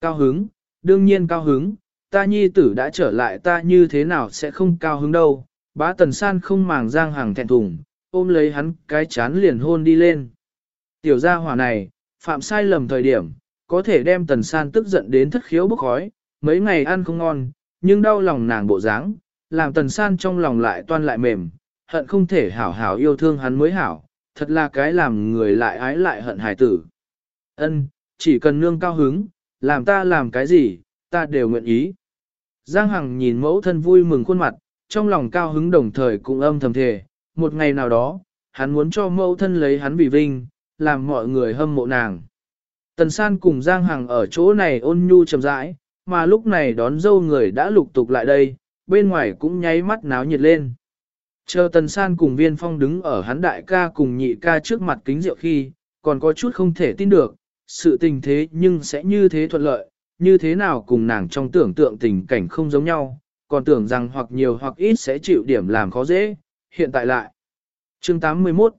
Cao hứng, đương nhiên cao hứng, ta nhi tử đã trở lại ta như thế nào sẽ không cao hứng đâu. Bá tần san không màng giang hàng thẹn thùng, ôm lấy hắn cái chán liền hôn đi lên. Tiểu gia hỏa này, phạm sai lầm thời điểm, có thể đem tần san tức giận đến thất khiếu bốc khói, mấy ngày ăn không ngon, nhưng đau lòng nàng bộ dáng, làm tần san trong lòng lại toan lại mềm, hận không thể hảo hảo yêu thương hắn mới hảo, thật là cái làm người lại ái lại hận hài tử. Ân, chỉ cần nương cao hứng, làm ta làm cái gì, ta đều nguyện ý. Giang Hằng nhìn mẫu thân vui mừng khuôn mặt, trong lòng cao hứng đồng thời cũng âm thầm thề, một ngày nào đó, hắn muốn cho mẫu thân lấy hắn vì vinh, làm mọi người hâm mộ nàng. Tần San cùng Giang Hằng ở chỗ này ôn nhu chậm rãi, mà lúc này đón dâu người đã lục tục lại đây, bên ngoài cũng nháy mắt náo nhiệt lên. Chờ Tần San cùng Viên Phong đứng ở hắn đại ca cùng nhị ca trước mặt kính rượu khi, còn có chút không thể tin được, sự tình thế nhưng sẽ như thế thuận lợi, như thế nào cùng nàng trong tưởng tượng tình cảnh không giống nhau, còn tưởng rằng hoặc nhiều hoặc ít sẽ chịu điểm làm khó dễ, hiện tại lại. Chương 81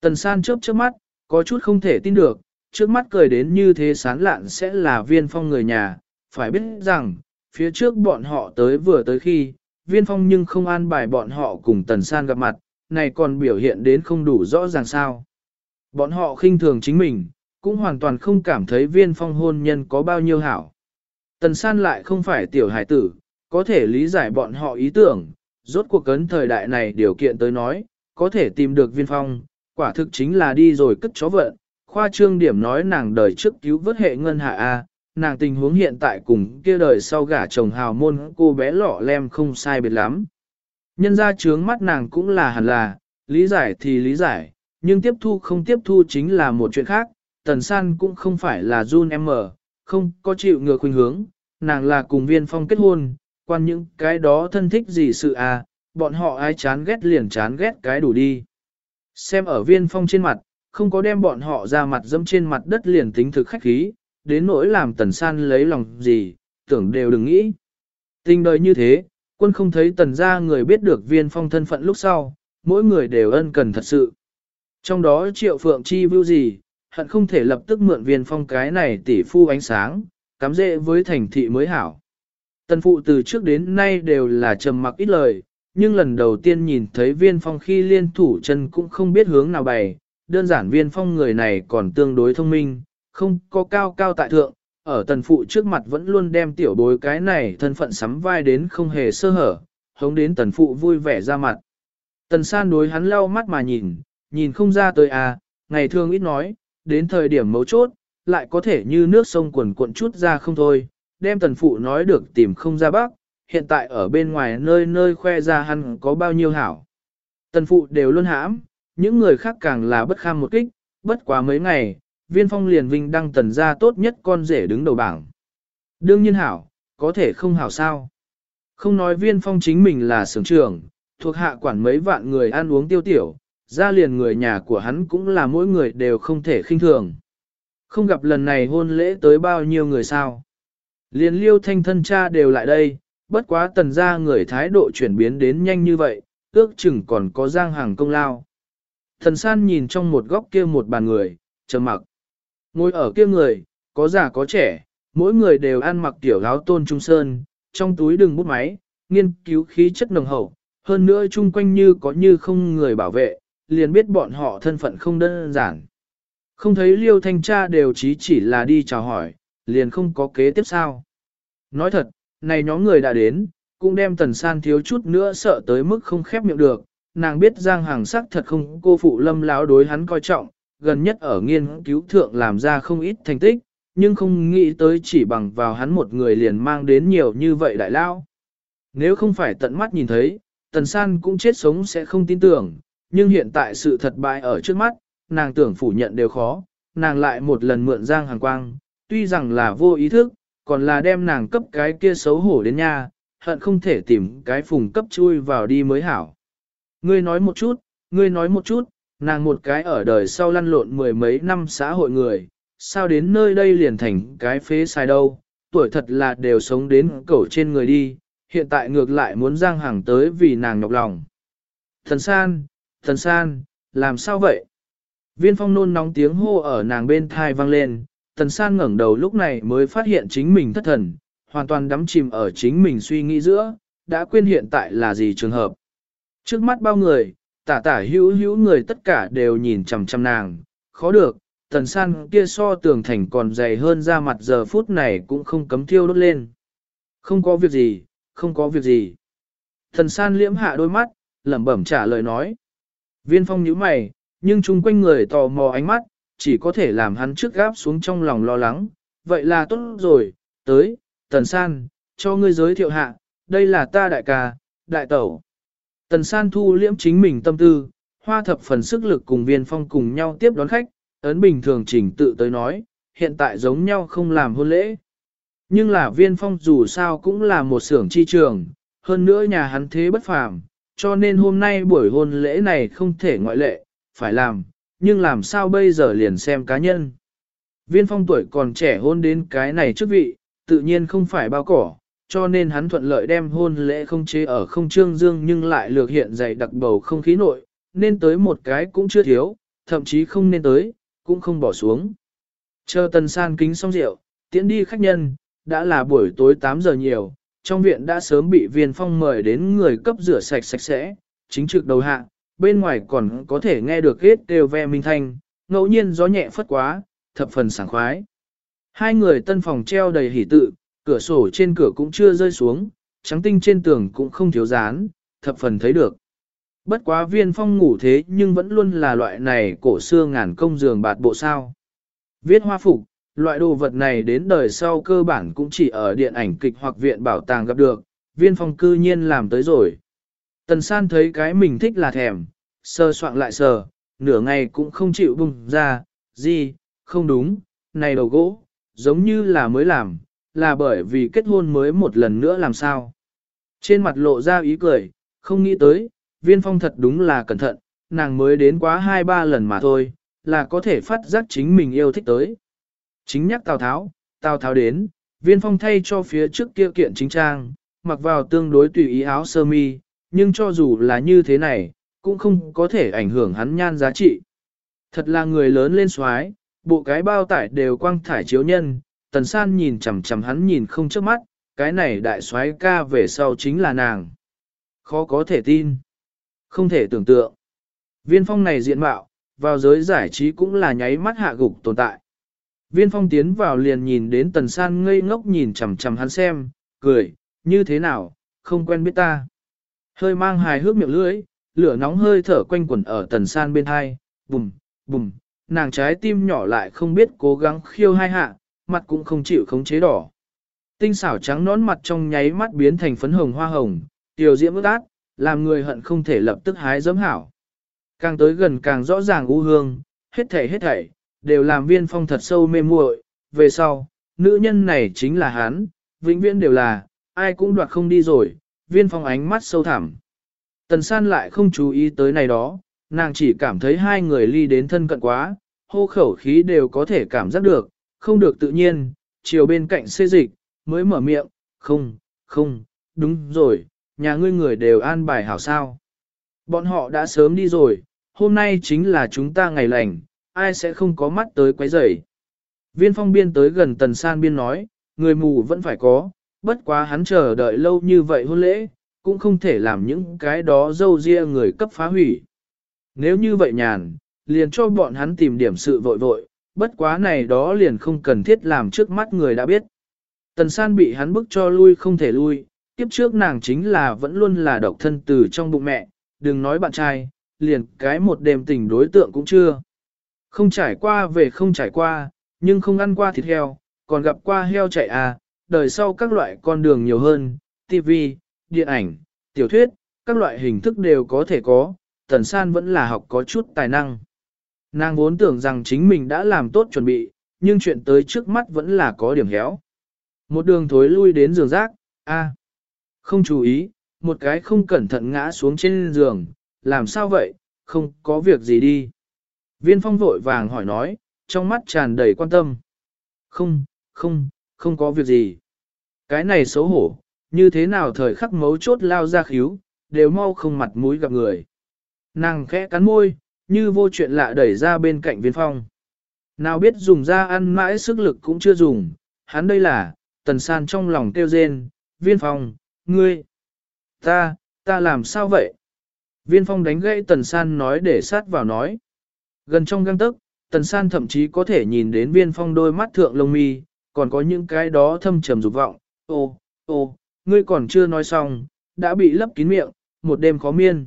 Tần San chớp chớp mắt, có chút không thể tin được, trước mắt cười đến như thế sán lạn sẽ là viên phong người nhà, phải biết rằng, phía trước bọn họ tới vừa tới khi, viên phong nhưng không an bài bọn họ cùng Tần San gặp mặt, này còn biểu hiện đến không đủ rõ ràng sao. Bọn họ khinh thường chính mình, cũng hoàn toàn không cảm thấy viên phong hôn nhân có bao nhiêu hảo. Tần san lại không phải tiểu hải tử, có thể lý giải bọn họ ý tưởng, rốt cuộc cấn thời đại này điều kiện tới nói, có thể tìm được viên phong, quả thực chính là đi rồi cất chó vận. Khoa trương điểm nói nàng đời trước cứu vớt hệ ngân hạ A, nàng tình huống hiện tại cùng kia đời sau gả chồng hào môn cô bé lọ lem không sai biệt lắm. Nhân ra trướng mắt nàng cũng là hẳn là, lý giải thì lý giải, nhưng tiếp thu không tiếp thu chính là một chuyện khác, Tần San cũng không phải là Jun M, không có chịu ngừa khuynh hướng, nàng là cùng viên phong kết hôn, quan những cái đó thân thích gì sự à, bọn họ ai chán ghét liền chán ghét cái đủ đi. Xem ở viên phong trên mặt, không có đem bọn họ ra mặt dẫm trên mặt đất liền tính thực khách khí, đến nỗi làm tần san lấy lòng gì, tưởng đều đừng nghĩ. Tình đời như thế, quân không thấy tần ra người biết được viên phong thân phận lúc sau, mỗi người đều ân cần thật sự. Trong đó triệu phượng chi vưu gì, hận không thể lập tức mượn viên phong cái này tỷ phu ánh sáng, cắm dễ với thành thị mới hảo. Tần phụ từ trước đến nay đều là trầm mặc ít lời, nhưng lần đầu tiên nhìn thấy viên phong khi liên thủ chân cũng không biết hướng nào bày, đơn giản viên phong người này còn tương đối thông minh, không có cao cao tại thượng, ở tần phụ trước mặt vẫn luôn đem tiểu bối cái này thân phận sắm vai đến không hề sơ hở, hống đến tần phụ vui vẻ ra mặt. Tần san đối hắn lau mắt mà nhìn, nhìn không ra tới à, ngày thường ít nói, đến thời điểm mấu chốt, lại có thể như nước sông quần cuộn chút ra không thôi, đem tần phụ nói được tìm không ra bác, hiện tại ở bên ngoài nơi nơi khoe ra hắn có bao nhiêu hảo. Tần phụ đều luôn hãm, những người khác càng là bất kham một kích, bất quá mấy ngày, viên phong liền vinh đăng tần ra tốt nhất con rể đứng đầu bảng. Đương nhiên hảo, có thể không hảo sao. Không nói viên phong chính mình là sướng trưởng, thuộc hạ quản mấy vạn người ăn uống tiêu tiểu, ra liền người nhà của hắn cũng là mỗi người đều không thể khinh thường. Không gặp lần này hôn lễ tới bao nhiêu người sao. Liền liêu thanh thân cha đều lại đây, bất quá tần ra người thái độ chuyển biến đến nhanh như vậy, ước chừng còn có giang hàng công lao. Thần san nhìn trong một góc kia một bàn người, trầm mặc. Ngồi ở kia người, có già có trẻ, mỗi người đều ăn mặc tiểu áo tôn trung sơn, trong túi đừng bút máy, nghiên cứu khí chất nồng hậu, hơn nữa chung quanh như có như không người bảo vệ, liền biết bọn họ thân phận không đơn giản. Không thấy liêu thanh tra đều chí chỉ là đi chào hỏi, liền không có kế tiếp sao. Nói thật, này nhóm người đã đến, cũng đem tần san thiếu chút nữa sợ tới mức không khép miệng được, nàng biết giang hàng sắc thật không cô phụ lâm láo đối hắn coi trọng, gần nhất ở nghiên cứu thượng làm ra không ít thành tích, nhưng không nghĩ tới chỉ bằng vào hắn một người liền mang đến nhiều như vậy đại lao. Nếu không phải tận mắt nhìn thấy, tần san cũng chết sống sẽ không tin tưởng, nhưng hiện tại sự thật bại ở trước mắt, nàng tưởng phủ nhận đều khó, nàng lại một lần mượn giang hằng quang, tuy rằng là vô ý thức, còn là đem nàng cấp cái kia xấu hổ đến nha, hận không thể tìm cái phùng cấp chui vào đi mới hảo. Ngươi nói một chút, ngươi nói một chút, nàng một cái ở đời sau lăn lộn mười mấy năm xã hội người, sao đến nơi đây liền thành cái phế sai đâu, tuổi thật là đều sống đến cẩu trên người đi, hiện tại ngược lại muốn giang hằng tới vì nàng nhọc lòng. Thần san, thần san, làm sao vậy? Viên phong nôn nóng tiếng hô ở nàng bên thai vang lên, Tần San ngẩng đầu lúc này mới phát hiện chính mình thất thần, hoàn toàn đắm chìm ở chính mình suy nghĩ giữa, đã quên hiện tại là gì trường hợp. Trước mắt bao người, tả tả hữu hữu người tất cả đều nhìn chằm chằm nàng, khó được, tần san kia so tường thành còn dày hơn ra mặt giờ phút này cũng không cấm thiêu đốt lên. Không có việc gì, không có việc gì. Tần san liễm hạ đôi mắt, lẩm bẩm trả lời nói. Viên phong nhíu mày, nhưng chung quanh người tò mò ánh mắt, chỉ có thể làm hắn trước gáp xuống trong lòng lo lắng. Vậy là tốt rồi, tới, tần san, cho ngươi giới thiệu hạ, đây là ta đại ca, đại tẩu. Tần san thu liễm chính mình tâm tư, hoa thập phần sức lực cùng viên phong cùng nhau tiếp đón khách, ấn bình thường trình tự tới nói, hiện tại giống nhau không làm hôn lễ. Nhưng là viên phong dù sao cũng là một xưởng chi trường, hơn nữa nhà hắn thế bất phàm, cho nên hôm nay buổi hôn lễ này không thể ngoại lệ, phải làm, nhưng làm sao bây giờ liền xem cá nhân. Viên phong tuổi còn trẻ hôn đến cái này trước vị, tự nhiên không phải bao cỏ, cho nên hắn thuận lợi đem hôn lễ không chế ở không trương dương nhưng lại lược hiện dày đặc bầu không khí nội, nên tới một cái cũng chưa thiếu, thậm chí không nên tới, cũng không bỏ xuống. Chờ tần san kính xong rượu, tiễn đi khách nhân, đã là buổi tối 8 giờ nhiều, trong viện đã sớm bị viên phong mời đến người cấp rửa sạch sạch sẽ, chính trực đầu hạ, bên ngoài còn có thể nghe được hết đều ve minh thanh, ngẫu nhiên gió nhẹ phất quá, thập phần sảng khoái. Hai người tân phòng treo đầy hỉ tự, cửa sổ trên cửa cũng chưa rơi xuống, trắng tinh trên tường cũng không thiếu dán, thập phần thấy được. Bất quá viên phong ngủ thế nhưng vẫn luôn là loại này cổ xưa ngàn công giường bạt bộ sao. Viết hoa phục, loại đồ vật này đến đời sau cơ bản cũng chỉ ở điện ảnh kịch hoặc viện bảo tàng gặp được, viên phong cư nhiên làm tới rồi. Tần san thấy cái mình thích là thèm, sơ soạn lại sờ, nửa ngày cũng không chịu bùng ra, gì, không đúng, này đầu gỗ, giống như là mới làm, là bởi vì kết hôn mới một lần nữa làm sao. Trên mặt lộ ra ý cười, không nghĩ tới, viên phong thật đúng là cẩn thận, nàng mới đến quá hai ba lần mà thôi, là có thể phát giác chính mình yêu thích tới. Chính nhắc Tào Tháo, Tào Tháo đến, viên phong thay cho phía trước kia kiện chính trang, mặc vào tương đối tùy ý áo sơ mi, nhưng cho dù là như thế này, cũng không có thể ảnh hưởng hắn nhan giá trị. Thật là người lớn lên xoái, bộ cái bao tải đều quang thải chiếu nhân, tần san nhìn chằm chằm hắn nhìn không trước mắt, cái này đại xoái ca về sau chính là nàng. Khó có thể tin. Không thể tưởng tượng. Viên phong này diện mạo, vào giới giải trí cũng là nháy mắt hạ gục tồn tại. Viên phong tiến vào liền nhìn đến tần san ngây ngốc nhìn chằm chằm hắn xem, cười, như thế nào, không quen biết ta. Hơi mang hài hước miệng lưỡi, lửa nóng hơi thở quanh quẩn ở tần san bên hai, bùm, bùm, nàng trái tim nhỏ lại không biết cố gắng khiêu hai hạ, mặt cũng không chịu khống chế đỏ. Tinh xảo trắng nón mặt trong nháy mắt biến thành phấn hồng hoa hồng, tiểu diễm ước át, làm người hận không thể lập tức hái giấm hảo. Càng tới gần càng rõ ràng u hương, hết thảy hết thảy, đều làm viên phong thật sâu mê muội. về sau, nữ nhân này chính là hắn, vĩnh viễn đều là, ai cũng đoạt không đi rồi, viên phong ánh mắt sâu thẳm. Tần san lại không chú ý tới này đó, nàng chỉ cảm thấy hai người ly đến thân cận quá, hô khẩu khí đều có thể cảm giác được, không được tự nhiên, chiều bên cạnh xê dịch, mới mở miệng, không, không, đúng rồi, nhà ngươi người đều an bài hảo sao. Bọn họ đã sớm đi rồi, hôm nay chính là chúng ta ngày lành, ai sẽ không có mắt tới quấy rầy. Viên phong biên tới gần tần san biên nói, người mù vẫn phải có, bất quá hắn chờ đợi lâu như vậy hôn lễ, cũng không thể làm những cái đó dâu ria người cấp phá hủy. Nếu như vậy nhàn, liền cho bọn hắn tìm điểm sự vội vội, bất quá này đó liền không cần thiết làm trước mắt người đã biết. Tần san bị hắn bức cho lui không thể lui, Kiếp trước nàng chính là vẫn luôn là độc thân từ trong bụng mẹ, đừng nói bạn trai, liền cái một đêm tình đối tượng cũng chưa. Không trải qua về không trải qua, nhưng không ăn qua thịt heo, còn gặp qua heo chạy à, đời sau các loại con đường nhiều hơn, TV, điện ảnh, tiểu thuyết, các loại hình thức đều có thể có, Tần San vẫn là học có chút tài năng. Nàng vốn tưởng rằng chính mình đã làm tốt chuẩn bị, nhưng chuyện tới trước mắt vẫn là có điểm héo. Một đường thối lui đến giường rác, a không chú ý, một cái không cẩn thận ngã xuống trên giường, làm sao vậy, không có việc gì đi. Viên phong vội vàng hỏi nói, trong mắt tràn đầy quan tâm. Không, không, không có việc gì. Cái này xấu hổ, như thế nào thời khắc mấu chốt lao ra khíu, đều mau không mặt mũi gặp người. Nàng khẽ cắn môi, như vô chuyện lạ đẩy ra bên cạnh viên phong. Nào biết dùng ra ăn mãi sức lực cũng chưa dùng, hắn đây là, tần san trong lòng kêu rên, viên phong, ngươi, ta, ta làm sao vậy? Viên phong đánh gãy tần san nói để sát vào nói. Gần trong găng tức, tần san thậm chí có thể nhìn đến viên phong đôi mắt thượng lông mi, còn có những cái đó thâm trầm dục vọng, ô, ô, ngươi còn chưa nói xong, đã bị lấp kín miệng, một đêm khó miên.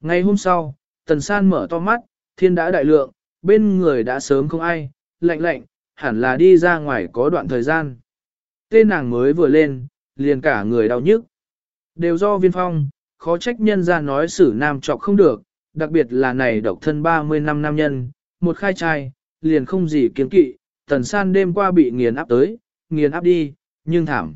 Ngày hôm sau, tần san mở to mắt, thiên đã đại lượng, bên người đã sớm không ai, lạnh lạnh, hẳn là đi ra ngoài có đoạn thời gian. Tên nàng mới vừa lên, liền cả người đau nhức. Đều do viên phong, khó trách nhân ra nói xử nam trọc không được, đặc biệt là này độc thân 30 năm nam nhân, một khai trai, liền không gì kiến kỵ, tần san đêm qua bị nghiền áp tới, nghiền áp đi, nhưng thảm.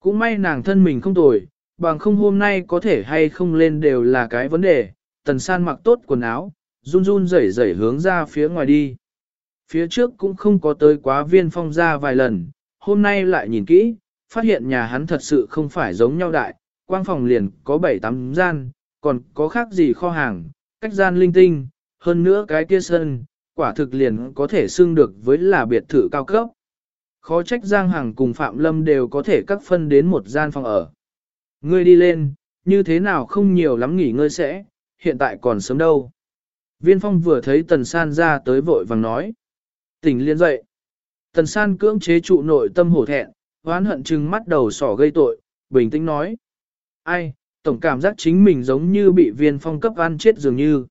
Cũng may nàng thân mình không tồi, bằng không hôm nay có thể hay không lên đều là cái vấn đề, tần san mặc tốt quần áo, run run rẩy rẩy hướng ra phía ngoài đi. Phía trước cũng không có tới quá viên phong ra vài lần, hôm nay lại nhìn kỹ, phát hiện nhà hắn thật sự không phải giống nhau đại, quang phòng liền có 7-8 gian, còn có khác gì kho hàng, cách gian linh tinh, hơn nữa cái kia sân, quả thực liền có thể xưng được với là biệt thự cao cấp. Khó trách Giang Hằng cùng Phạm Lâm đều có thể cắt phân đến một gian phòng ở. Ngươi đi lên, như thế nào không nhiều lắm nghỉ ngơi sẽ, hiện tại còn sớm đâu. Viên phong vừa thấy tần san ra tới vội vàng nói. Tỉnh liên dậy. Tần san cưỡng chế trụ nội tâm hổ thẹn, hoán hận chừng mắt đầu sỏ gây tội, bình tĩnh nói. Ai, tổng cảm giác chính mình giống như bị viên phong cấp ăn chết dường như.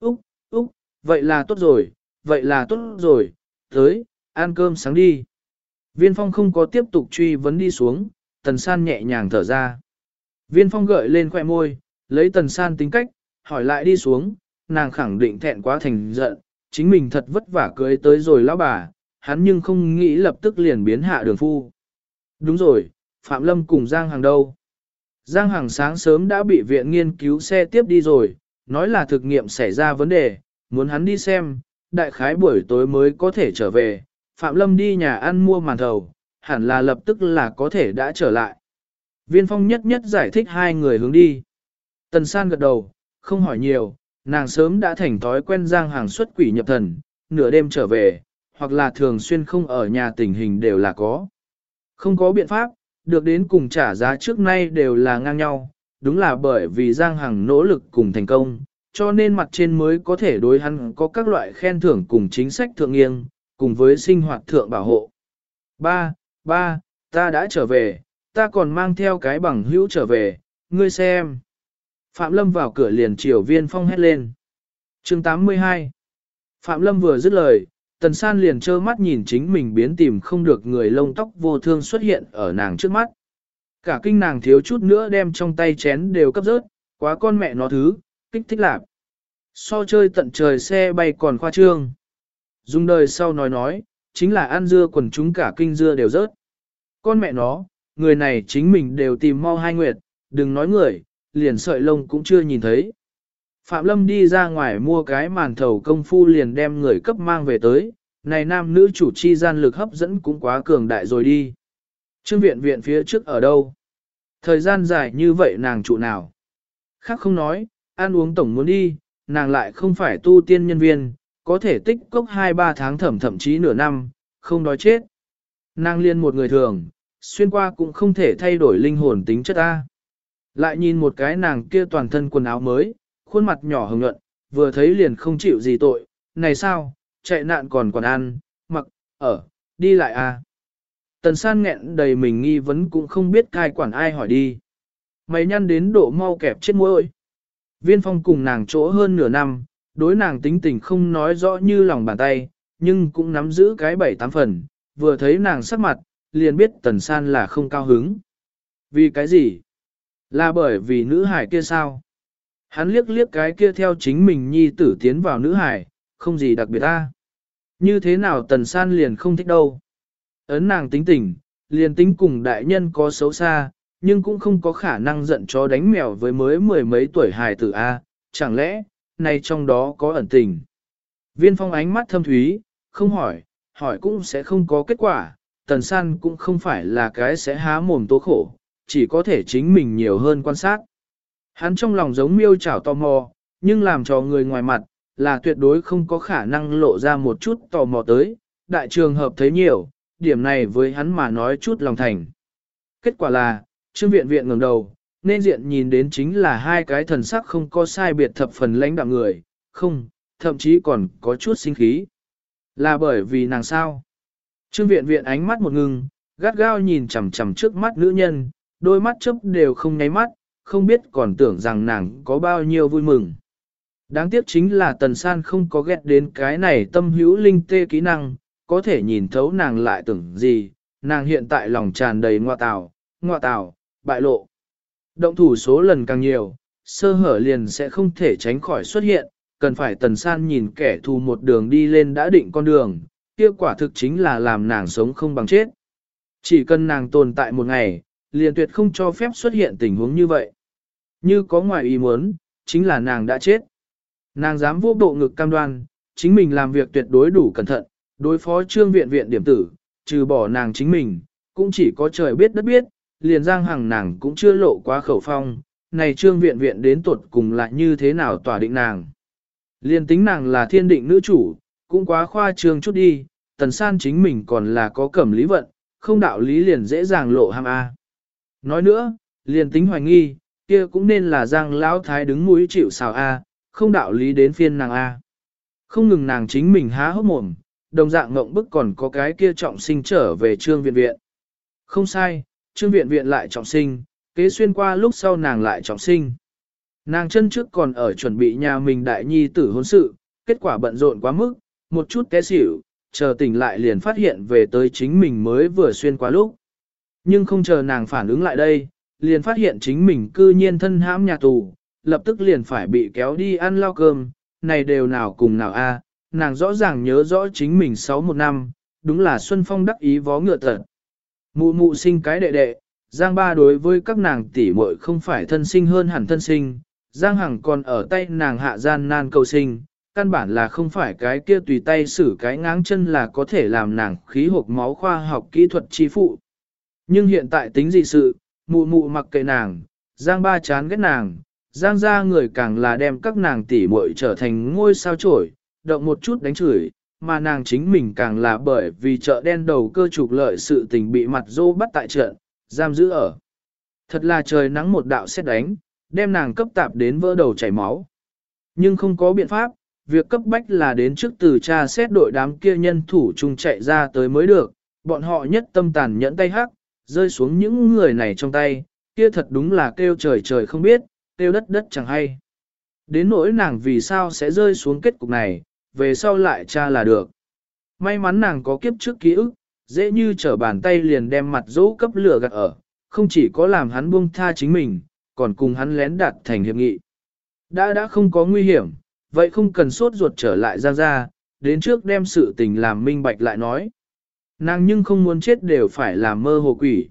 Úc, Úc, vậy là tốt rồi, vậy là tốt rồi, tới, ăn cơm sáng đi. Viên phong không có tiếp tục truy vấn đi xuống, tần san nhẹ nhàng thở ra. Viên phong gợi lên khoẻ môi, lấy tần san tính cách, hỏi lại đi xuống, nàng khẳng định thẹn quá thành giận, chính mình thật vất vả cưới tới rồi lão bà, hắn nhưng không nghĩ lập tức liền biến hạ đường phu. Đúng rồi, Phạm Lâm cùng Giang Hàng đâu? Giang Hằng sáng sớm đã bị viện nghiên cứu xe tiếp đi rồi, nói là thực nghiệm xảy ra vấn đề, muốn hắn đi xem, đại khái buổi tối mới có thể trở về, Phạm Lâm đi nhà ăn mua màn thầu, hẳn là lập tức là có thể đã trở lại. Viên phong nhất nhất giải thích hai người hướng đi. Tần san gật đầu, không hỏi nhiều, nàng sớm đã thành thói quen Giang Hàng xuất quỷ nhập thần, nửa đêm trở về, hoặc là thường xuyên không ở nhà tình hình đều là có. Không có biện pháp, được đến cùng trả giá trước nay đều là ngang nhau, đúng là bởi vì Giang Hằng nỗ lực cùng thành công, cho nên mặt trên mới có thể đối hắn có các loại khen thưởng cùng chính sách thượng nghiêng, cùng với sinh hoạt thượng bảo hộ. Ba, ba, ta đã trở về, ta còn mang theo cái bằng hữu trở về, ngươi xem. Phạm Lâm vào cửa liền triều viên phong hét lên. chương 82 Phạm Lâm vừa dứt lời, Tần San liền trơ mắt nhìn chính mình biến tìm không được người lông tóc vô thương xuất hiện ở nàng trước mắt. Cả kinh nàng thiếu chút nữa đem trong tay chén đều cấp rớt, quá con mẹ nó thứ, kích thích lạc. So chơi tận trời xe bay còn khoa trương. Dùng đời sau nói nói, chính là ăn dưa quần chúng cả kinh dưa đều rớt. Con mẹ nó, người này chính mình đều tìm mau hai nguyệt, đừng nói người, liền sợi lông cũng chưa nhìn thấy. Phạm Lâm đi ra ngoài mua cái màn thầu công phu liền đem người cấp mang về tới, này nam nữ chủ chi gian lực hấp dẫn cũng quá cường đại rồi đi. Trương viện viện phía trước ở đâu? Thời gian dài như vậy nàng trụ nào? Khác không nói, ăn uống tổng muốn đi, nàng lại không phải tu tiên nhân viên, có thể tích cốc 2-3 tháng thẩm thậm chí nửa năm, không đói chết. Nàng liên một người thường, xuyên qua cũng không thể thay đổi linh hồn tính chất ta. Lại nhìn một cái nàng kia toàn thân quần áo mới, khuôn mặt nhỏ hồng nhuận, vừa thấy liền không chịu gì tội, này sao, chạy nạn còn còn ăn, mặc, ở, đi lại à. Tần san nghẹn đầy mình nghi vấn cũng không biết cai quản ai hỏi đi. Mày nhăn đến độ mau kẹp chết môi. Viên phong cùng nàng chỗ hơn nửa năm, đối nàng tính tình không nói rõ như lòng bàn tay, nhưng cũng nắm giữ cái bảy tám phần, vừa thấy nàng sắc mặt, liền biết tần san là không cao hứng. Vì cái gì? Là bởi vì nữ hải kia sao? Hắn liếc liếc cái kia theo chính mình nhi tử tiến vào nữ hải, không gì đặc biệt ta. Như thế nào tần san liền không thích đâu. Ấn nàng tính tình, liền tính cùng đại nhân có xấu xa, nhưng cũng không có khả năng giận chó đánh mèo với mới mười mấy tuổi hài tử A, chẳng lẽ, này trong đó có ẩn tình. Viên phong ánh mắt thâm thúy, không hỏi, hỏi cũng sẽ không có kết quả, tần san cũng không phải là cái sẽ há mồm tố khổ, chỉ có thể chính mình nhiều hơn quan sát. Hắn trong lòng giống miêu chảo tò mò, nhưng làm cho người ngoài mặt, là tuyệt đối không có khả năng lộ ra một chút tò mò tới, đại trường hợp thấy nhiều, điểm này với hắn mà nói chút lòng thành. Kết quả là, trương viện viện ngẩng đầu, nên diện nhìn đến chính là hai cái thần sắc không có sai biệt thập phần lãnh đạm người, không, thậm chí còn có chút sinh khí. Là bởi vì nàng sao? Trương viện viện ánh mắt một ngừng, gắt gao nhìn chằm chằm trước mắt nữ nhân, đôi mắt chớp đều không nháy mắt, không biết còn tưởng rằng nàng có bao nhiêu vui mừng. Đáng tiếc chính là tần san không có ghét đến cái này tâm hữu linh tê kỹ năng, có thể nhìn thấu nàng lại tưởng gì, nàng hiện tại lòng tràn đầy ngoa tào, ngoa tào, bại lộ. Động thủ số lần càng nhiều, sơ hở liền sẽ không thể tránh khỏi xuất hiện, cần phải tần san nhìn kẻ thù một đường đi lên đã định con đường, kết quả thực chính là làm nàng sống không bằng chết. Chỉ cần nàng tồn tại một ngày, liền tuyệt không cho phép xuất hiện tình huống như vậy. Như có ngoài ý muốn, chính là nàng đã chết. Nàng dám vô bộ ngực cam đoan, chính mình làm việc tuyệt đối đủ cẩn thận, đối phó trương viện viện điểm tử, trừ bỏ nàng chính mình, cũng chỉ có trời biết đất biết, liền giang hàng nàng cũng chưa lộ quá khẩu phong, này trương viện viện đến tuột cùng lại như thế nào tỏa định nàng. Liền tính nàng là thiên định nữ chủ, cũng quá khoa trương chút đi, tần san chính mình còn là có cẩm lý vận, không đạo lý liền dễ dàng lộ ham A. Nói nữa, liền tính hoài nghi, kia cũng nên là giang lão thái đứng mũi chịu xào A, không đạo lý đến phiên nàng A. Không ngừng nàng chính mình há hốc mồm, đồng dạng ngộng bức còn có cái kia trọng sinh trở về trương viện viện. Không sai, trương viện viện lại trọng sinh, kế xuyên qua lúc sau nàng lại trọng sinh. Nàng chân trước còn ở chuẩn bị nhà mình đại nhi tử hôn sự, kết quả bận rộn quá mức, một chút té xỉu, chờ tỉnh lại liền phát hiện về tới chính mình mới vừa xuyên qua lúc. Nhưng không chờ nàng phản ứng lại đây, liền phát hiện chính mình cư nhiên thân hãm nhà tù, lập tức liền phải bị kéo đi ăn lao cơm, này đều nào cùng nào a, nàng rõ ràng nhớ rõ chính mình sáu một năm, đúng là Xuân Phong đắc ý vó ngựa thật. Mụ mụ sinh cái đệ đệ, Giang ba đối với các nàng tỷ muội không phải thân sinh hơn hẳn thân sinh, Giang Hằng còn ở tay nàng hạ gian nan cầu sinh, căn bản là không phải cái kia tùy tay xử cái ngáng chân là có thể làm nàng khí hộp máu khoa học kỹ thuật chi phụ. Nhưng hiện tại tính gì sự, mụ mụ mặc kệ nàng, Giang ba chán ghét nàng, Giang ra người càng là đem các nàng tỷ muội trở thành ngôi sao trổi, động một chút đánh chửi, mà nàng chính mình càng là bởi vì chợ đen đầu cơ trục lợi sự tình bị mặt dô bắt tại trận, giam giữ ở. Thật là trời nắng một đạo xét đánh, đem nàng cấp tạp đến vỡ đầu chảy máu. Nhưng không có biện pháp, việc cấp bách là đến trước từ cha xét đội đám kia nhân thủ chung chạy ra tới mới được, bọn họ nhất tâm tàn nhẫn tay hắc, rơi xuống những người này trong tay, kia thật đúng là kêu trời trời không biết, kêu đất đất chẳng hay. Đến nỗi nàng vì sao sẽ rơi xuống kết cục này, về sau lại cha là được. May mắn nàng có kiếp trước ký ức, dễ như trở bàn tay liền đem mặt dỗ cấp lửa gạt ở, không chỉ có làm hắn buông tha chính mình, còn cùng hắn lén đạt thành hiệp nghị. Đã đã không có nguy hiểm, vậy không cần sốt ruột trở lại ra ra, đến trước đem sự tình làm minh bạch lại nói. Nàng nhưng không muốn chết đều phải làm mơ hồ quỷ.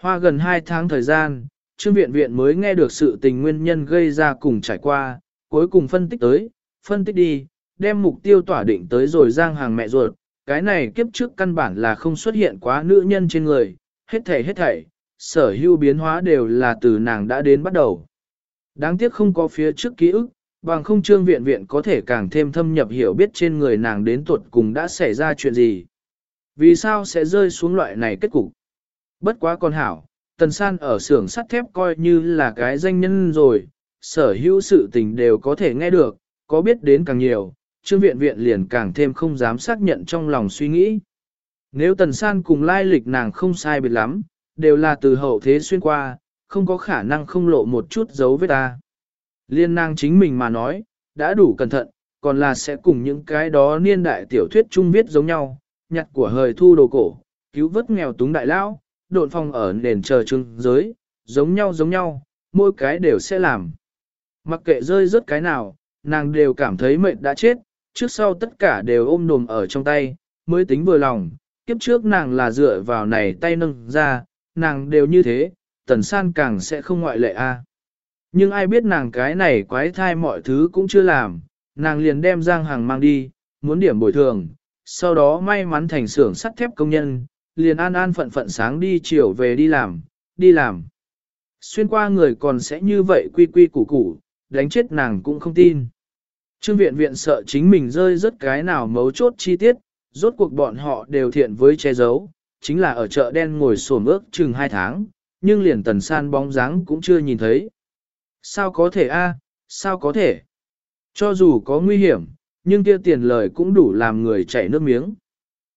Hoa gần 2 tháng thời gian, Trương Viện Viện mới nghe được sự tình nguyên nhân gây ra cùng trải qua, cuối cùng phân tích tới, phân tích đi, đem mục tiêu tỏa định tới rồi giang hàng mẹ ruột, cái này kiếp trước căn bản là không xuất hiện quá nữ nhân trên người, hết thảy hết thảy, sở hữu biến hóa đều là từ nàng đã đến bắt đầu. Đáng tiếc không có phía trước ký ức, bằng không trương viện viện có thể càng thêm thâm nhập hiểu biết trên người nàng đến tuột cùng đã xảy ra chuyện gì. Vì sao sẽ rơi xuống loại này kết cục? Bất quá con hảo, tần san ở xưởng sắt thép coi như là cái danh nhân rồi, sở hữu sự tình đều có thể nghe được, có biết đến càng nhiều, trương viện viện liền càng thêm không dám xác nhận trong lòng suy nghĩ. Nếu tần san cùng lai lịch nàng không sai biệt lắm, đều là từ hậu thế xuyên qua, không có khả năng không lộ một chút dấu vết ta. Liên nàng chính mình mà nói, đã đủ cẩn thận, còn là sẽ cùng những cái đó niên đại tiểu thuyết chung viết giống nhau, nhặt của hời thu đồ cổ, cứu vớt nghèo túng đại lão, độn phong ở nền chờ trưng giới, giống nhau giống nhau, mỗi cái đều sẽ làm. Mặc kệ rơi rớt cái nào, nàng đều cảm thấy mệt đã chết, trước sau tất cả đều ôm đồm ở trong tay, mới tính vừa lòng, kiếp trước nàng là dựa vào này tay nâng ra, nàng đều như thế, tần san càng sẽ không ngoại lệ a. Nhưng ai biết nàng cái này quái thai mọi thứ cũng chưa làm, nàng liền đem Giang Hàng mang đi, muốn điểm bồi thường, sau đó may mắn thành xưởng sắt thép công nhân, liền an an phận phận sáng đi chiều về đi làm, đi làm. Xuyên qua người còn sẽ như vậy quy quy củ củ, đánh chết nàng cũng không tin. Trương viện viện sợ chính mình rơi rất cái nào mấu chốt chi tiết, rốt cuộc bọn họ đều thiện với che giấu, chính là ở chợ đen ngồi sổm ước chừng hai tháng, nhưng liền tần san bóng dáng cũng chưa nhìn thấy. Sao có thể a? sao có thể? Cho dù có nguy hiểm, nhưng kia tiền lời cũng đủ làm người chảy nước miếng.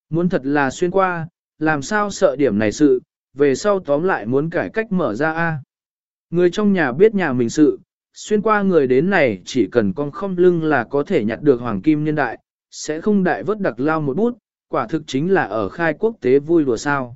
Muốn thật là xuyên qua, làm sao sợ điểm này sự, về sau tóm lại muốn cải cách mở ra a. Người trong nhà biết nhà mình sự, xuyên qua người đến này chỉ cần con không lưng là có thể nhặt được hoàng kim nhân đại, sẽ không đại vớt đặc lao một bút, quả thực chính là ở khai quốc tế vui đùa sao.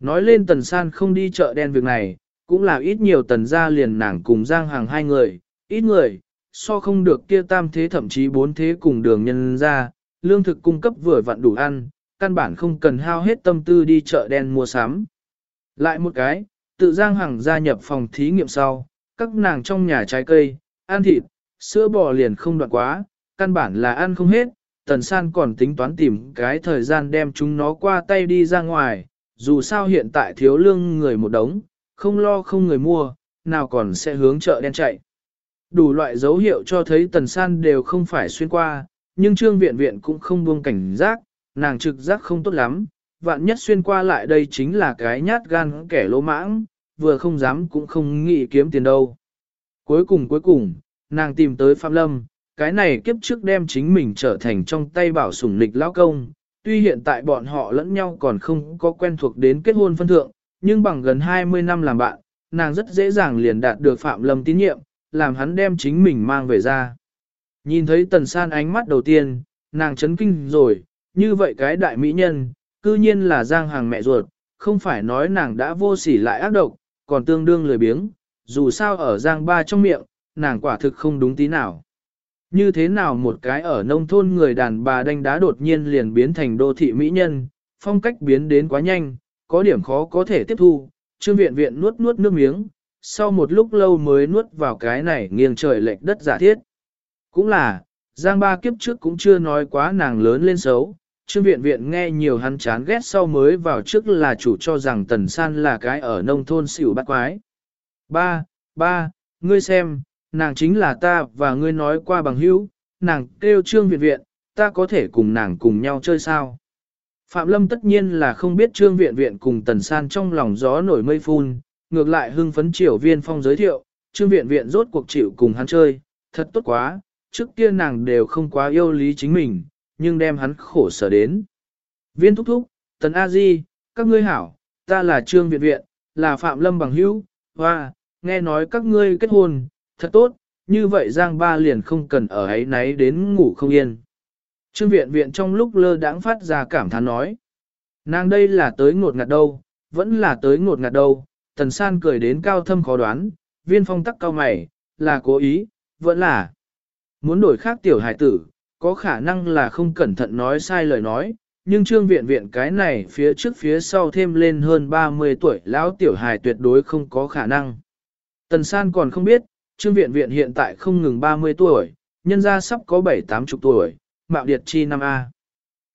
Nói lên tần san không đi chợ đen việc này, cũng là ít nhiều tần gia liền nàng cùng giang hàng hai người, ít người, so không được kia tam thế thậm chí bốn thế cùng đường nhân ra, lương thực cung cấp vừa vặn đủ ăn, căn bản không cần hao hết tâm tư đi chợ đen mua sắm. Lại một cái, tự giang hàng gia nhập phòng thí nghiệm sau, các nàng trong nhà trái cây, ăn thịt, sữa bò liền không đoạn quá, căn bản là ăn không hết, tần san còn tính toán tìm cái thời gian đem chúng nó qua tay đi ra ngoài, dù sao hiện tại thiếu lương người một đống, không lo không người mua, nào còn sẽ hướng chợ đen chạy. Đủ loại dấu hiệu cho thấy tần san đều không phải xuyên qua, nhưng trương viện viện cũng không buông cảnh giác, nàng trực giác không tốt lắm, vạn nhất xuyên qua lại đây chính là cái nhát gan kẻ lỗ mãng, vừa không dám cũng không nghĩ kiếm tiền đâu. Cuối cùng cuối cùng, nàng tìm tới Phạm Lâm, cái này kiếp trước đem chính mình trở thành trong tay bảo sủng lịch lão công, tuy hiện tại bọn họ lẫn nhau còn không có quen thuộc đến kết hôn phân thượng, nhưng bằng gần 20 năm làm bạn, nàng rất dễ dàng liền đạt được Phạm Lâm tín nhiệm, làm hắn đem chính mình mang về ra. Nhìn thấy tần san ánh mắt đầu tiên, nàng chấn kinh rồi, như vậy cái đại mỹ nhân, cư nhiên là giang hàng mẹ ruột, không phải nói nàng đã vô sỉ lại ác độc, còn tương đương lười biếng, dù sao ở giang ba trong miệng, nàng quả thực không đúng tí nào. Như thế nào một cái ở nông thôn người đàn bà đánh đá đột nhiên liền biến thành đô thị mỹ nhân, phong cách biến đến quá nhanh, có điểm khó có thể tiếp thu, trương viện viện nuốt nuốt nước miếng, sau một lúc lâu mới nuốt vào cái này nghiêng trời lệch đất giả thiết. Cũng là, Giang ba kiếp trước cũng chưa nói quá nàng lớn lên xấu, trương viện viện nghe nhiều hắn chán ghét sau mới vào trước là chủ cho rằng tần san là cái ở nông thôn xỉu bắt quái. Ba, ba, ngươi xem, nàng chính là ta và ngươi nói qua bằng hữu, nàng kêu trương viện viện, ta có thể cùng nàng cùng nhau chơi sao? Phạm Lâm tất nhiên là không biết trương viện viện cùng tần san trong lòng gió nổi mây phun, ngược lại hưng phấn triều viên phong giới thiệu, trương viện viện rốt cuộc chịu cùng hắn chơi, thật tốt quá, trước kia nàng đều không quá yêu lý chính mình, nhưng đem hắn khổ sở đến. Viên thúc thúc, tần A Di, các ngươi hảo, ta là trương viện viện, là Phạm Lâm bằng hữu, hoa, nghe nói các ngươi kết hôn, thật tốt, như vậy Giang Ba liền không cần ở ấy náy đến ngủ không yên. Trương viện viện trong lúc lơ đãng phát ra cảm thán nói. Nàng đây là tới ngột ngạt đâu, vẫn là tới ngột ngạt đâu, tần san cười đến cao thâm khó đoán, viên phong tắc cao mày, là cố ý, vẫn là muốn đổi khác tiểu hải tử, có khả năng là không cẩn thận nói sai lời nói, nhưng trương viện viện cái này phía trước phía sau thêm lên hơn 30 tuổi lão tiểu hài tuyệt đối không có khả năng. Tần san còn không biết, trương viện viện hiện tại không ngừng 30 tuổi, nhân ra sắp có 7-8 chục tuổi, mạo điệt chi năm A.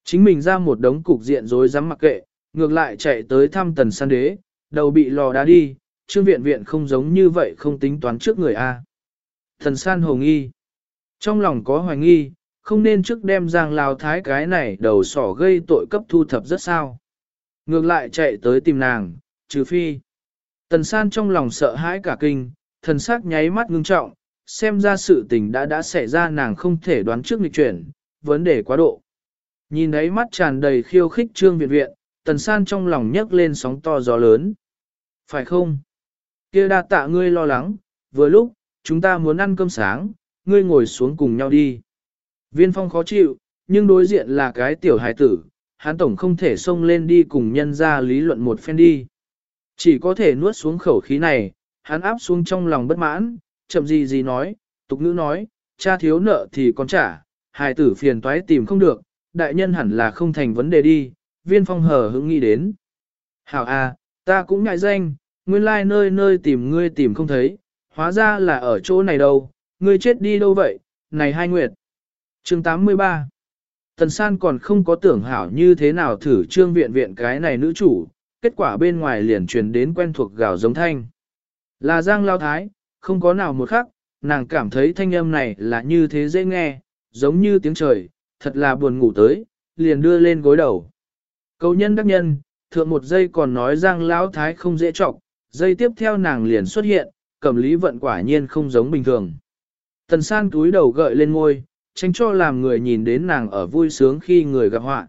Chính mình ra một đống cục diện rối rắm mặc kệ, ngược lại chạy tới thăm tần san đế, đầu bị lò đá đi, trương viện viện không giống như vậy không tính toán trước người A. Thần san hồ nghi. Trong lòng có hoài nghi, không nên trước đem giang lao thái cái này đầu sỏ gây tội cấp thu thập rất sao. Ngược lại chạy tới tìm nàng, trừ phi. Tần san trong lòng sợ hãi cả kinh, thần sắc nháy mắt ngưng trọng, xem ra sự tình đã đã xảy ra nàng không thể đoán trước nghịch chuyển, vấn đề quá độ. Nhìn ấy mắt tràn đầy khiêu khích trương viện viện, tần san trong lòng nhấc lên sóng to gió lớn. Phải không? kia đa tạ ngươi lo lắng, vừa lúc, chúng ta muốn ăn cơm sáng, ngươi ngồi xuống cùng nhau đi. Viên phong khó chịu, nhưng đối diện là cái tiểu hài tử, hắn tổng không thể xông lên đi cùng nhân ra lý luận một phen đi. Chỉ có thể nuốt xuống khẩu khí này, hắn áp xuống trong lòng bất mãn, chậm gì gì nói, tục ngữ nói, cha thiếu nợ thì con trả, hài tử phiền toái tìm không được, đại nhân hẳn là không thành vấn đề đi, viên phong hờ hững nghĩ đến. Hảo à, ta cũng ngại danh, nguyên lai like nơi nơi tìm ngươi tìm không thấy, hóa ra là ở chỗ này đâu, ngươi chết đi đâu vậy, này hai nguyệt. Chương 83 Tần san còn không có tưởng hảo như thế nào thử trương viện viện cái này nữ chủ, kết quả bên ngoài liền truyền đến quen thuộc gào giống thanh. Là giang lao thái, không có nào một khắc, nàng cảm thấy thanh âm này là như thế dễ nghe, giống như tiếng trời, thật là buồn ngủ tới, liền đưa lên gối đầu. Cầu nhân đắc nhân, thượng một giây còn nói Giang Lão Thái không dễ trọng, giây tiếp theo nàng liền xuất hiện, cẩm lý vận quả nhiên không giống bình thường. Tần san túi đầu gợi lên ngôi, tránh cho làm người nhìn đến nàng ở vui sướng khi người gặp họa.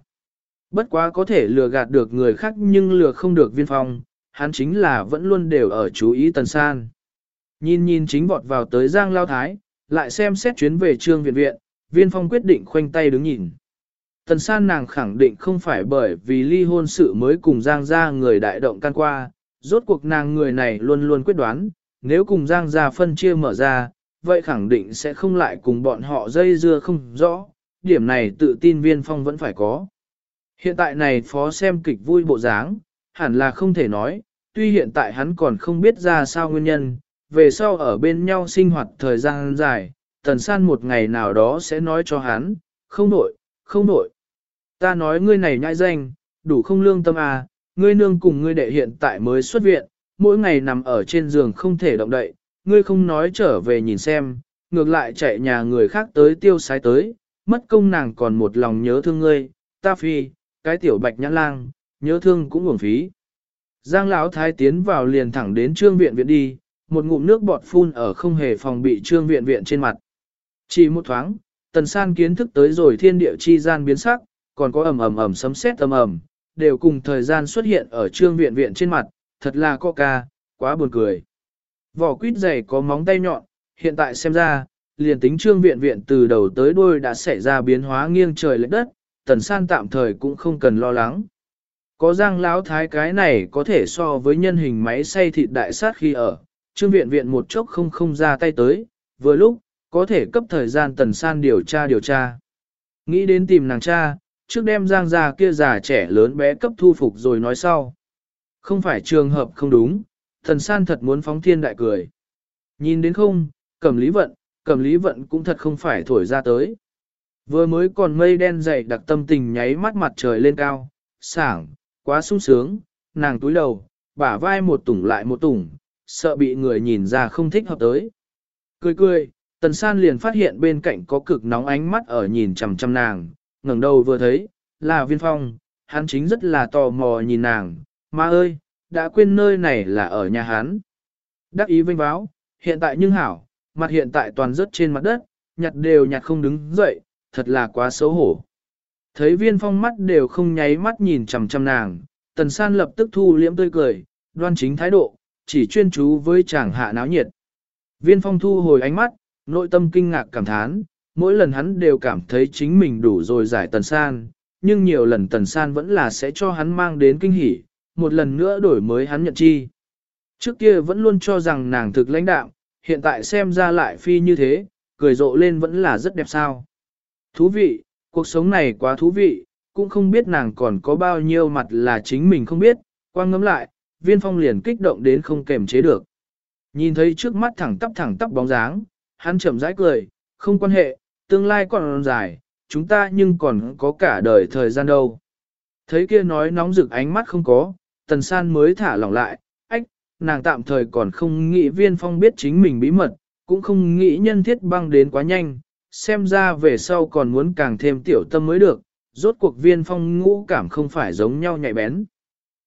Bất quá có thể lừa gạt được người khác nhưng lừa không được viên phong, hắn chính là vẫn luôn đều ở chú ý tần san. Nhìn nhìn chính vọt vào tới Giang Lao Thái, lại xem xét chuyến về trương viện viện, viên phong quyết định khoanh tay đứng nhìn. Tần san nàng khẳng định không phải bởi vì ly hôn sự mới cùng Giang gia người đại động can qua, rốt cuộc nàng người này luôn luôn quyết đoán, nếu cùng Giang gia phân chia mở ra, vậy khẳng định sẽ không lại cùng bọn họ dây dưa không rõ, điểm này tự tin viên phong vẫn phải có. Hiện tại này phó xem kịch vui bộ dáng, hẳn là không thể nói, tuy hiện tại hắn còn không biết ra sao nguyên nhân, về sau ở bên nhau sinh hoạt thời gian dài, tần san một ngày nào đó sẽ nói cho hắn, không nội, không nội. Ta nói ngươi này nhãi danh, đủ không lương tâm à, ngươi nương cùng ngươi đệ hiện tại mới xuất viện, mỗi ngày nằm ở trên giường không thể động đậy, ngươi không nói trở về nhìn xem, ngược lại chạy nhà người khác tới tiêu sái tới, mất công nàng còn một lòng nhớ thương ngươi, ta phi, cái tiểu bạch nhãn lang, nhớ thương cũng uổng phí. Giang lão thái tiến vào liền thẳng đến trương viện viện đi, một ngụm nước bọt phun ở không hề phòng bị trương viện viện trên mặt. Chỉ một thoáng, tần san kiến thức tới rồi thiên địa chi gian biến sắc, còn có ầm ầm ầm sấm sét ầm ầm, đều cùng thời gian xuất hiện ở trương viện viện trên mặt, thật là có ca, quá buồn cười. Vỏ quýt dày có móng tay nhọn, hiện tại xem ra, liền tính trương viện viện từ đầu tới đuôi đã xảy ra biến hóa nghiêng trời lệch đất, tần san tạm thời cũng không cần lo lắng. Có giang lão thái cái này có thể so với nhân hình máy xay thịt đại sát khi ở, trương viện viện một chốc không không ra tay tới, vừa lúc, có thể cấp thời gian tần san điều tra điều tra. Nghĩ đến tìm nàng cha, trước đem giang ra kia già trẻ lớn bé cấp thu phục rồi nói sau. Không phải trường hợp không đúng, thần san thật muốn phóng thiên đại cười. Nhìn đến không, cầm lý vận, cầm lý vận cũng thật không phải thổi ra tới. Vừa mới còn mây đen dày đặc tâm tình nháy mắt mặt trời lên cao, sảng, quá sung sướng, nàng túi đầu, bả vai một tủng lại một tủng, sợ bị người nhìn ra không thích hợp tới. Cười cười, tần san liền phát hiện bên cạnh có cực nóng ánh mắt ở nhìn chằm chằm nàng, ngẩng đầu vừa thấy, là viên phong, hắn chính rất là tò mò nhìn nàng, ma ơi, đã quên nơi này là ở nhà hắn. Đắc ý vinh báo, hiện tại nhưng hảo, mặt hiện tại toàn rớt trên mặt đất, nhặt đều nhặt không đứng dậy, thật là quá xấu hổ. Thấy viên phong mắt đều không nháy mắt nhìn chằm chằm nàng, tần san lập tức thu liễm tươi cười, đoan chính thái độ, chỉ chuyên chú với chàng hạ náo nhiệt. Viên phong thu hồi ánh mắt, nội tâm kinh ngạc cảm thán, mỗi lần hắn đều cảm thấy chính mình đủ rồi giải tần san, nhưng nhiều lần tần san vẫn là sẽ cho hắn mang đến kinh hỉ, một lần nữa đổi mới hắn nhận chi. Trước kia vẫn luôn cho rằng nàng thực lãnh đạo, hiện tại xem ra lại phi như thế, cười rộ lên vẫn là rất đẹp sao. Thú vị, cuộc sống này quá thú vị, cũng không biết nàng còn có bao nhiêu mặt là chính mình không biết, quang ngấm lại, viên phong liền kích động đến không kềm chế được. Nhìn thấy trước mắt thẳng tắp thẳng tắp bóng dáng, hắn chậm rãi cười, không quan hệ, tương lai còn dài, chúng ta nhưng còn có cả đời thời gian đâu. Thấy kia nói nóng rực ánh mắt không có, tần san mới thả lỏng lại, ách, nàng tạm thời còn không nghĩ viên phong biết chính mình bí mật, cũng không nghĩ nhân thiết băng đến quá nhanh, xem ra về sau còn muốn càng thêm tiểu tâm mới được, rốt cuộc viên phong ngũ cảm không phải giống nhau nhạy bén.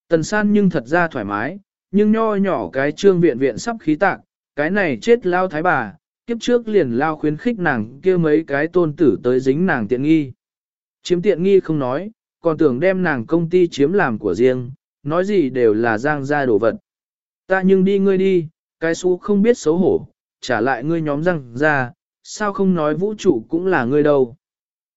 Tần san nhưng thật ra thoải mái, nhưng nho nhỏ cái trương viện viện sắp khí tạc, cái này chết lao thái bà, kiếp trước liền lao khuyến khích nàng kia mấy cái tôn tử tới dính nàng tiện nghi. Chiếm tiện nghi không nói, còn tưởng đem nàng công ty chiếm làm của riêng, nói gì đều là giang gia đồ vật. Ta nhưng đi ngươi đi, cái xú không biết xấu hổ, trả lại ngươi nhóm răng ra, sao không nói vũ trụ cũng là ngươi đâu.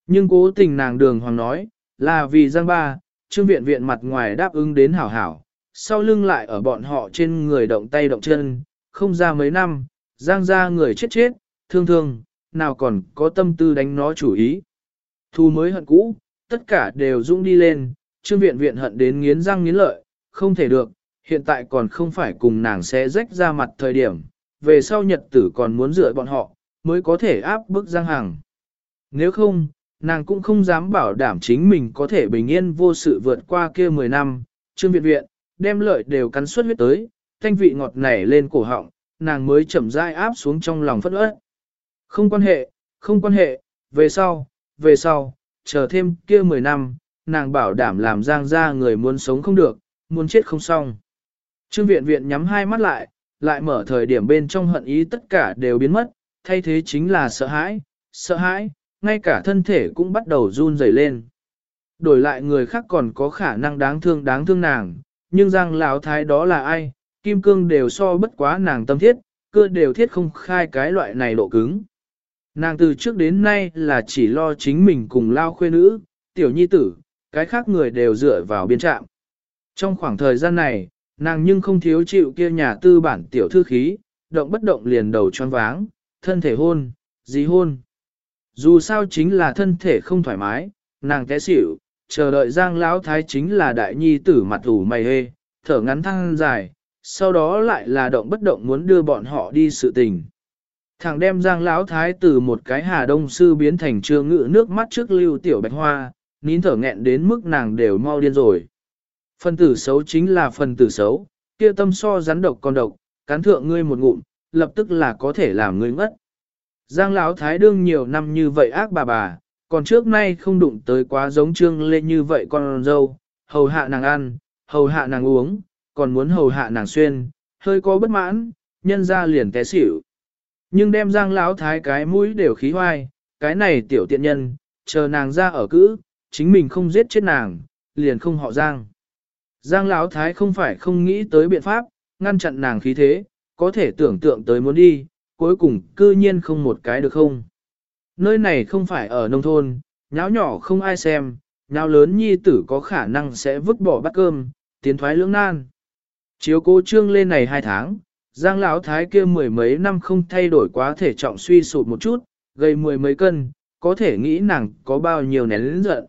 Nhưng cố tình nàng đường hoàng nói, là vì giang ba, trương viện viện mặt ngoài đáp ứng đến hảo hảo, sau lưng lại ở bọn họ trên người động tay động chân, không ra mấy năm, giang ra người chết chết, thương thương, nào còn có tâm tư đánh nó chủ ý. Thu mới hận cũ, tất cả đều dũng đi lên, trương viện viện hận đến nghiến răng nghiến lợi, không thể được, hiện tại còn không phải cùng nàng sẽ rách ra mặt thời điểm, về sau nhật tử còn muốn dựa bọn họ, mới có thể áp bức giang hàng. Nếu không, nàng cũng không dám bảo đảm chính mình có thể bình yên vô sự vượt qua kia 10 năm, trương viện viện, đem lợi đều cắn suốt huyết tới, thanh vị ngọt nảy lên cổ họng, nàng mới chậm rãi áp xuống trong lòng phất ớt. Không quan hệ, không quan hệ, về sau, về sau, chờ thêm kia 10 năm, nàng bảo đảm làm giang ra người muốn sống không được, muốn chết không xong. Trương viện viện nhắm hai mắt lại, lại mở thời điểm bên trong hận ý tất cả đều biến mất, thay thế chính là sợ hãi, sợ hãi, ngay cả thân thể cũng bắt đầu run rẩy lên. Đổi lại người khác còn có khả năng đáng thương đáng thương nàng, nhưng giang lão thái đó là ai, kim cương đều so bất quá nàng tâm thiết, cơ đều thiết không khai cái loại này độ cứng. Nàng từ trước đến nay là chỉ lo chính mình cùng lao khuê nữ, tiểu nhi tử, cái khác người đều dựa vào biên trạm. Trong khoảng thời gian này, nàng nhưng không thiếu chịu kia nhà tư bản tiểu thư khí, động bất động liền đầu choáng váng, thân thể hôn, dí hôn. Dù sao chính là thân thể không thoải mái, nàng té xỉu, chờ đợi giang lão thái chính là đại nhi tử mặt ủ mày hê, thở ngắn thăng dài, sau đó lại là động bất động muốn đưa bọn họ đi sự tình. Thằng đem giang lão thái từ một cái hà đông sư biến thành trương ngự nước mắt trước lưu tiểu bạch hoa, nín thở nghẹn đến mức nàng đều mau điên rồi. Phần tử xấu chính là phần tử xấu, kia tâm so rắn độc con độc, cán thượng ngươi một ngụm, lập tức là có thể làm ngươi ngất. Giang lão thái đương nhiều năm như vậy ác bà bà, còn trước nay không đụng tới quá giống trương lê như vậy con dâu, hầu hạ nàng ăn, hầu hạ nàng uống, còn muốn hầu hạ nàng xuyên, hơi có bất mãn, nhân ra liền té xỉu. Nhưng đem giang lão thái cái mũi đều khí hoai, cái này tiểu tiện nhân, chờ nàng ra ở cữ, chính mình không giết chết nàng, liền không họ giang. Giang lão thái không phải không nghĩ tới biện pháp, ngăn chặn nàng khí thế, có thể tưởng tượng tới muốn đi, cuối cùng cư nhiên không một cái được không. Nơi này không phải ở nông thôn, nháo nhỏ không ai xem, nháo lớn nhi tử có khả năng sẽ vứt bỏ bát cơm, tiến thoái lưỡng nan. Chiếu cố trương lên này hai tháng, giang lão thái kia mười mấy năm không thay đổi quá thể trọng suy sụt một chút, gây mười mấy cân, có thể nghĩ nàng có bao nhiêu nén lĩnh giận.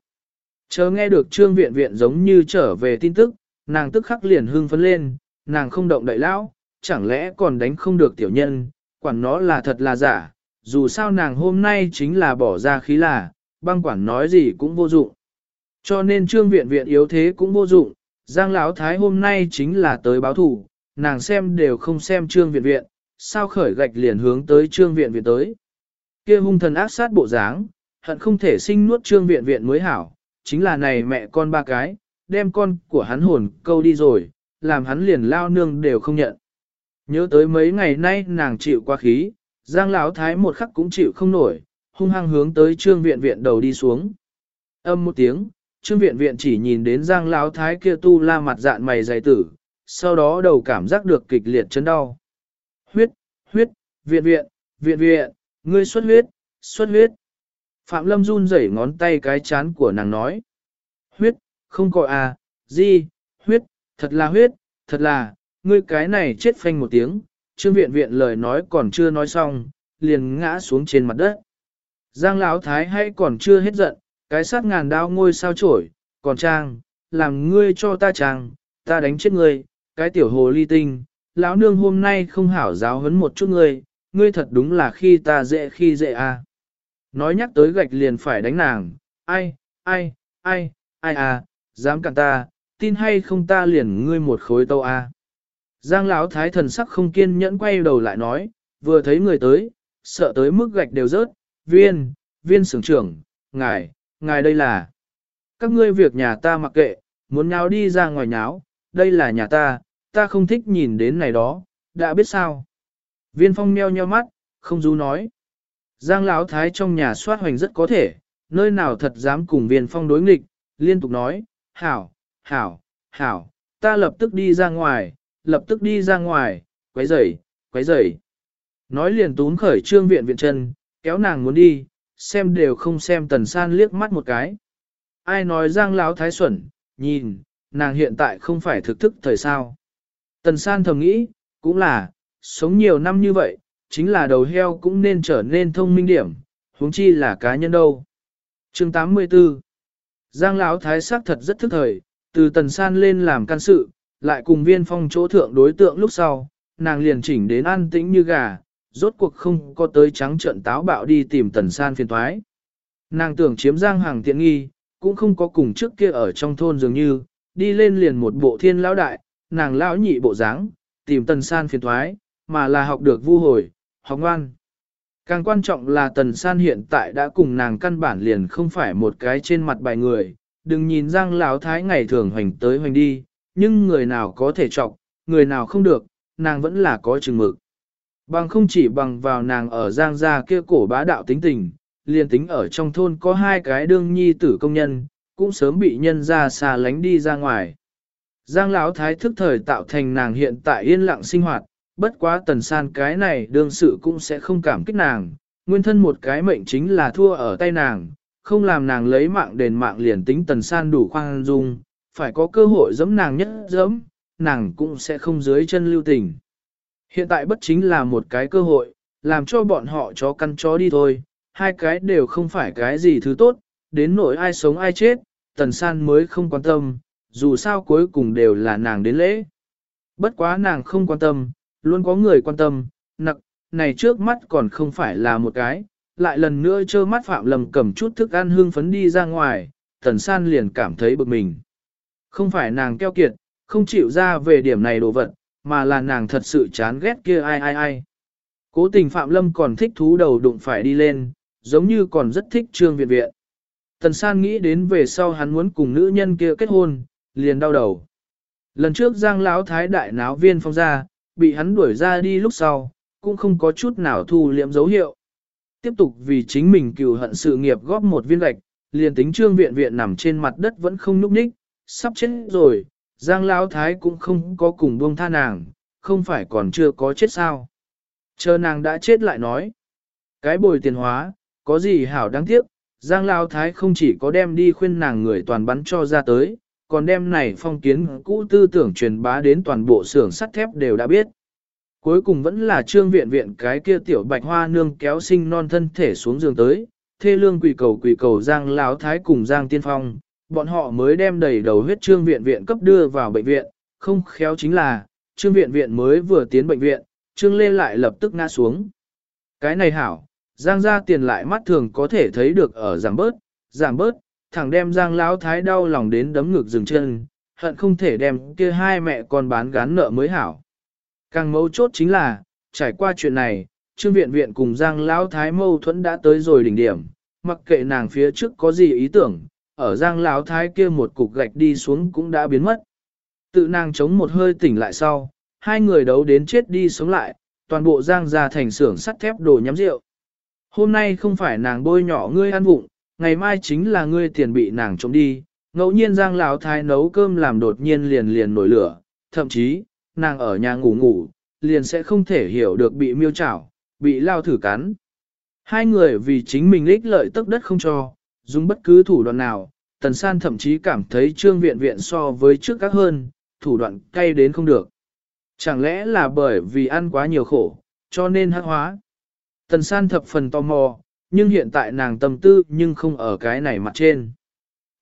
Chờ nghe được trương viện viện giống như trở về tin tức, nàng tức khắc liền hưng phấn lên, nàng không động đại lão, chẳng lẽ còn đánh không được tiểu nhân, quản nó là thật là giả, dù sao nàng hôm nay chính là bỏ ra khí là, băng quản nói gì cũng vô dụng. Cho nên trương viện viện yếu thế cũng vô dụng, giang lão thái hôm nay chính là tới báo thủ, nàng xem đều không xem trương viện viện, sao khởi gạch liền hướng tới trương viện viện tới. kia hung thần ác sát bộ dáng, hận không thể sinh nuốt trương viện viện mới hảo, chính là này mẹ con ba cái, đem con của hắn hồn câu đi rồi, làm hắn liền lao nương đều không nhận. Nhớ tới mấy ngày nay nàng chịu qua khí, Giang Lão Thái một khắc cũng chịu không nổi, hung hăng hướng tới trương viện viện đầu đi xuống. Âm một tiếng, trương viện viện chỉ nhìn đến Giang Lão Thái kia tu la mặt dạn mày dày tử, sau đó đầu cảm giác được kịch liệt chấn đau. Huyết, huyết, viện viện, viện viện, ngươi xuất huyết, xuất huyết. Phạm Lâm run rẩy ngón tay cái chán của nàng nói. Huyết, không có à, gì, huyết, thật là huyết, thật là, ngươi cái này chết phanh một tiếng, trương viện viện lời nói còn chưa nói xong, liền ngã xuống trên mặt đất. Giang Lão Thái hay còn chưa hết giận, cái sát ngàn đao ngôi sao trổi, còn trang, làm ngươi cho ta trang, ta đánh chết ngươi, cái tiểu hồ ly tinh, lão nương hôm nay không hảo giáo huấn một chút ngươi, ngươi thật đúng là khi ta dễ khi dễ à. Nói nhắc tới gạch liền phải đánh nàng, ai, ai, ai, ai à, dám cản ta, tin hay không ta liền ngươi một khối tâu à. Giang lão thái thần sắc không kiên nhẫn quay đầu lại nói, vừa thấy người tới, sợ tới mức gạch đều rớt, viên, viên sưởng trưởng, ngài, ngài đây là. Các ngươi việc nhà ta mặc kệ, muốn nháo đi ra ngoài nháo, đây là nhà ta, ta không thích nhìn đến này đó, đã biết sao. Viên phong meo nheo mắt, không dú nói. Giang lão thái trong nhà soát hoành rất có thể, nơi nào thật dám cùng viên phong đối nghịch, liên tục nói, hảo, hảo, hảo, ta lập tức đi ra ngoài, lập tức đi ra ngoài, quấy rầy, quấy rầy. Nói liền tún khởi trương viện viện chân, kéo nàng muốn đi, xem đều không xem tần san liếc mắt một cái. Ai nói giang lão thái xuẩn, nhìn, nàng hiện tại không phải thực thức thời sao. Tần san thầm nghĩ, cũng là, sống nhiều năm như vậy, chính là đầu heo cũng nên trở nên thông minh điểm, huống chi là cá nhân đâu. Chương 84 Giang lão thái sắc thật rất thức thời, từ tần san lên làm can sự, lại cùng viên phong chỗ thượng đối tượng lúc sau, nàng liền chỉnh đến an tĩnh như gà, rốt cuộc không có tới trắng trận táo bạo đi tìm tần san phiền thoái. Nàng tưởng chiếm giang hàng tiện nghi, cũng không có cùng trước kia ở trong thôn dường như, đi lên liền một bộ thiên lão đại, nàng lão nhị bộ dáng, tìm tần san phiền thoái, mà là học được vu hồi, học ngoan. Càng quan trọng là Tần San hiện tại đã cùng nàng căn bản liền không phải một cái trên mặt bài người, đừng nhìn Giang Lão Thái ngày thường hoành tới hoành đi, nhưng người nào có thể trọng, người nào không được, nàng vẫn là có chừng mực. Bằng không chỉ bằng vào nàng ở Giang gia kia cổ bá đạo tính tình, liền tính ở trong thôn có hai cái đương nhi tử công nhân, cũng sớm bị nhân ra xa lánh đi ra ngoài. Giang Lão Thái thức thời tạo thành nàng hiện tại yên lặng sinh hoạt, bất quá tần san cái này đương sự cũng sẽ không cảm kích nàng, nguyên thân một cái mệnh chính là thua ở tay nàng, không làm nàng lấy mạng đền mạng liền tính tần san đủ khoan dung, phải có cơ hội giẫm nàng nhất giẫm, nàng cũng sẽ không dưới chân lưu tình. Hiện tại bất chính là một cái cơ hội, làm cho bọn họ chó căn chó đi thôi, hai cái đều không phải cái gì thứ tốt, đến nỗi ai sống ai chết, tần san mới không quan tâm, dù sao cuối cùng đều là nàng đến lễ. Bất quá nàng không quan tâm, luôn có người quan tâm, nặc, này trước mắt còn không phải là một cái, lại lần nữa trơ mắt Phạm lầm cầm chút thức ăn hương phấn đi ra ngoài, tần san liền cảm thấy bực mình. Không phải nàng keo kiệt, không chịu ra về điểm này đồ vật, mà là nàng thật sự chán ghét kia ai ai ai. Cố tình Phạm Lâm còn thích thú đầu đụng phải đi lên, giống như còn rất thích trương viện viện. Tần san nghĩ đến về sau hắn muốn cùng nữ nhân kia kết hôn, liền đau đầu. Lần trước Giang Lão Thái đại náo viên phong ra, bị hắn đuổi ra đi lúc sau, cũng không có chút nào thu liệm dấu hiệu. Tiếp tục vì chính mình cừu hận sự nghiệp góp một viên gạch, liền tính trương viện viện nằm trên mặt đất vẫn không nhúc ních, sắp chết rồi, Giang Lão Thái cũng không có cùng buông tha nàng, không phải còn chưa có chết sao. Chờ nàng đã chết lại nói. Cái bồi tiền hóa, có gì hảo đáng tiếc, Giang Lão Thái không chỉ có đem đi khuyên nàng người toàn bắn cho ra tới, còn đem này phong kiến cũ tư tưởng truyền bá đến toàn bộ xưởng sắt thép đều đã biết. Cuối cùng vẫn là trương viện viện cái kia tiểu bạch hoa nương kéo sinh non thân thể xuống giường tới, thê lương quỷ cầu quỷ cầu Giang Lão Thái cùng Giang Tiên Phong, bọn họ mới đem đầy đầu huyết trương viện viện cấp đưa vào bệnh viện, không khéo chính là, trương viện viện mới vừa tiến bệnh viện, trương lê lại lập tức ngã xuống. Cái này hảo, Giang ra tiền lại mắt thường có thể thấy được ở giảm bớt, giảm bớt, thẳng đem Giang Lão Thái đau lòng đến đấm ngực dừng chân, hận không thể đem kia hai mẹ con bán gán nợ mới hảo. Càng mấu chốt chính là, trải qua chuyện này, Trương Viện Viện cùng Giang Lão Thái mâu thuẫn đã tới rồi đỉnh điểm, mặc kệ nàng phía trước có gì ý tưởng, ở Giang Lão Thái kia một cục gạch đi xuống cũng đã biến mất. Tự nàng chống một hơi tỉnh lại sau, hai người đấu đến chết đi sống lại, toàn bộ Giang ra thành xưởng sắt thép đồ nhắm rượu. Hôm nay không phải nàng bôi nhỏ ngươi ăn vụng, ngày mai chính là ngươi tiền bị nàng trộm đi, ngẫu nhiên Giang Lão Thái nấu cơm làm đột nhiên liền liền nổi lửa, thậm chí, nàng ở nhà ngủ ngủ, liền sẽ không thể hiểu được bị miêu chảo, bị lao thử cắn. Hai người vì chính mình ích lợi tức đất không cho, dùng bất cứ thủ đoạn nào, Tần San thậm chí cảm thấy trương viện viện so với trước các hơn, thủ đoạn cay đến không được. Chẳng lẽ là bởi vì ăn quá nhiều khổ, cho nên hắc hóa. Tần San thập phần tò mò, nhưng hiện tại nàng tâm tư nhưng không ở cái này mặt trên.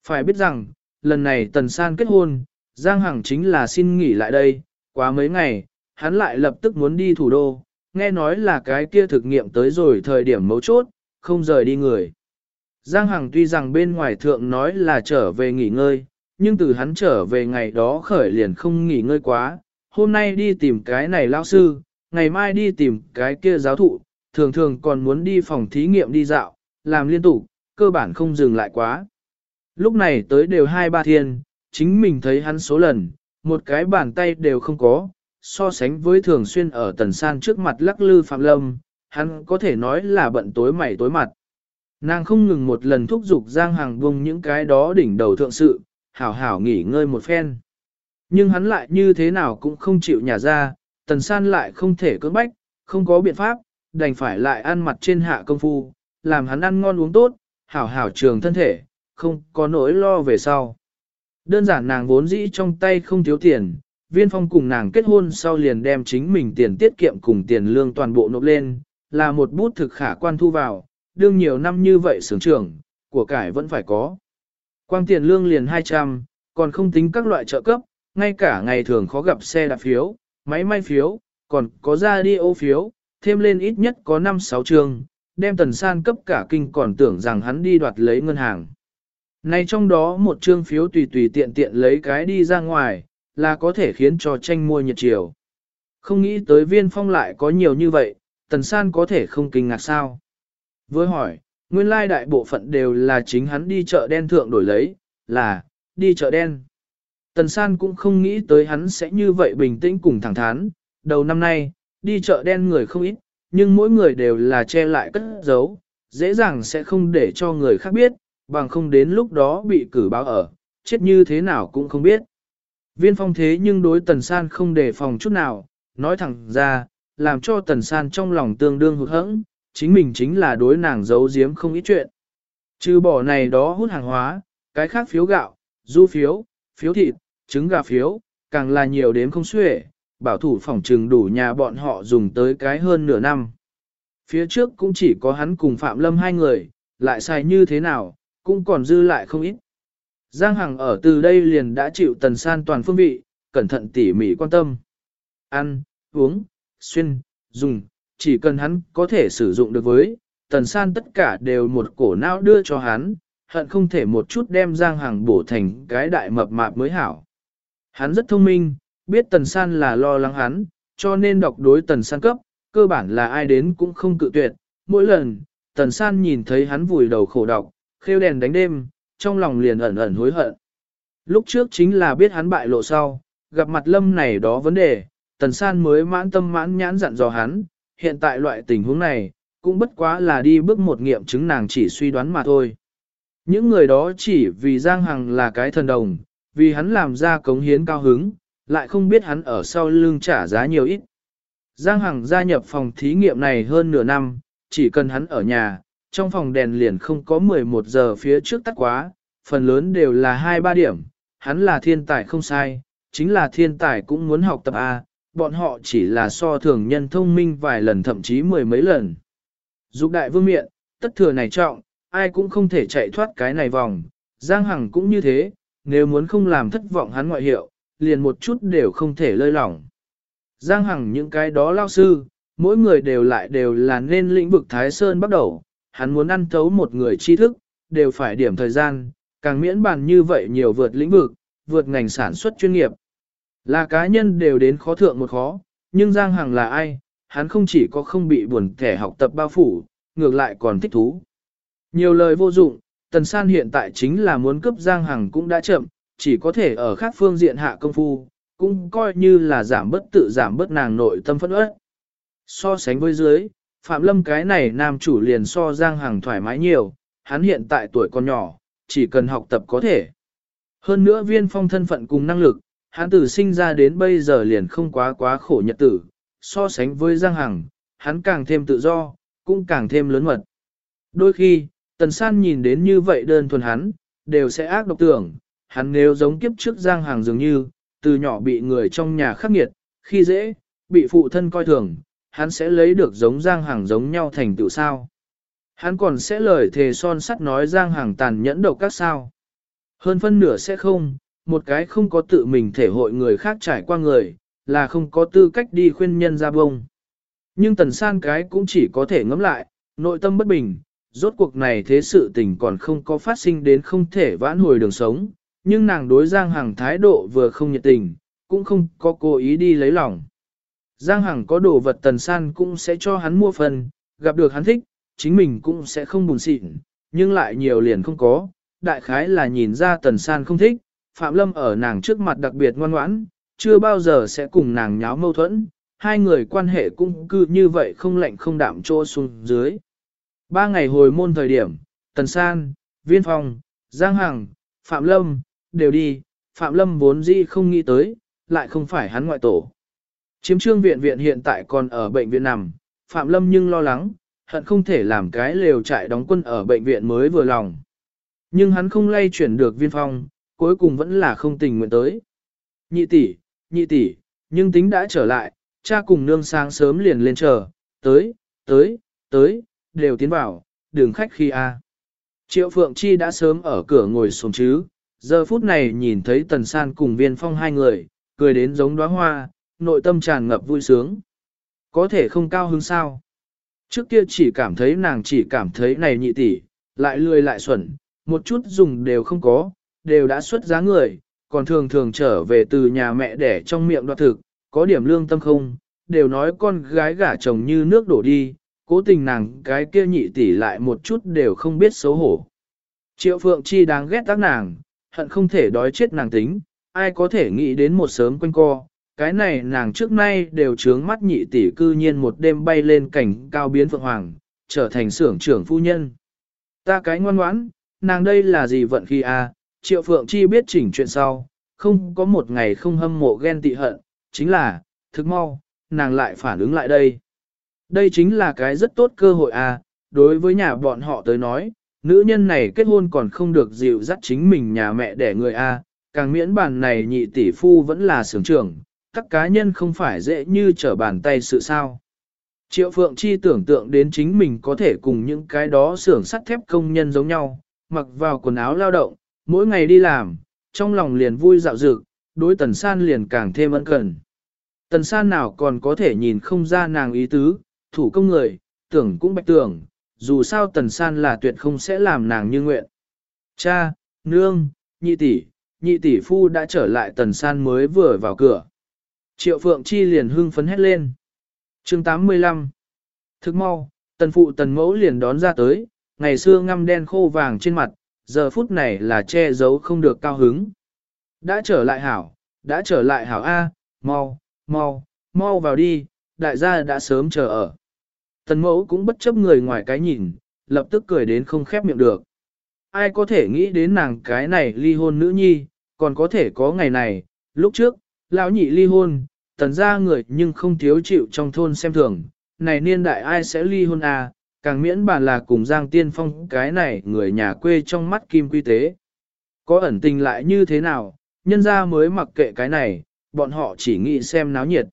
Phải biết rằng, lần này Tần San kết hôn, Giang Hằng chính là xin nghỉ lại đây, quá mấy ngày, hắn lại lập tức muốn đi thủ đô, nghe nói là cái kia thực nghiệm tới rồi thời điểm mấu chốt, không rời đi người. Giang Hằng tuy rằng bên ngoài thượng nói là trở về nghỉ ngơi, nhưng từ hắn trở về ngày đó khởi liền không nghỉ ngơi quá, hôm nay đi tìm cái này lao sư, ngày mai đi tìm cái kia giáo thụ, thường thường còn muốn đi phòng thí nghiệm đi dạo, làm liên tục, cơ bản không dừng lại quá. Lúc này tới đều hai ba thiên, chính mình thấy hắn số lần, một cái bàn tay đều không có, so sánh với thường xuyên ở tần san trước mặt lắc lư phạm lâm, hắn có thể nói là bận tối mày tối mặt. Nàng không ngừng một lần thúc giục Giang Hàng buông những cái đó đỉnh đầu thượng sự, hảo hảo nghỉ ngơi một phen. Nhưng hắn lại như thế nào cũng không chịu nhả ra, tần san lại không thể cưỡng bách, không có biện pháp, đành phải lại ăn mặt trên hạ công phu, làm hắn ăn ngon uống tốt, hảo hảo trường thân thể, không có nỗi lo về sau. Đơn giản nàng vốn dĩ trong tay không thiếu tiền, viên phong cùng nàng kết hôn sau liền đem chính mình tiền tiết kiệm cùng tiền lương toàn bộ nộp lên, là một bút thực khả quan thu vào, đương nhiều năm như vậy sướng trưởng, của cải vẫn phải có. Quang tiền lương liền 200, còn không tính các loại trợ cấp, ngay cả ngày thường khó gặp xe đạp phiếu, máy may phiếu, còn có ra đi ô phiếu, thêm lên ít nhất có 5-6 trường, đem tần san cấp cả kinh còn tưởng rằng hắn đi đoạt lấy ngân hàng. Này trong đó một trương phiếu tùy tùy tiện tiện lấy cái đi ra ngoài, là có thể khiến cho tranh mua nhiệt chiều. Không nghĩ tới viên phong lại có nhiều như vậy, Tần San có thể không kinh ngạc sao? Với hỏi, nguyên lai đại bộ phận đều là chính hắn đi chợ đen thượng đổi lấy, là, đi chợ đen. Tần San cũng không nghĩ tới hắn sẽ như vậy bình tĩnh cùng thẳng thắn, đầu năm nay, đi chợ đen người không ít, nhưng mỗi người đều là che lại cất giấu, dễ dàng sẽ không để cho người khác biết, bằng không đến lúc đó bị cử báo ở, chết như thế nào cũng không biết. Viên phong thế nhưng đối tần san không đề phòng chút nào, nói thẳng ra, làm cho tần san trong lòng tương đương hụt hẫng, chính mình chính là đối nàng giấu giếm không ít chuyện. Trừ bỏ này đó hút hàng hóa, cái khác phiếu gạo, du phiếu, phiếu thịt, trứng gà phiếu, càng là nhiều đến không xuể, bảo thủ phòng trừng đủ nhà bọn họ dùng tới cái hơn nửa năm. Phía trước cũng chỉ có hắn cùng Phạm Lâm hai người, lại xài như thế nào, cũng còn dư lại không ít. Giang Hằng ở từ đây liền đã chịu tần san toàn phương vị, cẩn thận tỉ mỉ quan tâm. Ăn, uống, xuyên, dùng, chỉ cần hắn có thể sử dụng được với, tần san tất cả đều một cổ não đưa cho hắn, hận không thể một chút đem Giang hàng bổ thành cái đại mập mạp mới hảo. Hắn rất thông minh, biết tần san là lo lắng hắn, cho nên đọc đối tần san cấp, cơ bản là ai đến cũng không cự tuyệt. Mỗi lần, tần san nhìn thấy hắn vùi đầu khổ đọc, khêu đèn đánh đêm, trong lòng liền ẩn ẩn hối hận. Lúc trước chính là biết hắn bại lộ sau, gặp mặt lâm này đó vấn đề, tần san mới mãn tâm mãn nhãn dặn dò hắn, hiện tại loại tình huống này, cũng bất quá là đi bước một nghiệm chứng nàng chỉ suy đoán mà thôi. Những người đó chỉ vì Giang Hằng là cái thần đồng, vì hắn làm ra cống hiến cao hứng, lại không biết hắn ở sau lưng trả giá nhiều ít. Giang Hằng gia nhập phòng thí nghiệm này hơn nửa năm, chỉ cần hắn ở nhà, trong phòng đèn liền không có 11 giờ phía trước tắt quá, phần lớn đều là 2-3 điểm, hắn là thiên tài không sai, chính là thiên tài cũng muốn học tập A, bọn họ chỉ là so thường nhân thông minh vài lần thậm chí mười mấy lần. Dục đại vương miện, tất thừa này trọng, ai cũng không thể chạy thoát cái này vòng, Giang Hằng cũng như thế, nếu muốn không làm thất vọng hắn ngoại hiệu, liền một chút đều không thể lơi lỏng. Giang Hằng những cái đó lao sư, mỗi người đều lại đều là nên lĩnh vực Thái Sơn bắt đầu, hắn muốn ăn thấu một người tri thức, đều phải điểm thời gian, càng miễn bàn như vậy nhiều vượt lĩnh vực, vượt ngành sản xuất chuyên nghiệp. Là cá nhân đều đến khó thượng một khó, nhưng Giang Hằng là ai, hắn không chỉ có không bị buồn kẻ học tập bao phủ, ngược lại còn thích thú. Nhiều lời vô dụng, Tần San hiện tại chính là muốn cướp Giang Hằng cũng đã chậm, chỉ có thể ở khác phương diện hạ công phu, cũng coi như là giảm bất tự giảm bất nàng nội tâm phẫn uất. So sánh với dưới, Phạm Lâm cái này nam chủ liền so Giang Hằng thoải mái nhiều, hắn hiện tại tuổi còn nhỏ, chỉ cần học tập có thể. Hơn nữa viên phong thân phận cùng năng lực, hắn từ sinh ra đến bây giờ liền không quá quá khổ nhật tử, so sánh với Giang Hằng, hắn càng thêm tự do, cũng càng thêm lớn mật. Đôi khi, Tần San nhìn đến như vậy đơn thuần hắn, đều sẽ ác độc tưởng, hắn nếu giống kiếp trước Giang Hằng dường như, từ nhỏ bị người trong nhà khắc nghiệt, khi dễ, bị phụ thân coi thường, hắn sẽ lấy được giống Giang Hằng giống nhau thành tựu sao. Hắn còn sẽ lời thề son sắt nói Giang Hằng tàn nhẫn độc các sao. Hơn phân nửa sẽ không, một cái không có tự mình thể hội người khác trải qua người, là không có tư cách đi khuyên nhân ra bông. Nhưng tần san cái cũng chỉ có thể ngẫm lại, nội tâm bất bình, rốt cuộc này thế sự tình còn không có phát sinh đến không thể vãn hồi đường sống, nhưng nàng đối Giang Hằng thái độ vừa không nhiệt tình, cũng không có cố ý đi lấy lòng. Giang Hằng có đồ vật tần san cũng sẽ cho hắn mua phần, gặp được hắn thích, chính mình cũng sẽ không buồn xịn, nhưng lại nhiều liền không có, đại khái là nhìn ra tần san không thích, Phạm Lâm ở nàng trước mặt đặc biệt ngoan ngoãn, chưa bao giờ sẽ cùng nàng nháo mâu thuẫn, hai người quan hệ cũng cứ như vậy không lạnh không đạm trô xuống dưới. Ba ngày hồi môn thời điểm, Tần San, Viên Phong, Giang Hằng, Phạm Lâm, đều đi, Phạm Lâm vốn dĩ không nghĩ tới, lại không phải hắn ngoại tổ. Chiếm trương viện viện hiện tại còn ở bệnh viện nằm, Phạm Lâm nhưng lo lắng, hận không thể làm cái lều trại đóng quân ở bệnh viện mới vừa lòng. Nhưng hắn không lay chuyển được viên phong, cuối cùng vẫn là không tình nguyện tới. Nhị tỷ, nhị tỷ, nhưng tính đã trở lại, cha cùng nương sáng sớm liền lên chờ, tới, tới, tới, đều tiến vào, đường khách khi a. Triệu Phượng Chi đã sớm ở cửa ngồi xuống chứ, giờ phút này nhìn thấy Tần San cùng viên phong hai người, cười đến giống đóa hoa, nội tâm tràn ngập vui sướng. Có thể không cao hứng sao? Trước kia chỉ cảm thấy nàng chỉ cảm thấy này nhị tỷ, lại lười lại xuẩn, một chút dùng đều không có, đều đã xuất giá người, còn thường thường trở về từ nhà mẹ đẻ trong miệng đoạt thực, có điểm lương tâm không, đều nói con gái gả chồng như nước đổ đi, cố tình nàng cái kia nhị tỷ lại một chút đều không biết xấu hổ. Triệu Phượng Chi đáng ghét tác nàng, hận không thể đói chết nàng tính, ai có thể nghĩ đến một sớm quanh co, cái này nàng trước nay đều trướng mắt nhị tỷ cư nhiên một đêm bay lên cảnh cao biến phượng hoàng, trở thành xưởng trưởng phu nhân. Ta cái ngoan ngoãn, nàng đây là gì vận khi a? À? Triệu Phượng Chi biết chỉnh chuyện sau, không có một ngày không hâm mộ ghen tị hận, chính là, thức mau, nàng lại phản ứng lại đây. Đây chính là cái rất tốt cơ hội à, đối với nhà bọn họ tới nói, nữ nhân này kết hôn còn không được dịu dắt chính mình nhà mẹ đẻ người a, à, càng miễn bàn này nhị tỷ phu vẫn là sướng trưởng, các cá nhân không phải dễ như trở bàn tay sự sao. Triệu Phượng Chi tưởng tượng đến chính mình có thể cùng những cái đó xưởng sắt thép công nhân giống nhau, mặc vào quần áo lao động, mỗi ngày đi làm, trong lòng liền vui dạo dực, đối tần san liền càng thêm ân cần. Tần san nào còn có thể nhìn không ra nàng ý tứ, thủ công người, tưởng cũng bạch tưởng, dù sao tần san là tuyệt không sẽ làm nàng như nguyện. Cha, nương, nhị tỷ, nhị tỷ phu đã trở lại tần san mới vừa vào cửa. Triệu Phượng Chi liền hưng phấn hét lên. chương 85 Thức mau, tần phụ tần mẫu liền đón ra tới, ngày xưa ngăm đen khô vàng trên mặt, giờ phút này là che giấu không được cao hứng. Đã trở lại hảo, đã trở lại hảo A, mau, mau, mau vào đi, đại gia đã sớm chờ ở. Tần mẫu cũng bất chấp người ngoài cái nhìn, lập tức cười đến không khép miệng được. Ai có thể nghĩ đến nàng cái này ly hôn nữ nhi, còn có thể có ngày này, lúc trước, lão nhị ly hôn, tần ra người nhưng không thiếu chịu trong thôn xem thường, này niên đại ai sẽ ly hôn à, càng miễn bàn là cùng Giang Tiên Phong cái này người nhà quê trong mắt kim quy tế. Có ẩn tình lại như thế nào, nhân ra mới mặc kệ cái này, bọn họ chỉ nghĩ xem náo nhiệt.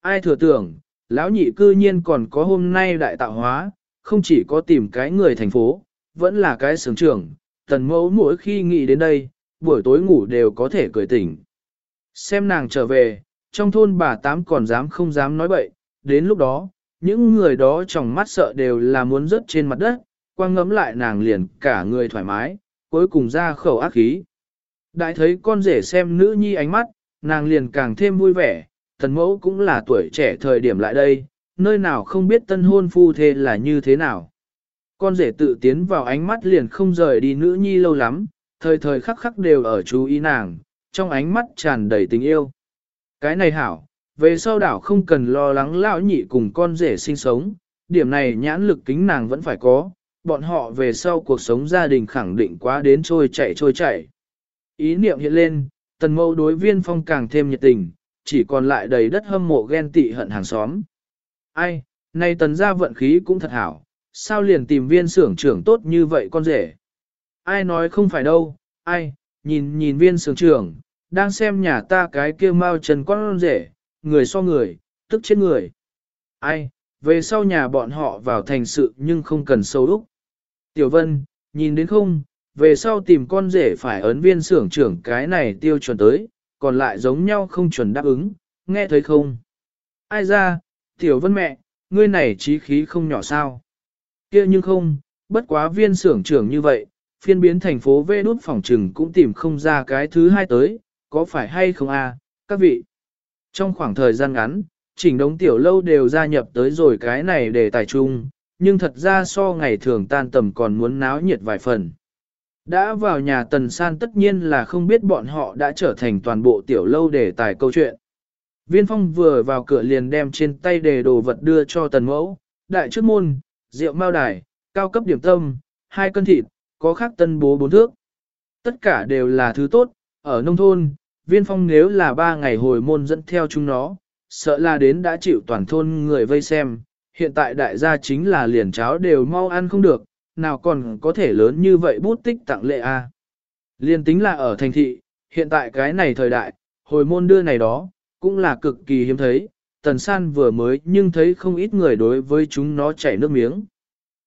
Ai thừa tưởng, lão nhị cư nhiên còn có hôm nay đại tạo hóa, không chỉ có tìm cái người thành phố, vẫn là cái sướng trưởng, tần mẫu mỗi khi nghĩ đến đây, buổi tối ngủ đều có thể cười tỉnh. Xem nàng trở về, trong thôn bà tám còn dám không dám nói bậy, đến lúc đó, những người đó trong mắt sợ đều là muốn rớt trên mặt đất, quang ngấm lại nàng liền cả người thoải mái, cuối cùng ra khẩu ác khí. Đại thấy con rể xem nữ nhi ánh mắt, nàng liền càng thêm vui vẻ, thần mẫu cũng là tuổi trẻ thời điểm lại đây, nơi nào không biết tân hôn phu thê là như thế nào. Con rể tự tiến vào ánh mắt liền không rời đi nữ nhi lâu lắm, thời thời khắc khắc đều ở chú ý nàng, trong ánh mắt tràn đầy tình yêu. Cái này hảo, về sau đảo không cần lo lắng lão nhị cùng con rể sinh sống, điểm này nhãn lực kính nàng vẫn phải có, bọn họ về sau cuộc sống gia đình khẳng định quá đến trôi chạy trôi chạy. Ý niệm hiện lên, tần mâu đối viên phong càng thêm nhiệt tình, chỉ còn lại đầy đất hâm mộ ghen tị hận hàng xóm. Ai, nay tần gia vận khí cũng thật hảo, sao liền tìm viên xưởng trưởng tốt như vậy con rể. Ai nói không phải đâu, ai, nhìn nhìn viên xưởng trưởng, đang xem nhà ta cái kia mau trần con rể, người so người, tức chết người. Ai, về sau nhà bọn họ vào thành sự nhưng không cần sâu úc. Tiểu Vân, nhìn đến không, về sau tìm con rể phải ấn viên xưởng trưởng cái này tiêu chuẩn tới, còn lại giống nhau không chuẩn đáp ứng, nghe thấy không? Ai ra, Tiểu Vân mẹ, ngươi này trí khí không nhỏ sao? kia nhưng không, bất quá viên xưởng trưởng như vậy, phiên biến thành phố vê đút phòng trừng cũng tìm không ra cái thứ hai tới, có phải hay không a, à, các vị? Trong khoảng thời gian ngắn, chỉnh đống tiểu lâu đều gia nhập tới rồi cái này để tài chung, nhưng thật ra so ngày thường tan tầm còn muốn náo nhiệt vài phần. Đã vào nhà tần san tất nhiên là không biết bọn họ đã trở thành toàn bộ tiểu lâu để tài câu chuyện. Viên phong vừa vào cửa liền đem trên tay đề đồ vật đưa cho tần mẫu, đại trước môn, rượu mao đài, cao cấp điểm tâm, hai cân thịt, có khác tân bố bốn thước. Tất cả đều là thứ tốt, ở nông thôn, viên phong nếu là ba ngày hồi môn dẫn theo chúng nó, sợ là đến đã chịu toàn thôn người vây xem, hiện tại đại gia chính là liền cháo đều mau ăn không được, nào còn có thể lớn như vậy bút tích tặng lệ a. À. Liên tính là ở thành thị, hiện tại cái này thời đại, hồi môn đưa này đó, cũng là cực kỳ hiếm thấy, tần san vừa mới nhưng thấy không ít người đối với chúng nó chảy nước miếng.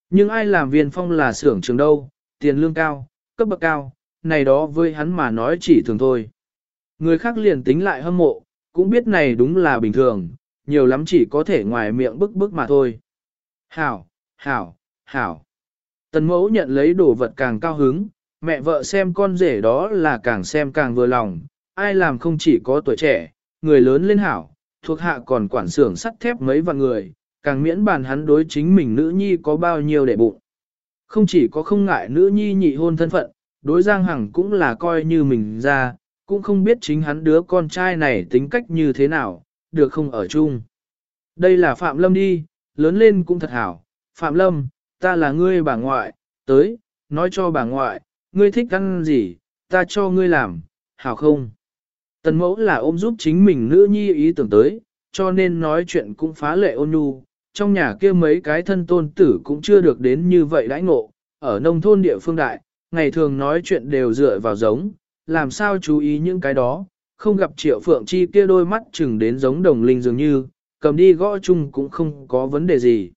Nhưng ai làm viên phong là xưởng trường đâu, tiền lương cao, cấp bậc cao, này đó với hắn mà nói chỉ thường thôi. Người khác liền tính lại hâm mộ, cũng biết này đúng là bình thường, nhiều lắm chỉ có thể ngoài miệng bức bức mà thôi. Hảo, hảo, hảo. Tần mẫu nhận lấy đồ vật càng cao hứng, mẹ vợ xem con rể đó là càng xem càng vừa lòng, ai làm không chỉ có tuổi trẻ, người lớn lên hảo, thuộc hạ còn quản xưởng sắt thép mấy vạn người, càng miễn bàn hắn đối chính mình nữ nhi có bao nhiêu để bụng. Không chỉ có không ngại nữ nhi nhị hôn thân phận, đối Giang Hằng cũng là coi như mình ra, cũng không biết chính hắn đứa con trai này tính cách như thế nào, được không ở chung. Đây là Phạm Lâm đi, lớn lên cũng thật hảo. Phạm Lâm, ta là ngươi bà ngoại, tới, nói cho bà ngoại, ngươi thích ăn gì, ta cho ngươi làm, hảo không? Tần mẫu là ôm giúp chính mình nữ nhi ý tưởng tới, cho nên nói chuyện cũng phá lệ ôn nhu. Trong nhà kia mấy cái thân tôn tử cũng chưa được đến như vậy đãi ngộ, ở nông thôn địa phương đại, ngày thường nói chuyện đều dựa vào giống, làm sao chú ý những cái đó, không gặp triệu phượng chi kia đôi mắt chừng đến giống đồng linh dường như, cầm đi gõ chung cũng không có vấn đề gì.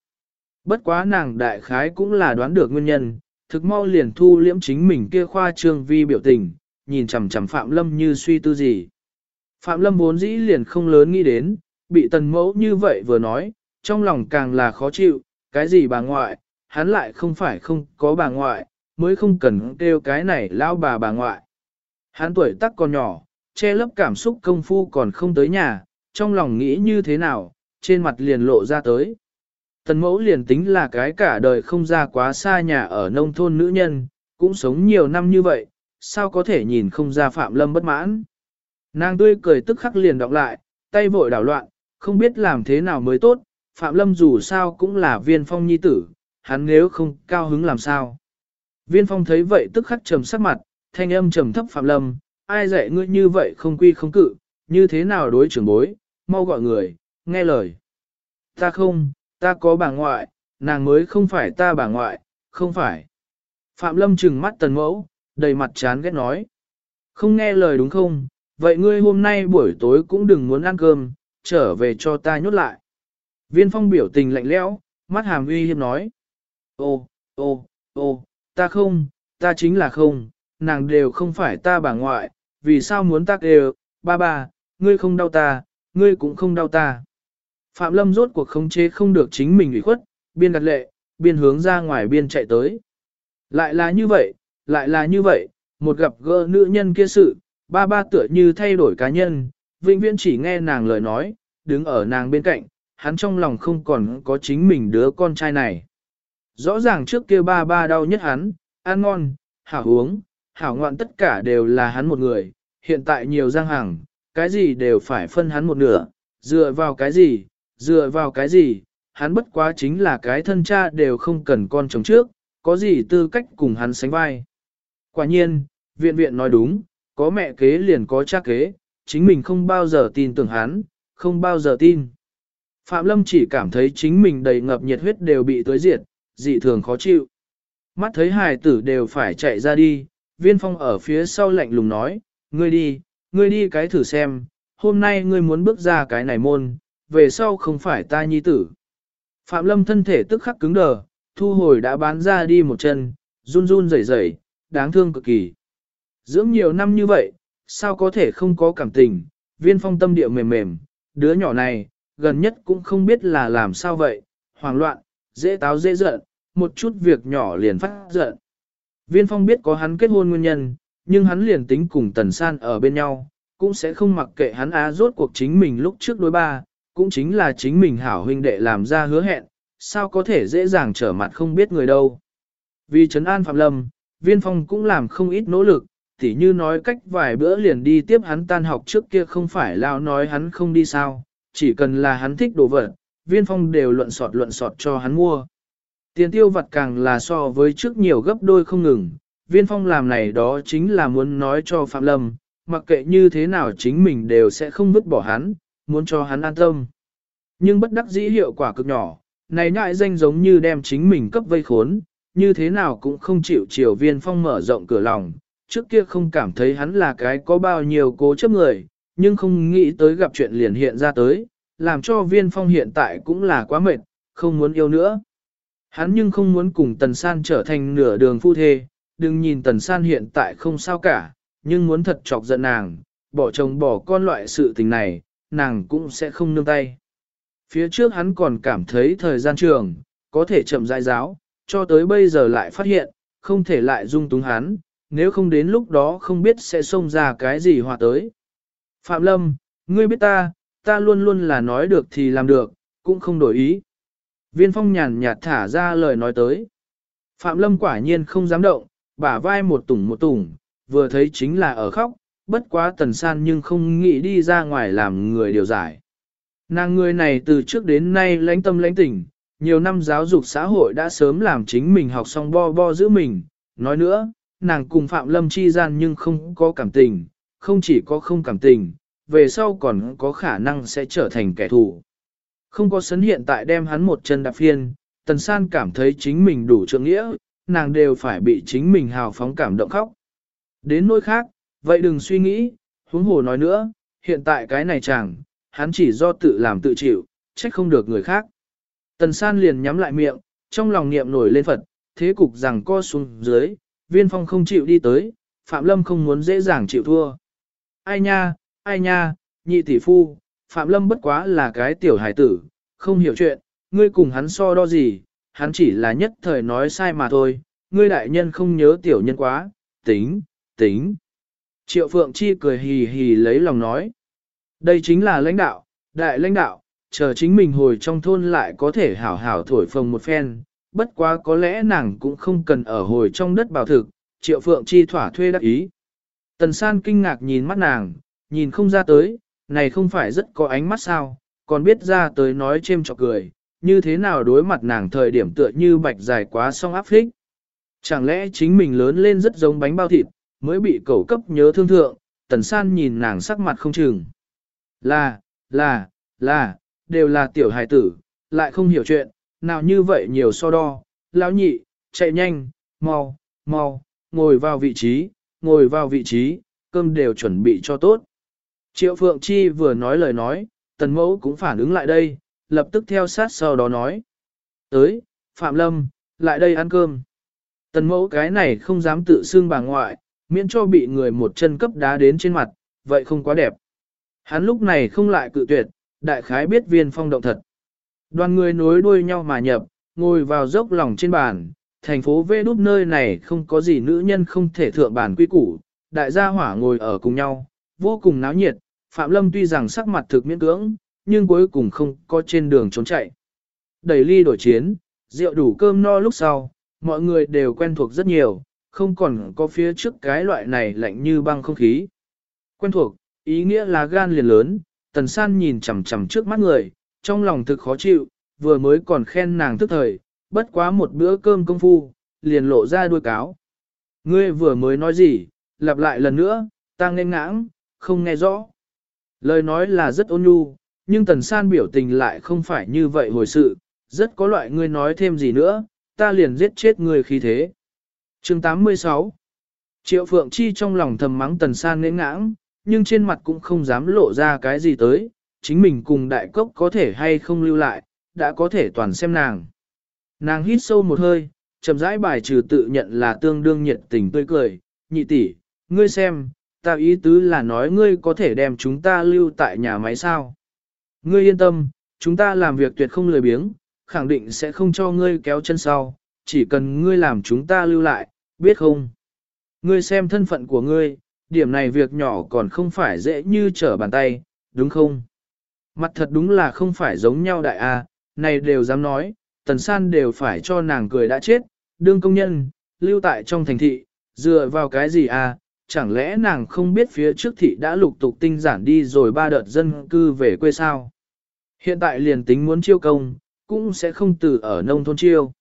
Bất quá nàng đại khái cũng là đoán được nguyên nhân, thực mau liền thu liễm chính mình kia khoa trương vi biểu tình, nhìn chằm chằm Phạm Lâm như suy tư gì. Phạm Lâm vốn dĩ liền không lớn nghĩ đến, bị tần mẫu như vậy vừa nói, trong lòng càng là khó chịu, cái gì bà ngoại, hắn lại không phải không có bà ngoại, mới không cần kêu cái này lao bà bà ngoại. Hắn tuổi tác còn nhỏ, che lấp cảm xúc công phu còn không tới nhà, trong lòng nghĩ như thế nào, trên mặt liền lộ ra tới. Tần mẫu liền tính là cái cả đời không ra quá xa nhà ở nông thôn nữ nhân, cũng sống nhiều năm như vậy, sao có thể nhìn không ra Phạm Lâm bất mãn. Nàng tươi cười tức khắc liền đọc lại, tay vội đảo loạn, không biết làm thế nào mới tốt, Phạm Lâm dù sao cũng là viên phong nhi tử, hắn nếu không cao hứng làm sao. Viên phong thấy vậy tức khắc trầm sắc mặt, thanh âm trầm thấp Phạm Lâm, ai dạy ngươi như vậy không quy không cự, như thế nào đối trưởng bối, mau gọi người, nghe lời. Ta không, ta có bà ngoại, nàng mới không phải ta bà ngoại, không phải. Phạm Lâm trừng mắt tần mẫu, đầy mặt chán ghét nói. Không nghe lời đúng không, vậy ngươi hôm nay buổi tối cũng đừng muốn ăn cơm, trở về cho ta nhốt lại. Viên phong biểu tình lạnh lẽo, mắt hàm uy hiếp nói. Ô, ô, ô, ta không, ta chính là không, nàng đều không phải ta bà ngoại, vì sao muốn ta đều, ba ba, ngươi không đau ta, ngươi cũng không đau ta. Phạm Lâm rốt cuộc khống chế không được chính mình ủy khuất, biên đặt lệ, biên hướng ra ngoài biên chạy tới. Lại là như vậy, lại là như vậy, một gặp gỡ nữ nhân kia sự, ba ba tựa như thay đổi cá nhân, vĩnh viễn chỉ nghe nàng lời nói, đứng ở nàng bên cạnh, hắn trong lòng không còn có chính mình đứa con trai này. Rõ ràng trước kia ba ba đau nhất hắn, ăn ngon, hảo uống, hảo ngoạn tất cả đều là hắn một người, hiện tại nhiều giang hàng, cái gì đều phải phân hắn một nửa, dựa vào cái gì, dựa vào cái gì, hắn bất quá chính là cái thân cha đều không cần con chồng trước, có gì tư cách cùng hắn sánh vai. Quả nhiên, viện viện nói đúng, có mẹ kế liền có cha kế, chính mình không bao giờ tin tưởng hắn, không bao giờ tin. Phạm Lâm chỉ cảm thấy chính mình đầy ngập nhiệt huyết đều bị tối diệt, dị thường khó chịu. Mắt thấy hài tử đều phải chạy ra đi, viên phong ở phía sau lạnh lùng nói, ngươi đi, ngươi đi cái thử xem, hôm nay ngươi muốn bước ra cái này môn, về sau không phải ta nhi tử. Phạm Lâm thân thể tức khắc cứng đờ, thu hồi đã bán ra đi một chân, run run rẩy rẩy, đáng thương cực kỳ. Dưỡng nhiều năm như vậy, sao có thể không có cảm tình, viên phong tâm địa mềm mềm, đứa nhỏ này, gần nhất cũng không biết là làm sao vậy, hoảng loạn, dễ táo dễ giận, một chút việc nhỏ liền phát giận. Viên phong biết có hắn kết hôn nguyên nhân, nhưng hắn liền tính cùng tần san ở bên nhau, cũng sẽ không mặc kệ hắn á rốt cuộc chính mình lúc trước đối ba, cũng chính là chính mình hảo huynh đệ làm ra hứa hẹn, sao có thể dễ dàng trở mặt không biết người đâu. Vì trấn an Phạm Lâm, viên phong cũng làm không ít nỗ lực, tỉ như nói cách vài bữa liền đi tiếp hắn tan học trước kia không phải lao nói hắn không đi sao, chỉ cần là hắn thích đồ vật, viên phong đều luận sọt luận sọt cho hắn mua. Tiền tiêu vật càng là so với trước nhiều gấp đôi không ngừng, viên phong làm này đó chính là muốn nói cho Phạm Lâm, mặc kệ như thế nào chính mình đều sẽ không vứt bỏ hắn, muốn cho hắn an tâm. Nhưng bất đắc dĩ hiệu quả cực nhỏ, này nhại danh giống như đem chính mình cấp vây khốn, như thế nào cũng không chịu chiều viên phong mở rộng cửa lòng, trước kia không cảm thấy hắn là cái có bao nhiêu cố chấp người, nhưng không nghĩ tới gặp chuyện liền hiện ra tới, làm cho viên phong hiện tại cũng là quá mệt, không muốn yêu nữa. Hắn nhưng không muốn cùng Tần San trở thành nửa đường phu thê, đừng nhìn Tần San hiện tại không sao cả, nhưng muốn thật chọc giận nàng, bỏ chồng bỏ con loại sự tình này, nàng cũng sẽ không nương tay. Phía trước hắn còn cảm thấy thời gian trường, có thể chậm rãi giáo, cho tới bây giờ lại phát hiện, không thể lại dung túng hắn, nếu không đến lúc đó không biết sẽ xông ra cái gì hòa tới. Phạm Lâm, ngươi biết ta, ta luôn luôn là nói được thì làm được, cũng không đổi ý. Viên phong nhàn nhạt thả ra lời nói tới. Phạm Lâm quả nhiên không dám động, bả vai một tủng một tủng, vừa thấy chính là ở khóc, bất quá tần san nhưng không nghĩ đi ra ngoài làm người điều giải. Nàng người này từ trước đến nay lãnh tâm lãnh tỉnh, nhiều năm giáo dục xã hội đã sớm làm chính mình học xong bo bo giữ mình. Nói nữa, nàng cùng Phạm Lâm chi gian nhưng không có cảm tình, không chỉ có không cảm tình, về sau còn có khả năng sẽ trở thành kẻ thù. Không có sấn hiện tại đem hắn một chân đạp phiên, Tần San cảm thấy chính mình đủ trượng nghĩa, nàng đều phải bị chính mình hào phóng cảm động khóc. Đến nỗi khác, vậy đừng suy nghĩ, huống hồ nói nữa, hiện tại cái này chẳng, hắn chỉ do tự làm tự chịu, trách không được người khác. Tần san liền nhắm lại miệng, trong lòng niệm nổi lên Phật, thế cục rằng co xuống dưới, viên phong không chịu đi tới, Phạm Lâm không muốn dễ dàng chịu thua. Ai nha, ai nha, nhị tỷ phu, Phạm Lâm bất quá là cái tiểu hải tử, không hiểu chuyện, ngươi cùng hắn so đo gì, hắn chỉ là nhất thời nói sai mà thôi, ngươi đại nhân không nhớ tiểu nhân quá, tính, tính. Triệu Phượng Chi cười hì hì lấy lòng nói. Đây chính là lãnh đạo, đại lãnh đạo, chờ chính mình hồi trong thôn lại có thể hảo hảo thổi phồng một phen, bất quá có lẽ nàng cũng không cần ở hồi trong đất bảo thực, triệu phượng chi thỏa thuê đắc ý. Tần san kinh ngạc nhìn mắt nàng, nhìn không ra tới, này không phải rất có ánh mắt sao, còn biết ra tới nói chêm chọc cười, như thế nào đối mặt nàng thời điểm tựa như bạch dài quá song áp phích. Chẳng lẽ chính mình lớn lên rất giống bánh bao thịt, mới bị cẩu cấp nhớ thương thượng, tần san nhìn nàng sắc mặt không chừng. Là, là, là, đều là tiểu hài tử, lại không hiểu chuyện, nào như vậy nhiều so đo, lão nhị, chạy nhanh, mau, mau, ngồi vào vị trí, ngồi vào vị trí, cơm đều chuẩn bị cho tốt. Triệu Phượng Chi vừa nói lời nói, tần mẫu cũng phản ứng lại đây, lập tức theo sát sau đó nói. Tới, Phạm Lâm, lại đây ăn cơm. Tần mẫu cái này không dám tự xưng bà ngoại, miễn cho bị người một chân cấp đá đến trên mặt, vậy không quá đẹp. Hắn lúc này không lại cự tuyệt, đại khái biết viên phong động thật. Đoàn người nối đuôi nhau mà nhập, ngồi vào dốc lòng trên bàn, thành phố vê đúc nơi này không có gì nữ nhân không thể thượng bàn quy củ, đại gia hỏa ngồi ở cùng nhau, vô cùng náo nhiệt, Phạm Lâm tuy rằng sắc mặt thực miễn cưỡng, nhưng cuối cùng không có trên đường trốn chạy. Đẩy ly đổi chiến, rượu đủ cơm no lúc sau, mọi người đều quen thuộc rất nhiều, không còn có phía trước cái loại này lạnh như băng không khí. Quen thuộc, ý nghĩa là gan liền lớn, tần san nhìn chằm chằm trước mắt người, trong lòng thực khó chịu, vừa mới còn khen nàng thức thời, bất quá một bữa cơm công phu, liền lộ ra đuôi cáo. Ngươi vừa mới nói gì, lặp lại lần nữa, ta nghe ngãng, không nghe rõ. Lời nói là rất ôn nhu, nhưng tần san biểu tình lại không phải như vậy hồi sự, rất có loại ngươi nói thêm gì nữa, ta liền giết chết ngươi khi thế. chương 86 Triệu Phượng Chi trong lòng thầm mắng tần san nghẽ ngãng, nhưng trên mặt cũng không dám lộ ra cái gì tới, chính mình cùng đại cốc có thể hay không lưu lại, đã có thể toàn xem nàng. Nàng hít sâu một hơi, chậm rãi bài trừ tự nhận là tương đương nhiệt tình tươi cười, nhị tỷ, ngươi xem, ta ý tứ là nói ngươi có thể đem chúng ta lưu tại nhà máy sao. Ngươi yên tâm, chúng ta làm việc tuyệt không lười biếng, khẳng định sẽ không cho ngươi kéo chân sau, chỉ cần ngươi làm chúng ta lưu lại, biết không? Ngươi xem thân phận của ngươi, điểm này việc nhỏ còn không phải dễ như trở bàn tay, đúng không? Mặt thật đúng là không phải giống nhau đại a, này đều dám nói, tần san đều phải cho nàng cười đã chết, đương công nhân, lưu tại trong thành thị, dựa vào cái gì a? Chẳng lẽ nàng không biết phía trước thị đã lục tục tinh giản đi rồi ba đợt dân cư về quê sao? Hiện tại liền tính muốn chiêu công, cũng sẽ không từ ở nông thôn chiêu.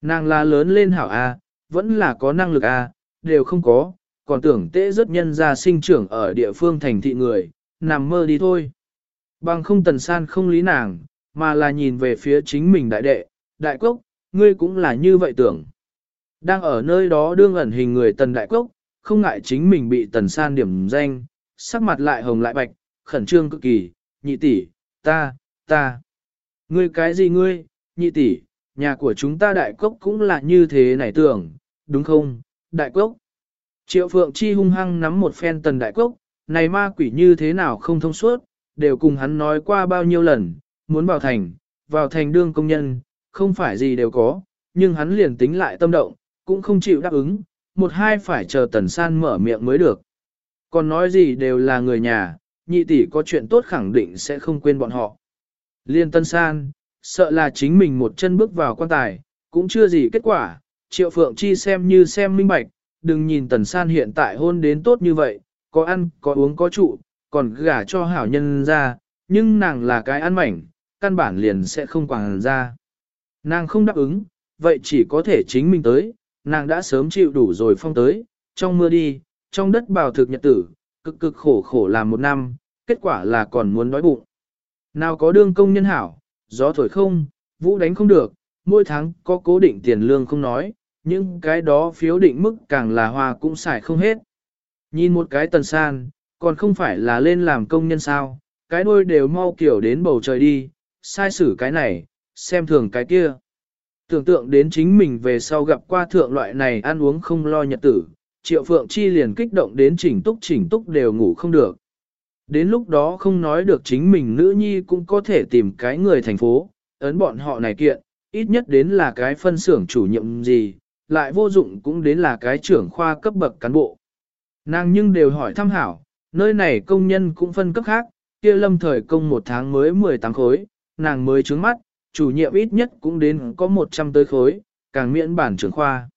Nàng là lớn lên hảo a, vẫn là có năng lực a, đều không có, còn tưởng tễ rất nhân ra sinh trưởng ở địa phương thành thị người, nằm mơ đi thôi. Bằng không tần san không lý nàng, mà là nhìn về phía chính mình đại đệ, đại quốc, ngươi cũng là như vậy tưởng. Đang ở nơi đó đương ẩn hình người tần đại quốc, không ngại chính mình bị tần san điểm danh, sắc mặt lại hồng lại bạch, khẩn trương cực kỳ, nhị tỷ, ta, ta. Ngươi cái gì ngươi, nhị tỷ, nhà của chúng ta đại quốc cũng là như thế này tưởng, đúng không, đại quốc. Triệu Phượng Chi hung hăng nắm một phen tần đại cốc, này ma quỷ như thế nào không thông suốt, đều cùng hắn nói qua bao nhiêu lần, muốn vào thành, vào thành đương công nhân, không phải gì đều có, nhưng hắn liền tính lại tâm động, cũng không chịu đáp ứng, một hai phải chờ tần san mở miệng mới được. Còn nói gì đều là người nhà, nhị tỷ có chuyện tốt khẳng định sẽ không quên bọn họ. Liên Tân San, sợ là chính mình một chân bước vào quan tài, cũng chưa gì kết quả, Triệu Phượng Chi xem như xem minh bạch, đừng nhìn Tần San hiện tại hôn đến tốt như vậy, có ăn, có uống có trụ, còn gả cho hảo nhân ra, nhưng nàng là cái ăn mảnh, căn bản liền sẽ không quảng ra. Nàng không đáp ứng, vậy chỉ có thể chính mình tới, nàng đã sớm chịu đủ rồi phong tới, trong mưa đi, trong đất bào thực nhật tử, cực cực khổ khổ làm một năm, kết quả là còn muốn đói bụng. Nào có đương công nhân hảo, gió thổi không, vũ đánh không được, mỗi tháng có cố định tiền lương không nói, nhưng cái đó phiếu định mức càng là hoa cũng xài không hết. Nhìn một cái tần san, còn không phải là lên làm công nhân sao, cái đôi đều mau kiểu đến bầu trời đi, sai xử cái này, xem thường cái kia. Tưởng tượng đến chính mình về sau gặp qua thượng loại này ăn uống không lo nhật tử, triệu phượng chi liền kích động đến chỉnh túc chỉnh túc đều ngủ không được. Đến lúc đó không nói được chính mình nữ nhi cũng có thể tìm cái người thành phố, ấn bọn họ này kiện, ít nhất đến là cái phân xưởng chủ nhiệm gì, lại vô dụng cũng đến là cái trưởng khoa cấp bậc cán bộ. Nàng nhưng đều hỏi thăm hảo, nơi này công nhân cũng phân cấp khác, kia lâm thời công một tháng mới 18 khối, nàng mới trướng mắt, chủ nhiệm ít nhất cũng đến có 100 tới khối, càng miễn bản trưởng khoa.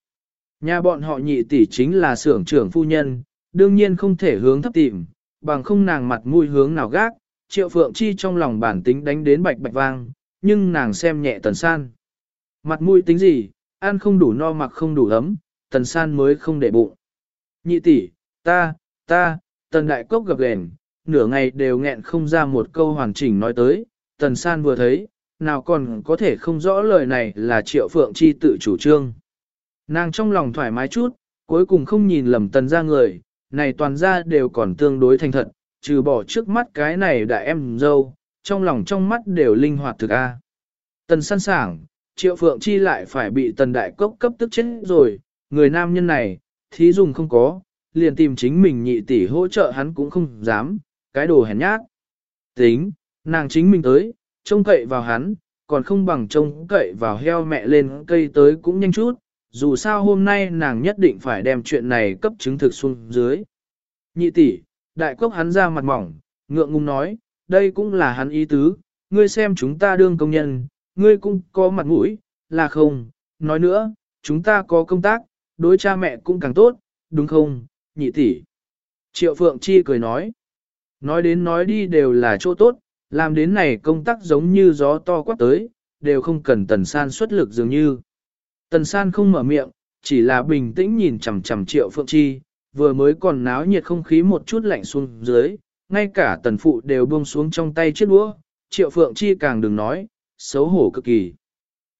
Nhà bọn họ nhị tỷ chính là xưởng trưởng phu nhân, đương nhiên không thể hướng thấp tìm, bằng không nàng mặt mũi hướng nào gác, triệu phượng chi trong lòng bản tính đánh đến bạch bạch vang, nhưng nàng xem nhẹ tần san. Mặt mũi tính gì, ăn không đủ no mặc không đủ ấm, tần san mới không để bụng. Nhị tỷ, ta, ta, tần đại cốc gặp gền, nửa ngày đều nghẹn không ra một câu hoàn chỉnh nói tới, tần san vừa thấy, nào còn có thể không rõ lời này là triệu phượng chi tự chủ trương. Nàng trong lòng thoải mái chút, cuối cùng không nhìn lầm tần ra người, này toàn ra đều còn tương đối thành thật, trừ bỏ trước mắt cái này đại em dâu, trong lòng trong mắt đều linh hoạt thực a. Tần sẵn sàng, triệu phượng chi lại phải bị tần đại cốc cấp tức chết rồi, người nam nhân này, thí dùng không có, liền tìm chính mình nhị tỷ hỗ trợ hắn cũng không dám, cái đồ hèn nhát. Tính, nàng chính mình tới, trông cậy vào hắn, còn không bằng trông cậy vào heo mẹ lên cây tới cũng nhanh chút, dù sao hôm nay nàng nhất định phải đem chuyện này cấp chứng thực xuống dưới. Nhị tỷ, đại cốc hắn ra mặt mỏng, ngượng ngùng nói, đây cũng là hắn ý tứ, ngươi xem chúng ta đương công nhân, ngươi cũng có mặt mũi, là không, nói nữa, chúng ta có công tác, đối cha mẹ cũng càng tốt, đúng không, nhị tỷ. Triệu Phượng Chi cười nói, nói đến nói đi đều là chỗ tốt, làm đến này công tác giống như gió to quát tới, đều không cần tần san xuất lực dường như. Tần san không mở miệng, chỉ là bình tĩnh nhìn chằm chằm triệu phượng chi, vừa mới còn náo nhiệt không khí một chút lạnh xuống dưới, ngay cả tần phụ đều buông xuống trong tay chiếc đũa, triệu phượng chi càng đừng nói, xấu hổ cực kỳ.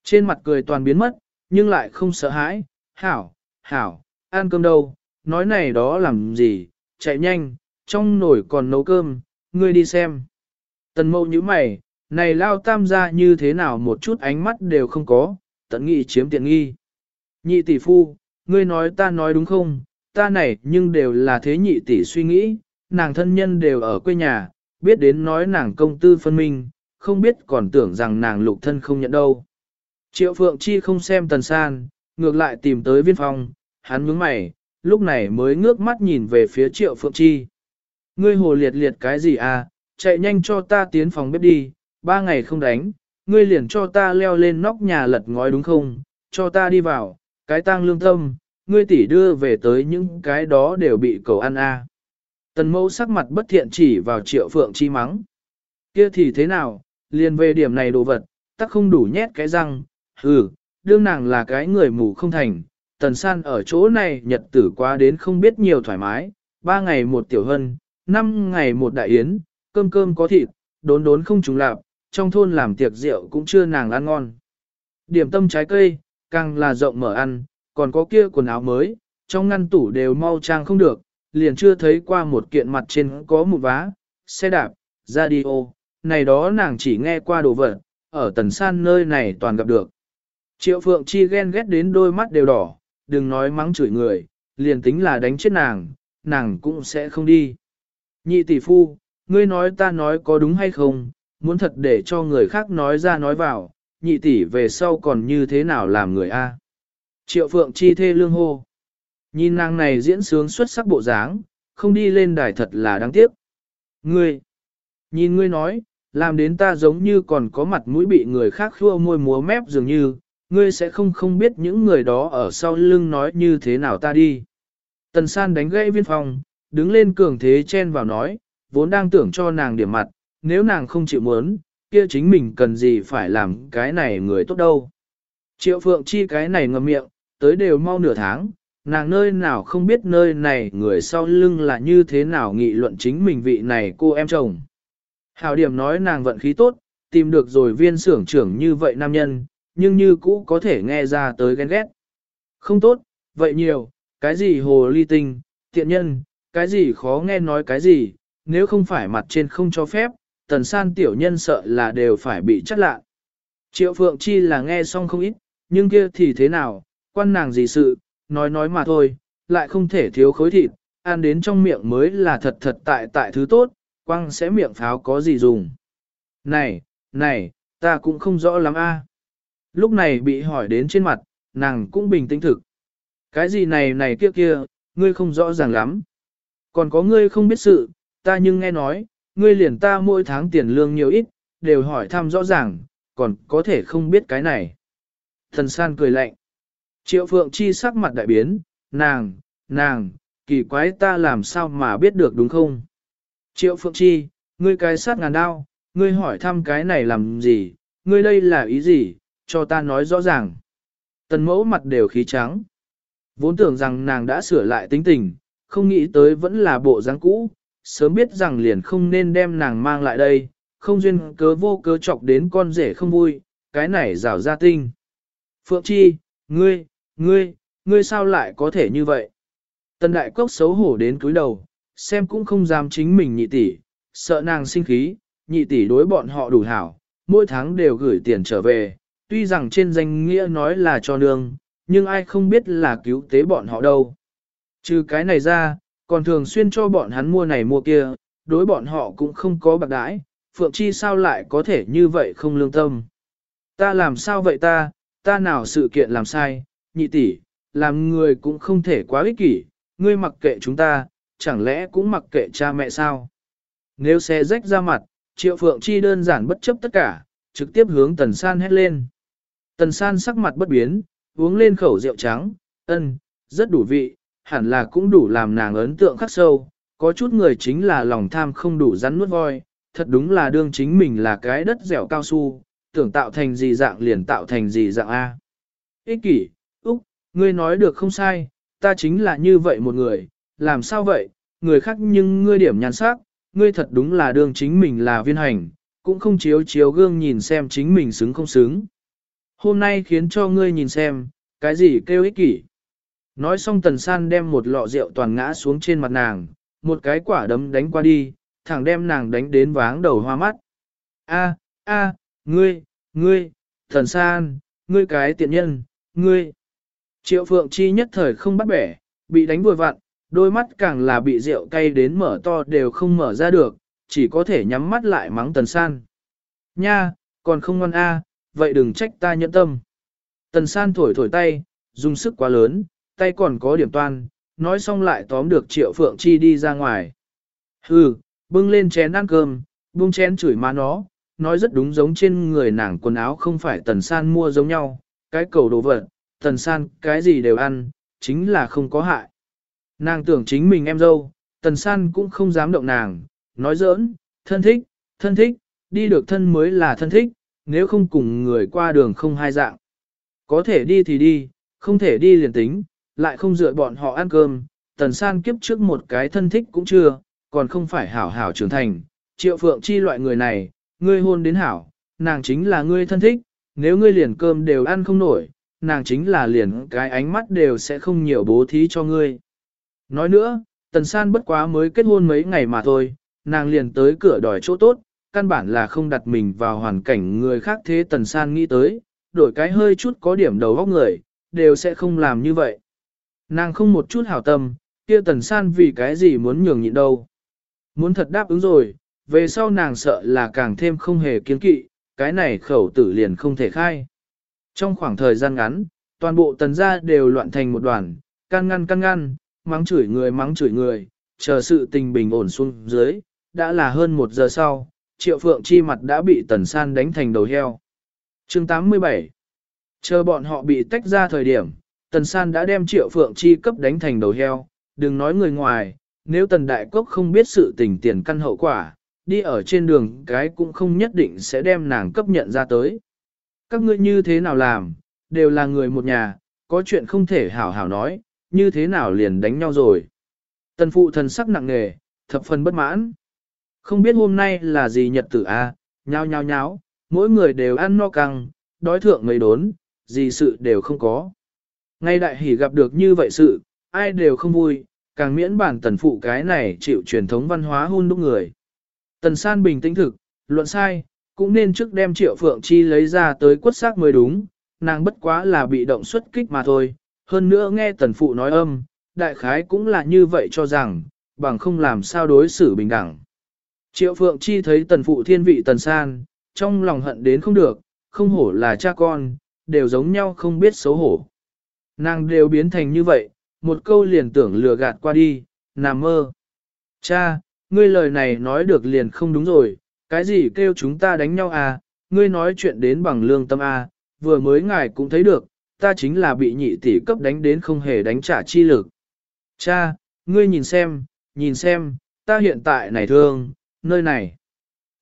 Trên mặt cười toàn biến mất, nhưng lại không sợ hãi, hảo, hảo, ăn cơm đâu, nói này đó làm gì, chạy nhanh, trong nồi còn nấu cơm, ngươi đi xem. Tần mâu như mày, này lao tam gia như thế nào một chút ánh mắt đều không có, tận nghị chiếm tiện nghi. Nhị tỷ phu, ngươi nói ta nói đúng không, ta này nhưng đều là thế nhị tỷ suy nghĩ, nàng thân nhân đều ở quê nhà, biết đến nói nàng công tư phân minh, không biết còn tưởng rằng nàng lục thân không nhận đâu. Triệu Phượng Chi không xem tần san, ngược lại tìm tới viên phòng, hắn nhướng mày, lúc này mới ngước mắt nhìn về phía Triệu Phượng Chi. Ngươi hồ liệt liệt cái gì à, chạy nhanh cho ta tiến phòng bếp đi, ba ngày không đánh, ngươi liền cho ta leo lên nóc nhà lật ngói đúng không, cho ta đi vào, cái tang lương tâm, ngươi tỷ đưa về tới những cái đó đều bị cầu ăn a. Tần mẫu sắc mặt bất thiện chỉ vào triệu phượng chi mắng. Kia thì thế nào, liền về điểm này đồ vật, tắc không đủ nhét cái răng, hừ, đương nàng là cái người mù không thành. Tần san ở chỗ này nhật tử quá đến không biết nhiều thoải mái, ba ngày một tiểu hân, năm ngày một đại yến, cơm cơm có thịt, đốn đốn không trùng lạp, trong thôn làm tiệc rượu cũng chưa nàng ăn ngon. Điểm tâm trái cây, càng là rộng mở ăn, còn có kia quần áo mới, trong ngăn tủ đều mau trang không được, liền chưa thấy qua một kiện mặt trên có một vá, xe đạp, radio, này đó nàng chỉ nghe qua đồ vật, ở tần san nơi này toàn gặp được. Triệu Phượng Chi ghen ghét đến đôi mắt đều đỏ, đừng nói mắng chửi người, liền tính là đánh chết nàng, nàng cũng sẽ không đi. Nhị tỷ phu, ngươi nói ta nói có đúng hay không, muốn thật để cho người khác nói ra nói vào, nhị tỷ về sau còn như thế nào làm người A. Triệu Phượng chi thê lương hô. Nhìn nàng này diễn sướng xuất sắc bộ dáng, không đi lên đài thật là đáng tiếc. Ngươi, nhìn ngươi nói, làm đến ta giống như còn có mặt mũi bị người khác khua môi múa mép dường như, ngươi sẽ không không biết những người đó ở sau lưng nói như thế nào ta đi. Tần san đánh gãy viên phòng, đứng lên cường thế chen vào nói, vốn đang tưởng cho nàng điểm mặt, nếu nàng không chịu muốn, kia chính mình cần gì phải làm cái này người tốt đâu. Triệu Phượng Chi cái này ngậm miệng, tới đều mau nửa tháng, nàng nơi nào không biết nơi này người sau lưng là như thế nào nghị luận chính mình vị này cô em chồng. Hảo điểm nói nàng vận khí tốt, tìm được rồi viên xưởng trưởng như vậy nam nhân, nhưng như cũ có thể nghe ra tới ghen ghét. Không tốt, vậy nhiều, cái gì hồ ly tinh, tiện nhân, cái gì khó nghe nói cái gì, nếu không phải mặt trên không cho phép, tần san tiểu nhân sợ là đều phải bị chất lạ. Triệu Phượng Chi là nghe xong không ít, nhưng kia thì thế nào, quan nàng gì sự, nói nói mà thôi, lại không thể thiếu khối thịt, ăn đến trong miệng mới là thật thật tại tại thứ tốt, quăng sẽ miệng pháo có gì dùng. Này, này, ta cũng không rõ lắm a. À. Lúc này bị hỏi đến trên mặt, nàng cũng bình tĩnh thực. Cái gì này này kia kia, ngươi không rõ ràng lắm. Còn có ngươi không biết sự, ta nhưng nghe nói, ngươi liền ta mỗi tháng tiền lương nhiều ít, đều hỏi thăm rõ ràng, còn có thể không biết cái này. Thần san cười lạnh. Triệu Phượng Chi sắc mặt đại biến, nàng, nàng, kỳ quái ta làm sao mà biết được đúng không? Triệu Phượng Chi, ngươi cái sát ngàn đao, ngươi hỏi thăm cái này làm gì, ngươi đây là ý gì, cho ta nói rõ ràng. Tần mẫu mặt đều khí trắng. Vốn tưởng rằng nàng đã sửa lại tính tình, không nghĩ tới vẫn là bộ dáng cũ, sớm biết rằng liền không nên đem nàng mang lại đây, không duyên cớ vô cớ chọc đến con rể không vui, cái này rào ra tinh. Phượng Chi, ngươi, ngươi, ngươi sao lại có thể như vậy? Tần đại cốc xấu hổ đến cúi đầu, xem cũng không dám chính mình nhị tỷ, sợ nàng sinh khí, nhị tỷ đối bọn họ đủ hảo, mỗi tháng đều gửi tiền trở về, tuy rằng trên danh nghĩa nói là cho nương, nhưng ai không biết là cứu tế bọn họ đâu. Trừ cái này ra, còn thường xuyên cho bọn hắn mua này mua kia, đối bọn họ cũng không có bạc đãi, Phượng Chi sao lại có thể như vậy không lương tâm. Ta làm sao vậy ta, ta nào sự kiện làm sai, nhị tỷ, làm người cũng không thể quá ích kỷ, ngươi mặc kệ chúng ta, chẳng lẽ cũng mặc kệ cha mẹ sao? Nếu xe rách ra mặt, Triệu Phượng Chi đơn giản bất chấp tất cả, trực tiếp hướng Tần San hét lên. Tần San sắc mặt bất biến, uống lên khẩu rượu trắng, ân, rất đủ vị, hẳn là cũng đủ làm nàng ấn tượng khắc sâu. Có chút người chính là lòng tham không đủ rắn nuốt voi, thật đúng là đương chính mình là cái đất dẻo cao su, tưởng tạo thành gì dạng liền tạo thành gì dạng A. Ích kỷ, Úc, ngươi nói được không sai, ta chính là như vậy một người, làm sao vậy, người khác nhưng ngươi điểm nhàn sắc, ngươi thật đúng là đương chính mình là viên hành, cũng không chiếu chiếu gương nhìn xem chính mình xứng không xứng. Hôm nay khiến cho ngươi nhìn xem, cái gì kêu ích kỷ. Nói xong tần san đem một lọ rượu toàn ngã xuống trên mặt nàng, một cái quả đấm đánh qua đi, thẳng đem nàng đánh đến váng đầu hoa mắt. A, a, ngươi, ngươi, Tần san, ngươi cái tiện nhân, ngươi. Triệu Phượng Chi nhất thời không bắt bẻ, bị đánh vừa vặn, đôi mắt càng là bị rượu cay đến mở to đều không mở ra được, chỉ có thể nhắm mắt lại mắng tần san. Nha, còn không ngon a, vậy đừng trách ta nhẫn tâm. Tần san thổi thổi tay, dùng sức quá lớn, tay còn có điểm toan, nói xong lại tóm được triệu phượng chi đi ra ngoài. Hừ, bưng lên chén ăn cơm, buông chén chửi má nó, nói rất đúng giống trên người nàng quần áo không phải tần san mua giống nhau, cái cầu đồ vật, tần san cái gì đều ăn, chính là không có hại. Nàng tưởng chính mình em dâu, tần san cũng không dám động nàng, nói giỡn, thân thích, thân thích, đi được thân mới là thân thích, nếu không cùng người qua đường không hai dạng. Có thể đi thì đi, không thể đi liền tính, lại không dựa bọn họ ăn cơm, tần san kiếp trước một cái thân thích cũng chưa, còn không phải hảo hảo trưởng thành. Triệu phượng chi loại người này, ngươi hôn đến hảo, nàng chính là ngươi thân thích, nếu ngươi liền cơm đều ăn không nổi, nàng chính là liền cái ánh mắt đều sẽ không nhiều bố thí cho ngươi. Nói nữa, tần san bất quá mới kết hôn mấy ngày mà thôi, nàng liền tới cửa đòi chỗ tốt, căn bản là không đặt mình vào hoàn cảnh người khác thế tần san nghĩ tới, đổi cái hơi chút có điểm đầu góc người, đều sẽ không làm như vậy. Nàng không một chút hảo tâm, kia tần san vì cái gì muốn nhường nhịn đâu. Muốn thật đáp ứng rồi, về sau nàng sợ là càng thêm không hề kiến kỵ, cái này khẩu tử liền không thể khai. Trong khoảng thời gian ngắn, toàn bộ tần gia đều loạn thành một đoàn, can ngăn can ngăn, mắng chửi người mắng chửi người, chờ sự tình bình ổn xuống dưới, đã là hơn một giờ sau, triệu phượng chi mặt đã bị tần san đánh thành đầu heo. chương 87 Chờ bọn họ bị tách ra thời điểm, tần san đã đem triệu phượng chi cấp đánh thành đầu heo, đừng nói người ngoài, nếu tần đại cốc không biết sự tình tiền căn hậu quả, đi ở trên đường cái cũng không nhất định sẽ đem nàng cấp nhận ra tới. Các ngươi như thế nào làm, đều là người một nhà, có chuyện không thể hảo hảo nói, như thế nào liền đánh nhau rồi. Tần phụ thần sắc nặng nề, thập phần bất mãn. Không biết hôm nay là gì nhật tử a, à, nhao nhao nháo, mỗi người đều ăn no căng, đói thượng mấy đốn, gì sự đều không có. Ngay đại hỉ gặp được như vậy sự, ai đều không vui, càng miễn bản tần phụ cái này chịu truyền thống văn hóa hôn đúc người. Tần san bình tĩnh thực, luận sai, cũng nên trước đem triệu phượng chi lấy ra tới quất xác mới đúng, nàng bất quá là bị động xuất kích mà thôi. Hơn nữa nghe tần phụ nói âm, đại khái cũng là như vậy cho rằng, bằng không làm sao đối xử bình đẳng. Triệu phượng chi thấy tần phụ thiên vị tần san, trong lòng hận đến không được, không hổ là cha con, đều giống nhau không biết xấu hổ. Nàng đều biến thành như vậy, một câu liền tưởng lừa gạt qua đi, nằm mơ. Cha, ngươi lời này nói được liền không đúng rồi, cái gì kêu chúng ta đánh nhau à, ngươi nói chuyện đến bằng lương tâm à, vừa mới ngài cũng thấy được, ta chính là bị nhị tỷ cấp đánh đến không hề đánh trả chi lực. Cha, ngươi nhìn xem, nhìn xem, ta hiện tại này thương, nơi này,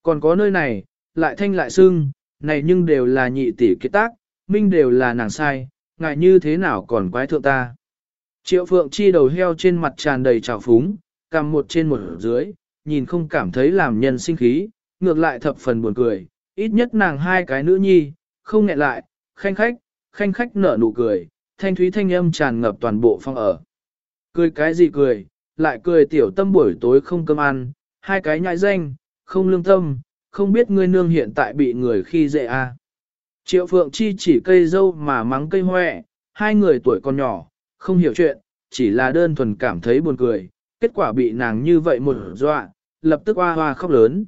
còn có nơi này, lại thanh lại sưng, này nhưng đều là nhị tỷ kết tác, minh đều là nàng sai, ngài như thế nào còn quái thượng ta. Triệu phượng chi đầu heo trên mặt tràn đầy trào phúng, cầm một trên một dưới, nhìn không cảm thấy làm nhân sinh khí, ngược lại thập phần buồn cười, ít nhất nàng hai cái nữ nhi, không ngẹn lại, khanh khách, khanh khách nở nụ cười, thanh thúy thanh âm tràn ngập toàn bộ phòng ở. Cười cái gì cười, lại cười tiểu tâm buổi tối không cơm ăn, hai cái nhãi danh, không lương tâm, không biết ngươi nương hiện tại bị người khi dễ à. Triệu Phượng Chi chỉ cây dâu mà mắng cây hoẹ, hai người tuổi còn nhỏ, không hiểu chuyện, chỉ là đơn thuần cảm thấy buồn cười, kết quả bị nàng như vậy một dọa, lập tức hoa hoa khóc lớn.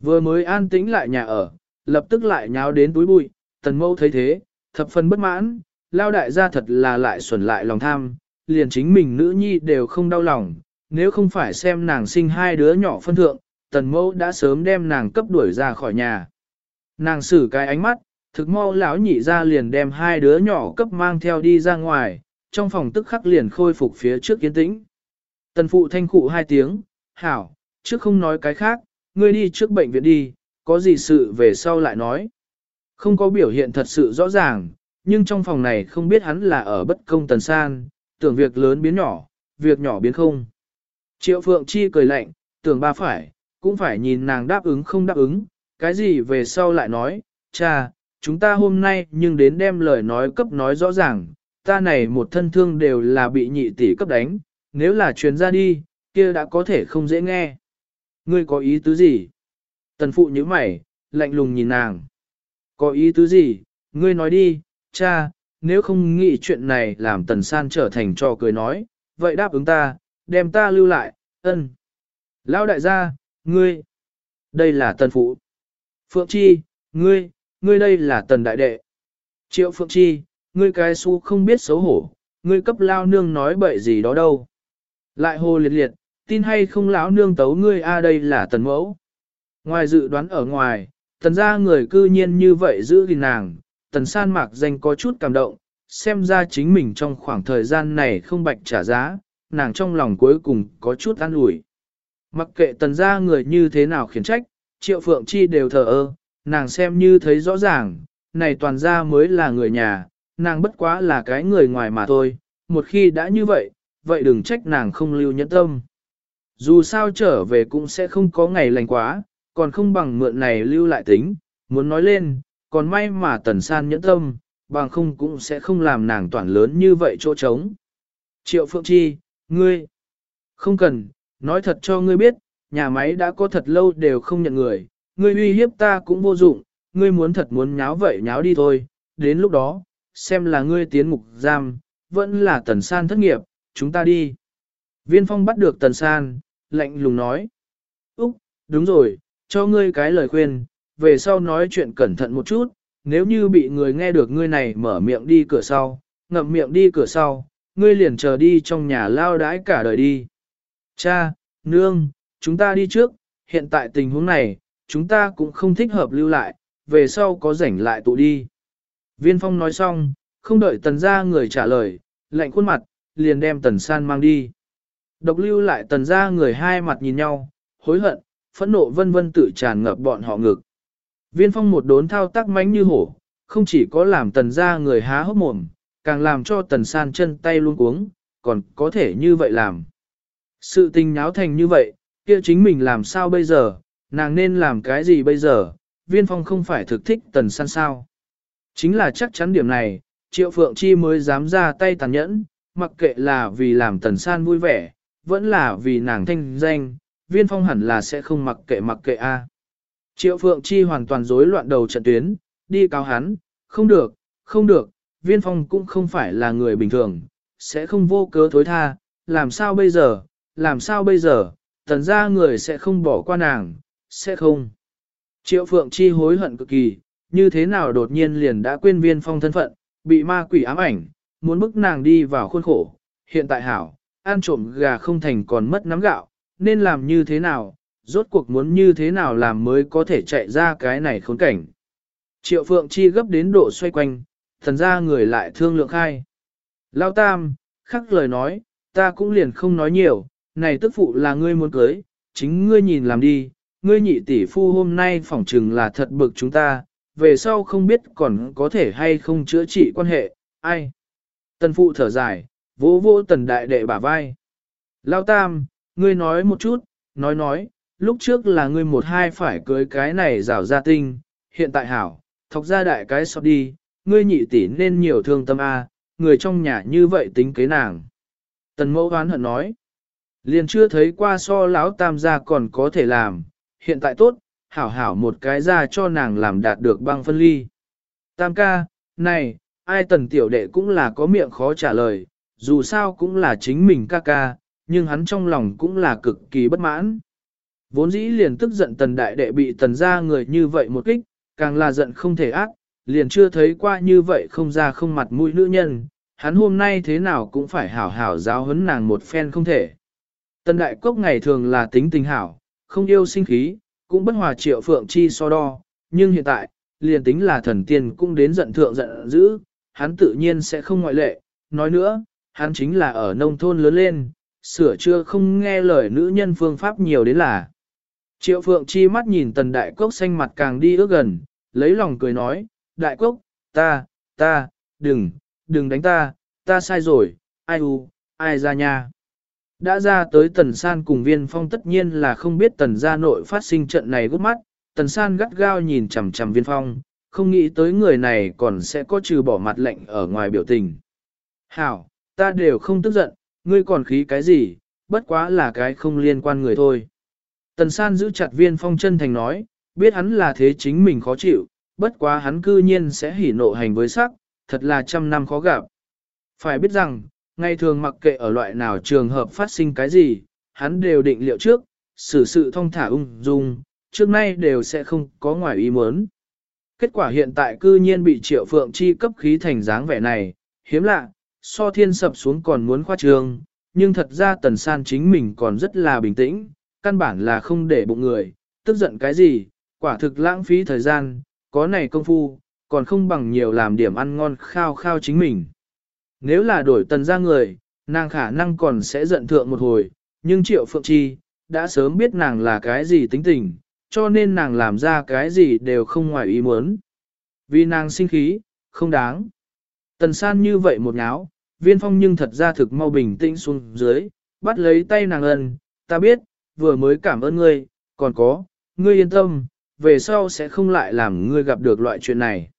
Vừa mới an tĩnh lại nhà ở, lập tức lại nháo đến túi bụi, tần mâu thấy thế, thập phần bất mãn, lao đại gia thật là lại xuẩn lại lòng tham, liền chính mình nữ nhi đều không đau lòng, nếu không phải xem nàng sinh hai đứa nhỏ phân thượng, tần mâu đã sớm đem nàng cấp đuổi ra khỏi nhà. Nàng xử cái ánh mắt, thực mau lão nhị ra liền đem hai đứa nhỏ cấp mang theo đi ra ngoài, trong phòng tức khắc liền khôi phục phía trước kiến tĩnh. Tần phụ thanh cụ hai tiếng, hảo, trước không nói cái khác, ngươi đi trước bệnh viện đi, có gì sự về sau lại nói. Không có biểu hiện thật sự rõ ràng, nhưng trong phòng này không biết hắn là ở bất công tần san, tưởng việc lớn biến nhỏ, việc nhỏ biến không. Triệu Phượng Chi cười lạnh, tưởng ba phải, cũng phải nhìn nàng đáp ứng không đáp ứng, cái gì về sau lại nói, cha, chúng ta hôm nay nhưng đến đem lời nói cấp nói rõ ràng, ta này một thân thương đều là bị nhị tỷ cấp đánh, nếu là truyền ra đi, kia đã có thể không dễ nghe. Ngươi có ý tứ gì? Tần phụ nhíu mày, lạnh lùng nhìn nàng. Có ý tứ gì? Ngươi nói đi, cha, nếu không nghĩ chuyện này làm tần san trở thành trò cười nói, vậy đáp ứng ta, đem ta lưu lại, ân. Lão đại gia, ngươi, đây là tần phụ. Phượng Chi, ngươi, ngươi đây là tần đại đệ. Triệu Phượng Chi, ngươi cái su không biết xấu hổ, ngươi cấp lao nương nói bậy gì đó đâu. Lại hồ liệt liệt, tin hay không lão nương tấu ngươi a đây là tần mẫu. Ngoài dự đoán ở ngoài, tần ra người cư nhiên như vậy giữ gìn nàng, tần san mạc danh có chút cảm động, xem ra chính mình trong khoảng thời gian này không bạch trả giá, nàng trong lòng cuối cùng có chút an ủi. Mặc kệ tần ra người như thế nào khiển trách, triệu phượng chi đều thờ ơ, nàng xem như thấy rõ ràng, này toàn ra mới là người nhà, nàng bất quá là cái người ngoài mà thôi, một khi đã như vậy, vậy đừng trách nàng không lưu nhẫn tâm. Dù sao trở về cũng sẽ không có ngày lành quá, còn không bằng mượn này lưu lại tính, muốn nói lên, còn may mà tần san nhẫn tâm, bằng không cũng sẽ không làm nàng toàn lớn như vậy chỗ trống. Triệu Phượng Chi, ngươi, không cần, nói thật cho ngươi biết, nhà máy đã có thật lâu đều không nhận người, ngươi uy hiếp ta cũng vô dụng, ngươi muốn thật muốn nháo vậy nháo đi thôi, đến lúc đó, xem là ngươi tiến mục giam, vẫn là tần san thất nghiệp, chúng ta đi. Viên phong bắt được tần san, lạnh lùng nói. Úc, đúng rồi, cho ngươi cái lời khuyên, về sau nói chuyện cẩn thận một chút, nếu như bị người nghe được ngươi này mở miệng đi cửa sau, ngậm miệng đi cửa sau, ngươi liền chờ đi trong nhà lao đãi cả đời đi. Cha, nương, chúng ta đi trước, hiện tại tình huống này, chúng ta cũng không thích hợp lưu lại, về sau có rảnh lại tụ đi. Viên phong nói xong, không đợi tần ra người trả lời, lạnh khuôn mặt, liền đem tần san mang đi. Độc lưu lại tần ra người hai mặt nhìn nhau, hối hận, phẫn nộ vân vân tự tràn ngập bọn họ ngực. Viên phong một đốn thao tác mánh như hổ, không chỉ có làm tần ra người há hốc mồm, càng làm cho tần san chân tay luôn cuống, còn có thể như vậy làm. Sự tình nháo thành như vậy, kia chính mình làm sao bây giờ, nàng nên làm cái gì bây giờ, viên phong không phải thực thích tần san sao. Chính là chắc chắn điểm này, triệu phượng chi mới dám ra tay tàn nhẫn, mặc kệ là vì làm tần san vui vẻ, vẫn là vì nàng thanh danh, viên phong hẳn là sẽ không mặc kệ mặc kệ a. Triệu phượng chi hoàn toàn rối loạn đầu trận tuyến, đi cáo hắn, không được, không được, viên phong cũng không phải là người bình thường, sẽ không vô cớ thối tha, làm sao bây giờ, làm sao bây giờ, tần ra người sẽ không bỏ qua nàng, sẽ không. Triệu Phượng Chi hối hận cực kỳ, như thế nào đột nhiên liền đã quên viên phong thân phận, bị ma quỷ ám ảnh, muốn bức nàng đi vào khuôn khổ. Hiện tại hảo, ăn trộm gà không thành còn mất nắm gạo, nên làm như thế nào, rốt cuộc muốn như thế nào làm mới có thể chạy ra cái này khốn cảnh. Triệu Phượng Chi gấp đến độ xoay quanh, thần ra người lại thương lượng khai. Lao Tam, khắc lời nói, ta cũng liền không nói nhiều, này tức phụ là ngươi muốn cưới, chính ngươi nhìn làm đi, ngươi nhị tỷ phu hôm nay phỏng chừng là thật bực chúng ta, về sau không biết còn có thể hay không chữa trị quan hệ, ai. Tần phụ thở dài, vỗ vỗ tần đại đệ bả vai. Lao tam, ngươi nói một chút, nói nói, lúc trước là ngươi một hai phải cưới cái này rào gia tinh, hiện tại hảo, thọc ra đại cái sọt đi, ngươi nhị tỷ nên nhiều thương tâm a, người trong nhà như vậy tính kế nàng. Tần mẫu hoán hận nói, liền chưa thấy qua so lão tam gia còn có thể làm, hiện tại tốt, hảo hảo một cái ra cho nàng làm đạt được băng phân ly. Tam ca, này, ai tần tiểu đệ cũng là có miệng khó trả lời, dù sao cũng là chính mình ca ca, nhưng hắn trong lòng cũng là cực kỳ bất mãn. Vốn dĩ liền tức giận tần đại đệ bị tần ra người như vậy một kích, càng là giận không thể ác, liền chưa thấy qua như vậy không ra không mặt mũi nữ nhân, hắn hôm nay thế nào cũng phải hảo hảo giáo huấn nàng một phen không thể. Tần đại cốc ngày thường là tính tình hảo, không yêu sinh khí, cũng bất hòa triệu phượng chi so đo, nhưng hiện tại, liền tính là thần tiên cũng đến giận thượng giận dữ, hắn tự nhiên sẽ không ngoại lệ, nói nữa, hắn chính là ở nông thôn lớn lên, sửa chưa không nghe lời nữ nhân phương pháp nhiều đến là. Triệu phượng chi mắt nhìn tần đại cốc xanh mặt càng đi ước gần, lấy lòng cười nói, đại cốc, ta, ta, đừng, đừng đánh ta, ta sai rồi, ai u, ai ra nhà. Đã ra tới tần san cùng viên phong tất nhiên là không biết tần gia nội phát sinh trận này gút mắt, tần san gắt gao nhìn chằm chằm viên phong, không nghĩ tới người này còn sẽ có trừ bỏ mặt lệnh ở ngoài biểu tình. Hảo, ta đều không tức giận, ngươi còn khí cái gì, bất quá là cái không liên quan người thôi. Tần san giữ chặt viên phong chân thành nói, biết hắn là thế chính mình khó chịu, bất quá hắn cư nhiên sẽ hỉ nộ hành với sắc, thật là trăm năm khó gặp. Phải biết rằng, ngày thường mặc kệ ở loại nào trường hợp phát sinh cái gì, hắn đều định liệu trước, xử sự thông thả ung dung, trước nay đều sẽ không có ngoài ý muốn. Kết quả hiện tại cư nhiên bị triệu phượng chi cấp khí thành dáng vẻ này, hiếm lạ, so thiên sập xuống còn muốn khoa trường, nhưng thật ra tần san chính mình còn rất là bình tĩnh, căn bản là không để bụng người, tức giận cái gì, quả thực lãng phí thời gian, có này công phu, còn không bằng nhiều làm điểm ăn ngon khao khao chính mình. Nếu là đổi tần ra người, nàng khả năng còn sẽ giận thượng một hồi, nhưng triệu phượng chi, đã sớm biết nàng là cái gì tính tình, cho nên nàng làm ra cái gì đều không ngoài ý muốn. Vì nàng sinh khí, không đáng. Tần san như vậy một ngáo, viên phong nhưng thật ra thực mau bình tĩnh xuống dưới, bắt lấy tay nàng ân, ta biết, vừa mới cảm ơn ngươi, còn có, ngươi yên tâm, về sau sẽ không lại làm ngươi gặp được loại chuyện này.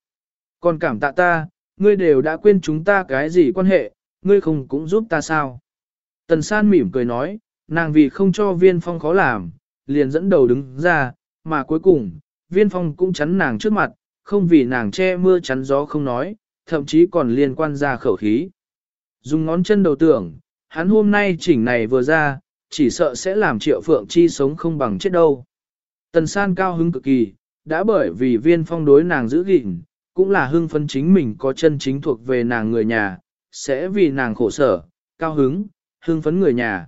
Còn cảm tạ ta, ngươi đều đã quên chúng ta cái gì quan hệ, ngươi không cũng giúp ta sao? Tần san mỉm cười nói, nàng vì không cho viên phong khó làm, liền dẫn đầu đứng ra, mà cuối cùng, viên phong cũng chắn nàng trước mặt, không vì nàng che mưa chắn gió không nói, thậm chí còn liên quan ra khẩu khí. Dùng ngón chân đầu tưởng, hắn hôm nay chỉnh này vừa ra, chỉ sợ sẽ làm triệu phượng chi sống không bằng chết đâu. Tần san cao hứng cực kỳ, đã bởi vì viên phong đối nàng giữ gìn, cũng là hưng phấn chính mình có chân chính thuộc về nàng người nhà, sẽ vì nàng khổ sở, cao hứng, hưng phấn người nhà.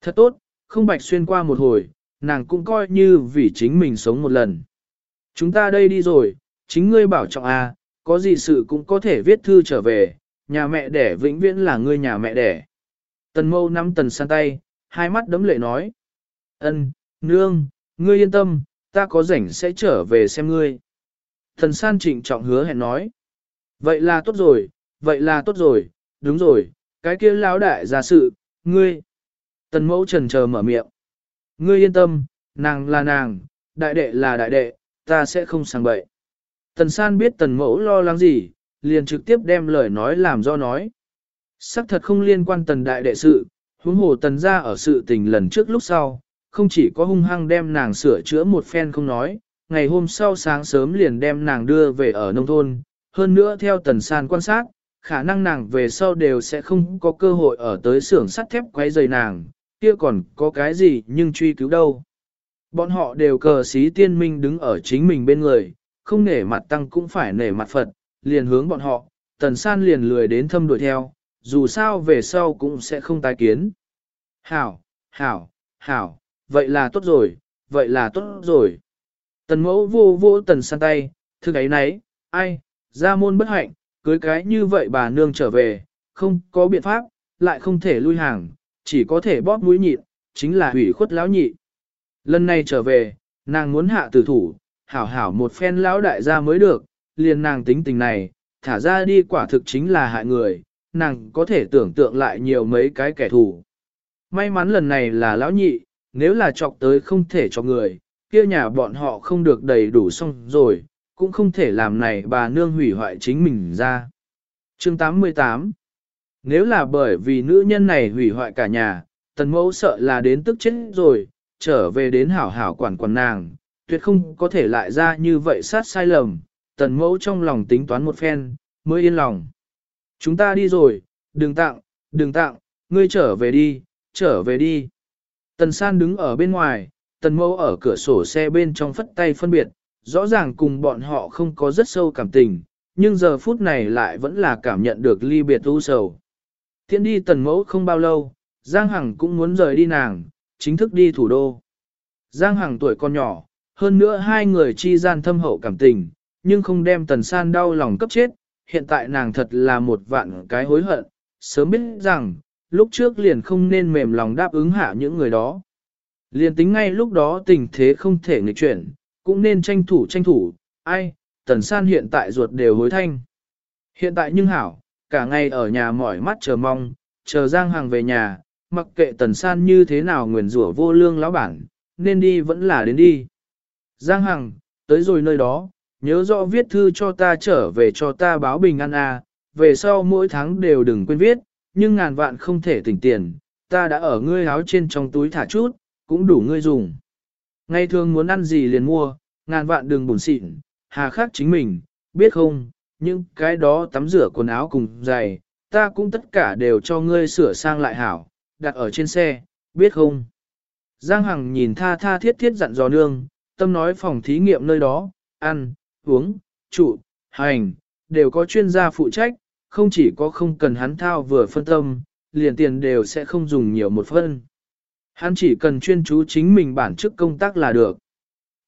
Thật tốt, không bạch xuyên qua một hồi, nàng cũng coi như vì chính mình sống một lần. Chúng ta đây đi rồi, chính ngươi bảo trọng à, có gì sự cũng có thể viết thư trở về, nhà mẹ đẻ vĩnh viễn là ngươi nhà mẹ đẻ. Tần mâu nắm tần san tay, hai mắt đấm lệ nói. ân, nương, ngươi yên tâm, ta có rảnh sẽ trở về xem ngươi. Tần san trịnh trọng hứa hẹn nói. Vậy là tốt rồi, vậy là tốt rồi, đúng rồi, cái kia lão đại ra sự, ngươi. Tần mẫu trần chờ mở miệng. Ngươi yên tâm, nàng là nàng, đại đệ là đại đệ, ta sẽ không sang bậy. Tần san biết tần mẫu lo lắng gì, liền trực tiếp đem lời nói làm do nói. Sắc thật không liên quan tần đại đệ sự, huống hồ tần ra ở sự tình lần trước lúc sau, không chỉ có hung hăng đem nàng sửa chữa một phen không nói, ngày hôm sau sáng sớm liền đem nàng đưa về ở nông thôn, hơn nữa theo tần san quan sát, khả năng nàng về sau đều sẽ không có cơ hội ở tới xưởng sắt thép quay rầy nàng, kia còn có cái gì nhưng truy cứu đâu. Bọn họ đều cờ xí tiên minh đứng ở chính mình bên người, không nể mặt tăng cũng phải nể mặt Phật, liền hướng bọn họ, tần san liền lười đến thâm đuổi theo, dù sao về sau cũng sẽ không tái kiến. Hảo, hảo, hảo, vậy là tốt rồi, vậy là tốt rồi. Tần mẫu vô vô tần san tay, thư ấy nấy, ai, ra môn bất hạnh, cưới cái như vậy bà nương trở về, không có biện pháp, lại không thể lui hàng, chỉ có thể bóp mũi nhịn, chính là hủy khuất lão nhị. Lần này trở về, nàng muốn hạ tử thủ, hảo hảo một phen lão đại gia mới được, liền nàng tính tình này, thả ra đi quả thực chính là hại người, nàng có thể tưởng tượng lại nhiều mấy cái kẻ thù. May mắn lần này là lão nhị, nếu là chọc tới không thể cho người, kia nhà bọn họ không được đầy đủ xong rồi, cũng không thể làm này bà nương hủy hoại chính mình ra. Chương 88 Nếu là bởi vì nữ nhân này hủy hoại cả nhà, tần mẫu sợ là đến tức chết rồi, trở về đến hảo hảo quản quản nàng, tuyệt không có thể lại ra như vậy sát sai lầm, tần mẫu trong lòng tính toán một phen, mới yên lòng. Chúng ta đi rồi, đừng tặng, đừng tặng, ngươi trở về đi, trở về đi. Tần san đứng ở bên ngoài, tần mẫu ở cửa sổ xe bên trong phất tay phân biệt, rõ ràng cùng bọn họ không có rất sâu cảm tình, nhưng giờ phút này lại vẫn là cảm nhận được ly biệt u sầu. Thiện đi tần mẫu không bao lâu, Giang Hằng cũng muốn rời đi nàng, chính thức đi thủ đô. Giang Hằng tuổi còn nhỏ, hơn nữa hai người chi gian thâm hậu cảm tình, nhưng không đem tần san đau lòng cấp chết, hiện tại nàng thật là một vạn cái hối hận, sớm biết rằng, lúc trước liền không nên mềm lòng đáp ứng hạ những người đó. Liền tính ngay lúc đó tình thế không thể nghịch chuyển, cũng nên tranh thủ tranh thủ, ai, tần san hiện tại ruột đều hối thanh. Hiện tại nhưng hảo, cả ngày ở nhà mỏi mắt chờ mong, chờ Giang Hằng về nhà, mặc kệ tần san như thế nào nguyền rủa vô lương lão bản, nên đi vẫn là đến đi. Giang Hằng, tới rồi nơi đó, nhớ rõ viết thư cho ta trở về cho ta báo bình an à, về sau mỗi tháng đều đừng quên viết, nhưng ngàn vạn không thể tỉnh tiền, ta đã ở ngươi áo trên trong túi thả chút, cũng đủ ngươi dùng. Ngày thường muốn ăn gì liền mua, ngàn vạn đường bổn xịn, hà khắc chính mình, biết không, những cái đó tắm rửa quần áo cùng giày, ta cũng tất cả đều cho ngươi sửa sang lại hảo, đặt ở trên xe, biết không. Giang Hằng nhìn tha tha thiết thiết dặn dò nương, tâm nói phòng thí nghiệm nơi đó, ăn, uống, trụ, hành, đều có chuyên gia phụ trách, không chỉ có không cần hắn thao vừa phân tâm, liền tiền đều sẽ không dùng nhiều một phân. Hắn chỉ cần chuyên chú chính mình bản chức công tác là được.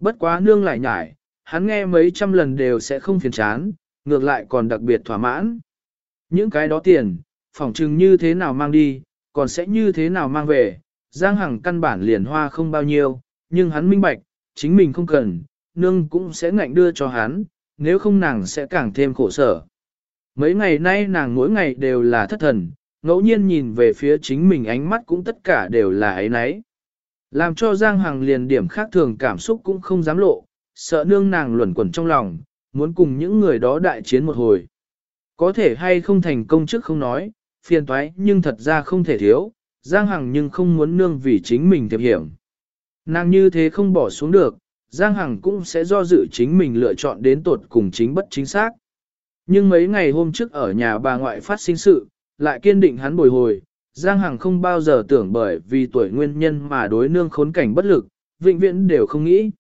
Bất quá nương lại nhải, hắn nghe mấy trăm lần đều sẽ không phiền chán, ngược lại còn đặc biệt thỏa mãn. Những cái đó tiền, phỏng chừng như thế nào mang đi, còn sẽ như thế nào mang về, Giang Hằng căn bản liền hoa không bao nhiêu, nhưng hắn minh bạch, chính mình không cần, nương cũng sẽ ngạnh đưa cho hắn, nếu không nàng sẽ càng thêm khổ sở. Mấy ngày nay nàng mỗi ngày đều là thất thần, ngẫu nhiên nhìn về phía chính mình ánh mắt cũng tất cả đều là ấy nấy. Làm cho Giang Hằng liền điểm khác thường cảm xúc cũng không dám lộ, sợ nương nàng luẩn quẩn trong lòng, muốn cùng những người đó đại chiến một hồi. Có thể hay không thành công trước không nói, phiền toái nhưng thật ra không thể thiếu, Giang Hằng nhưng không muốn nương vì chính mình thiệp hiểm. Nàng như thế không bỏ xuống được, Giang Hằng cũng sẽ do dự chính mình lựa chọn đến tột cùng chính bất chính xác. Nhưng mấy ngày hôm trước ở nhà bà ngoại phát sinh sự, lại kiên định hắn bồi hồi, Giang Hằng không bao giờ tưởng bởi vì tuổi nguyên nhân mà đối nương khốn cảnh bất lực, vĩnh viễn đều không nghĩ.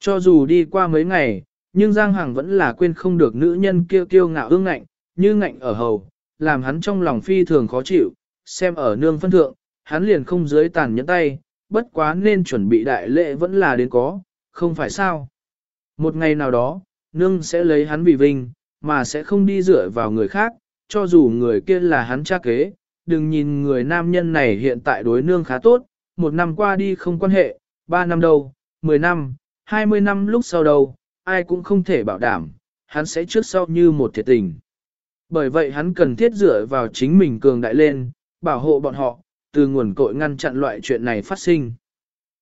Cho dù đi qua mấy ngày, nhưng Giang Hằng vẫn là quên không được nữ nhân kêu kiêu ngạo ương ngạnh, như ngạnh ở hầu, làm hắn trong lòng phi thường khó chịu, xem ở nương phân thượng, hắn liền không dưới tàn nhẫn tay, bất quá nên chuẩn bị đại lễ vẫn là đến có, không phải sao. Một ngày nào đó, nương sẽ lấy hắn vì vinh, mà sẽ không đi dựa vào người khác, cho dù người kia là hắn cha kế, đừng nhìn người nam nhân này hiện tại đối nương khá tốt, một năm qua đi không quan hệ, ba năm đâu, mười năm, hai mươi năm lúc sau đâu, ai cũng không thể bảo đảm, hắn sẽ trước sau như một thiệt tình. Bởi vậy hắn cần thiết dựa vào chính mình cường đại lên, bảo hộ bọn họ, từ nguồn cội ngăn chặn loại chuyện này phát sinh.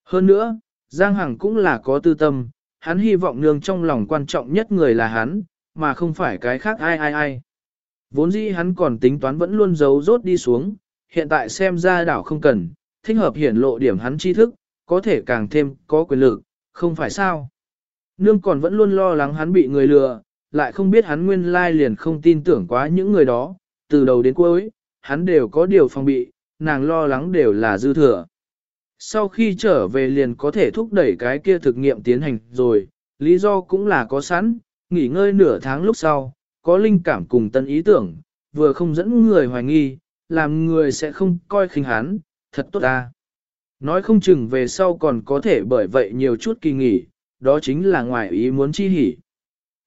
Hơn nữa, Giang Hằng cũng là có tư tâm, hắn hy vọng nương trong lòng quan trọng nhất người là hắn, mà không phải cái khác ai ai ai. Vốn dĩ hắn còn tính toán vẫn luôn giấu rốt đi xuống, hiện tại xem ra đảo không cần, thích hợp hiển lộ điểm hắn tri thức, có thể càng thêm có quyền lực, không phải sao. Nương còn vẫn luôn lo lắng hắn bị người lừa, lại không biết hắn nguyên lai liền không tin tưởng quá những người đó, từ đầu đến cuối, hắn đều có điều phòng bị, nàng lo lắng đều là dư thừa. Sau khi trở về liền có thể thúc đẩy cái kia thực nghiệm tiến hành rồi, lý do cũng là có sẵn, nghỉ ngơi nửa tháng lúc sau, có linh cảm cùng tân ý tưởng, vừa không dẫn người hoài nghi, làm người sẽ không coi khinh hắn, thật tốt ta. Nói không chừng về sau còn có thể bởi vậy nhiều chút kỳ nghỉ, đó chính là ngoài ý muốn chi hỉ.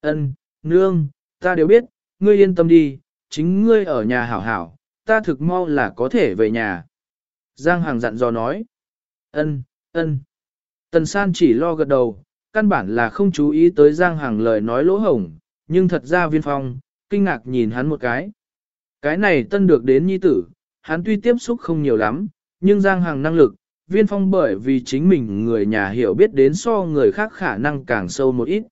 Ân, nương, ta đều biết, ngươi yên tâm đi, chính ngươi ở nhà hảo hảo, ta thực mau là có thể về nhà. Giang Hằng dặn dò nói. Ân, ân. Tần San chỉ lo gật đầu, căn bản là không chú ý tới Giang Hằng lời nói lỗ hổng, nhưng thật ra viên phong, kinh ngạc nhìn hắn một cái. Cái này tân được đến nhi tử, hắn tuy tiếp xúc không nhiều lắm, nhưng Giang hàng năng lực, viên phong bởi vì chính mình người nhà hiểu biết đến so người khác khả năng càng sâu một ít.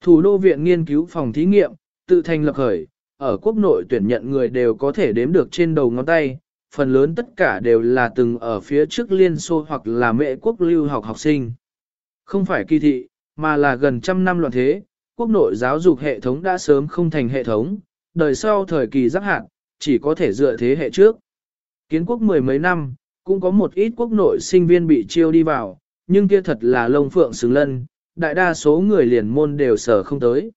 Thủ đô viện nghiên cứu phòng thí nghiệm, tự thành lập khởi, ở quốc nội tuyển nhận người đều có thể đếm được trên đầu ngón tay, phần lớn tất cả đều là từng ở phía trước Liên Xô hoặc là mệ quốc lưu học học sinh. Không phải kỳ thị, mà là gần trăm năm loạn thế, quốc nội giáo dục hệ thống đã sớm không thành hệ thống, đời sau thời kỳ giáp hạn, chỉ có thể dựa thế hệ trước. Kiến quốc mười mấy năm, cũng có một ít quốc nội sinh viên bị chiêu đi vào, nhưng kia thật là lông phượng xứng lân, đại đa số người liền môn đều sở không tới.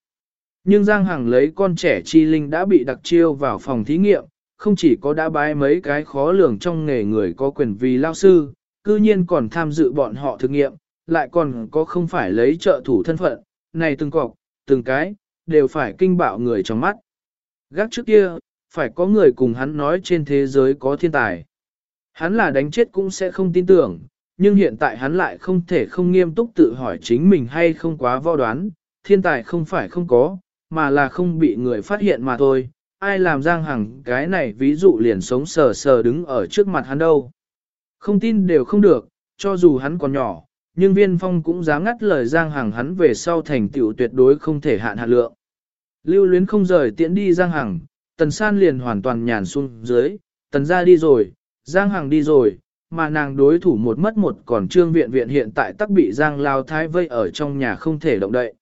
Nhưng Giang Hằng lấy con trẻ chi linh đã bị đặc chiêu vào phòng thí nghiệm, không chỉ có đã bái mấy cái khó lường trong nghề người có quyền vì lao sư, cư nhiên còn tham dự bọn họ thực nghiệm, lại còn có không phải lấy trợ thủ thân phận, này từng cọc, từng cái, đều phải kinh bạo người trong mắt. Gác trước kia, phải có người cùng hắn nói trên thế giới có thiên tài. Hắn là đánh chết cũng sẽ không tin tưởng, nhưng hiện tại hắn lại không thể không nghiêm túc tự hỏi chính mình hay không quá vo đoán, thiên tài không phải không có, mà là không bị người phát hiện mà thôi. Ai làm Giang Hằng cái này ví dụ liền sống sờ sờ đứng ở trước mặt hắn đâu. Không tin đều không được, cho dù hắn còn nhỏ, nhưng viên phong cũng dám ngắt lời Giang Hằng hắn về sau thành tựu tuyệt đối không thể hạn hạt lượng. Lưu luyến không rời tiễn đi Giang Hằng, tần san liền hoàn toàn nhàn xuống dưới, tần ra đi rồi, Giang Hằng đi rồi, mà nàng đối thủ một mất một còn trương viện viện hiện tại tắc bị Giang Lao Thái vây ở trong nhà không thể động đậy.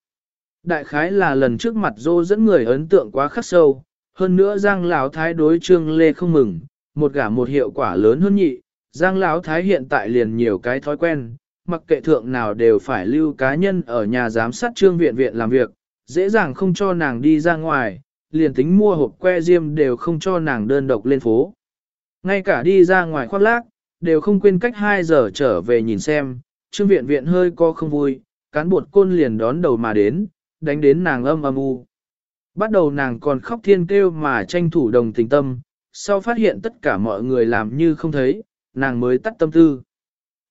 Đại khái là lần trước mặt dô dẫn người ấn tượng quá khắc sâu, hơn nữa Giang Lão Thái đối trương lê không mừng, một gả một hiệu quả lớn hơn nhị, Giang Lão Thái hiện tại liền nhiều cái thói quen, mặc kệ thượng nào đều phải lưu cá nhân ở nhà giám sát trương viện viện làm việc, dễ dàng không cho nàng đi ra ngoài, liền tính mua hộp que diêm đều không cho nàng đơn độc lên phố. Ngay cả đi ra ngoài khoác lác, đều không quên cách 2 giờ trở về nhìn xem, trương viện viện hơi co không vui, cán bột côn liền đón đầu mà đến, đánh đến nàng âm âm u. Bắt đầu nàng còn khóc thiên kêu mà tranh thủ đồng tình tâm, sau phát hiện tất cả mọi người làm như không thấy, nàng mới tắt tâm tư.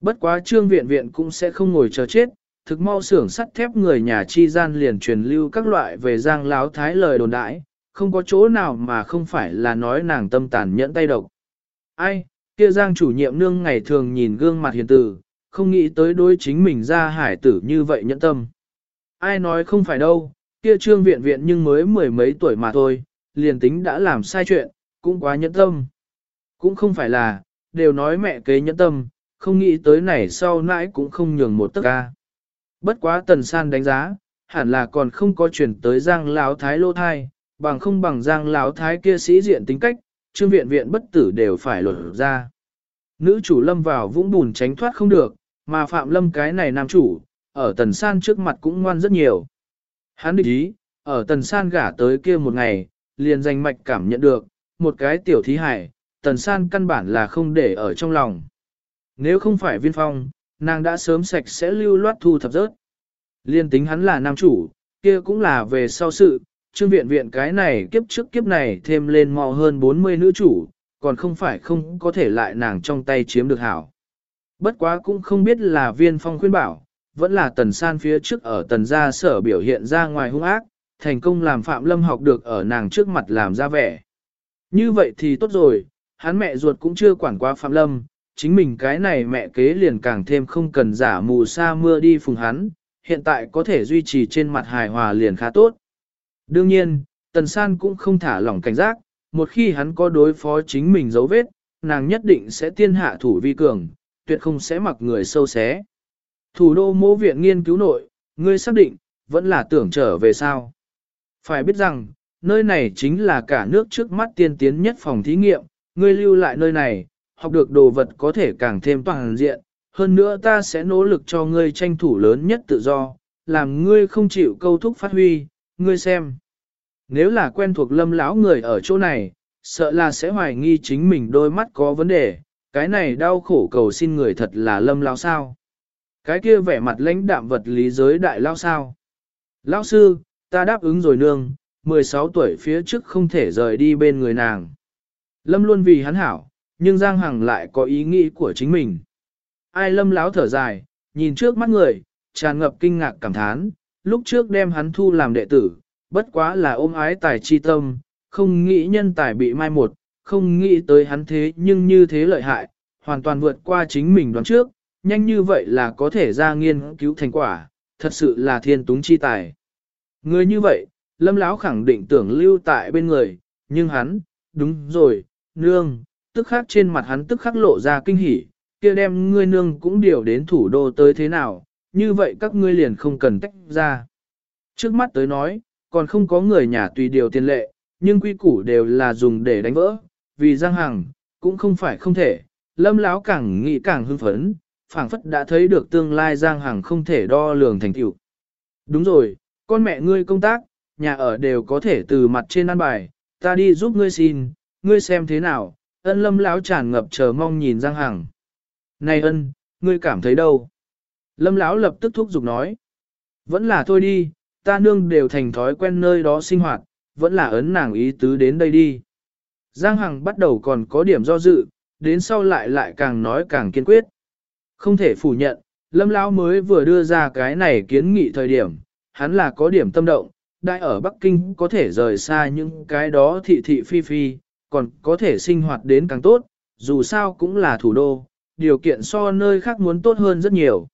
Bất quá trương viện viện cũng sẽ không ngồi chờ chết, thực mau xưởng sắt thép người nhà chi gian liền truyền lưu các loại về giang láo thái lời đồn đãi, không có chỗ nào mà không phải là nói nàng tâm tàn nhẫn tay độc. Ai, kia giang chủ nhiệm nương ngày thường nhìn gương mặt hiền tử, không nghĩ tới đối chính mình ra hải tử như vậy nhẫn tâm. Ai nói không phải đâu, kia trương viện viện nhưng mới mười mấy tuổi mà thôi, liền tính đã làm sai chuyện, cũng quá nhẫn tâm. Cũng không phải là, đều nói mẹ kế nhẫn tâm, không nghĩ tới này sau nãi cũng không nhường một tấc ca. Bất quá tần san đánh giá, hẳn là còn không có chuyển tới giang lão thái lô thai, bằng không bằng giang lão thái kia sĩ diện tính cách, trương viện viện bất tử đều phải lột ra. Nữ chủ lâm vào vũng bùn tránh thoát không được, mà phạm lâm cái này nam chủ, ở tần san trước mặt cũng ngoan rất nhiều. Hắn định ý, ở tần san gả tới kia một ngày, liền danh mạch cảm nhận được, một cái tiểu thí hải, tần san căn bản là không để ở trong lòng. Nếu không phải viên phong, nàng đã sớm sạch sẽ lưu loát thu thập rớt. Liên tính hắn là nam chủ, kia cũng là về sau sự, trương viện viện cái này kiếp trước kiếp này thêm lên mò hơn 40 nữ chủ, còn không phải không có thể lại nàng trong tay chiếm được hảo. Bất quá cũng không biết là viên phong khuyên bảo, vẫn là tần san phía trước ở tần gia sở biểu hiện ra ngoài hung ác, thành công làm Phạm Lâm học được ở nàng trước mặt làm ra vẻ. Như vậy thì tốt rồi, hắn mẹ ruột cũng chưa quản qua Phạm Lâm, chính mình cái này mẹ kế liền càng thêm không cần giả mù sa mưa đi phùng hắn, hiện tại có thể duy trì trên mặt hài hòa liền khá tốt. Đương nhiên, Tần San cũng không thả lỏng cảnh giác, một khi hắn có đối phó chính mình dấu vết, nàng nhất định sẽ tiên hạ thủ vi cường, tuyệt không sẽ mặc người sâu xé. Thủ đô mô viện nghiên cứu nội, ngươi xác định, vẫn là tưởng trở về sao. Phải biết rằng, nơi này chính là cả nước trước mắt tiên tiến nhất phòng thí nghiệm, ngươi lưu lại nơi này, học được đồ vật có thể càng thêm toàn diện, hơn nữa ta sẽ nỗ lực cho ngươi tranh thủ lớn nhất tự do, làm ngươi không chịu câu thúc phát huy, ngươi xem. Nếu là quen thuộc lâm lão người ở chỗ này, sợ là sẽ hoài nghi chính mình đôi mắt có vấn đề, cái này đau khổ cầu xin người thật là lâm lão sao. Cái kia vẻ mặt lãnh đạm vật lý giới đại lao sao. Lão sư, ta đáp ứng rồi nương, 16 tuổi phía trước không thể rời đi bên người nàng. Lâm luôn vì hắn hảo, nhưng Giang Hằng lại có ý nghĩ của chính mình. Ai lâm láo thở dài, nhìn trước mắt người, tràn ngập kinh ngạc cảm thán, lúc trước đem hắn thu làm đệ tử, bất quá là ôm ái tài chi tâm, không nghĩ nhân tài bị mai một, không nghĩ tới hắn thế nhưng như thế lợi hại, hoàn toàn vượt qua chính mình đoán trước, nhanh như vậy là có thể ra nghiên cứu thành quả, thật sự là thiên túng chi tài. Người như vậy, lâm Láo khẳng định tưởng lưu tại bên người, nhưng hắn, đúng rồi, nương, tức khắc trên mặt hắn tức khắc lộ ra kinh hỉ, kia đem ngươi nương cũng điều đến thủ đô tới thế nào, như vậy các ngươi liền không cần tách ra. Trước mắt tới nói, còn không có người nhà tùy điều tiền lệ, nhưng quy củ đều là dùng để đánh vỡ, vì Giang Hằng, cũng không phải không thể, lâm láo càng nghĩ càng hưng phấn, phảng phất đã thấy được tương lai Giang Hằng không thể đo lường thành tựu. Đúng rồi, con mẹ ngươi công tác, nhà ở đều có thể từ mặt trên ăn bài, ta đi giúp ngươi xin, ngươi xem thế nào, ân lâm lão tràn ngập chờ mong nhìn Giang Hằng. Này ân, ngươi cảm thấy đâu? Lâm lão lập tức thúc giục nói. Vẫn là thôi đi, ta nương đều thành thói quen nơi đó sinh hoạt, vẫn là ấn nàng ý tứ đến đây đi. Giang Hằng bắt đầu còn có điểm do dự, đến sau lại lại càng nói càng kiên quyết. Không thể phủ nhận, Lâm Lão mới vừa đưa ra cái này kiến nghị thời điểm, hắn là có điểm tâm động, đại ở Bắc Kinh có thể rời xa những cái đó thị thị phi phi, còn có thể sinh hoạt đến càng tốt, dù sao cũng là thủ đô, điều kiện so nơi khác muốn tốt hơn rất nhiều.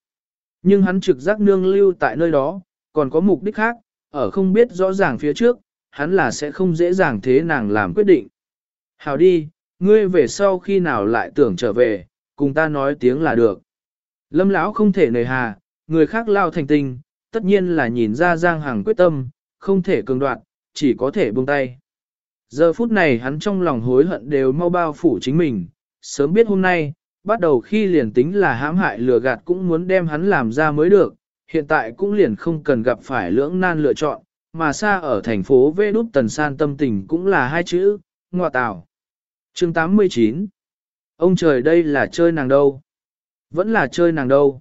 Nhưng hắn trực giác nương lưu tại nơi đó, còn có mục đích khác, ở không biết rõ ràng phía trước, hắn là sẽ không dễ dàng thế nàng làm quyết định. Hào đi, ngươi về sau khi nào lại tưởng trở về, cùng ta nói tiếng là được. Lâm lão không thể nề hà, người khác lao thành tình, tất nhiên là nhìn ra Giang Hằng quyết tâm, không thể cường đoạn, chỉ có thể buông tay. Giờ phút này hắn trong lòng hối hận đều mau bao phủ chính mình, sớm biết hôm nay, bắt đầu khi liền tính là hãm hại lừa gạt cũng muốn đem hắn làm ra mới được, hiện tại cũng liền không cần gặp phải lưỡng nan lựa chọn, mà xa ở thành phố Vê Đúc Tần San tâm tình cũng là hai chữ, ngọa tảo chương 89 Ông trời đây là chơi nàng đâu? Vẫn là chơi nàng đâu?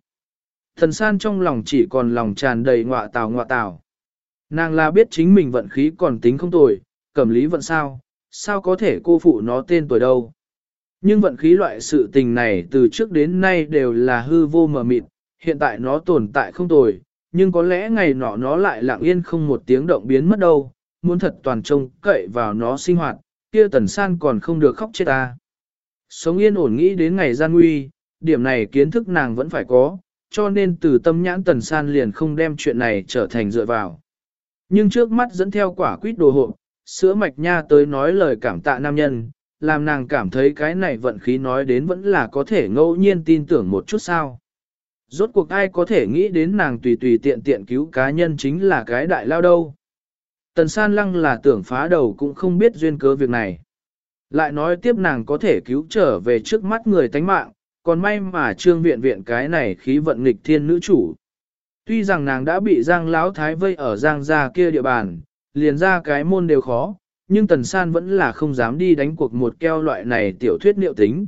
Thần San trong lòng chỉ còn lòng tràn đầy ngọa tảo ngọa tảo Nàng là biết chính mình vận khí còn tính không tồi, cẩm lý vận sao, sao có thể cô phụ nó tên tuổi đâu. Nhưng vận khí loại sự tình này từ trước đến nay đều là hư vô mờ mịt, hiện tại nó tồn tại không tồi, nhưng có lẽ ngày nọ nó lại lặng yên không một tiếng động biến mất đâu, muốn thật toàn trông cậy vào nó sinh hoạt, kia tần san còn không được khóc chết ta. Sống yên ổn nghĩ đến ngày gian nguy, điểm này kiến thức nàng vẫn phải có, cho nên từ tâm nhãn tần san liền không đem chuyện này trở thành dựa vào. Nhưng trước mắt dẫn theo quả quýt đồ hộ, sữa mạch nha tới nói lời cảm tạ nam nhân, làm nàng cảm thấy cái này vận khí nói đến vẫn là có thể ngẫu nhiên tin tưởng một chút sao. Rốt cuộc ai có thể nghĩ đến nàng tùy tùy tiện tiện cứu cá nhân chính là cái đại lao đâu. Tần san lăng là tưởng phá đầu cũng không biết duyên cớ việc này. Lại nói tiếp nàng có thể cứu trở về trước mắt người tánh mạng, còn may mà trương viện viện cái này khí vận nghịch thiên nữ chủ. Tuy rằng nàng đã bị giang lão thái vây ở giang gia kia địa bàn, liền ra cái môn đều khó, nhưng Tần San vẫn là không dám đi đánh cuộc một keo loại này tiểu thuyết liệu tính.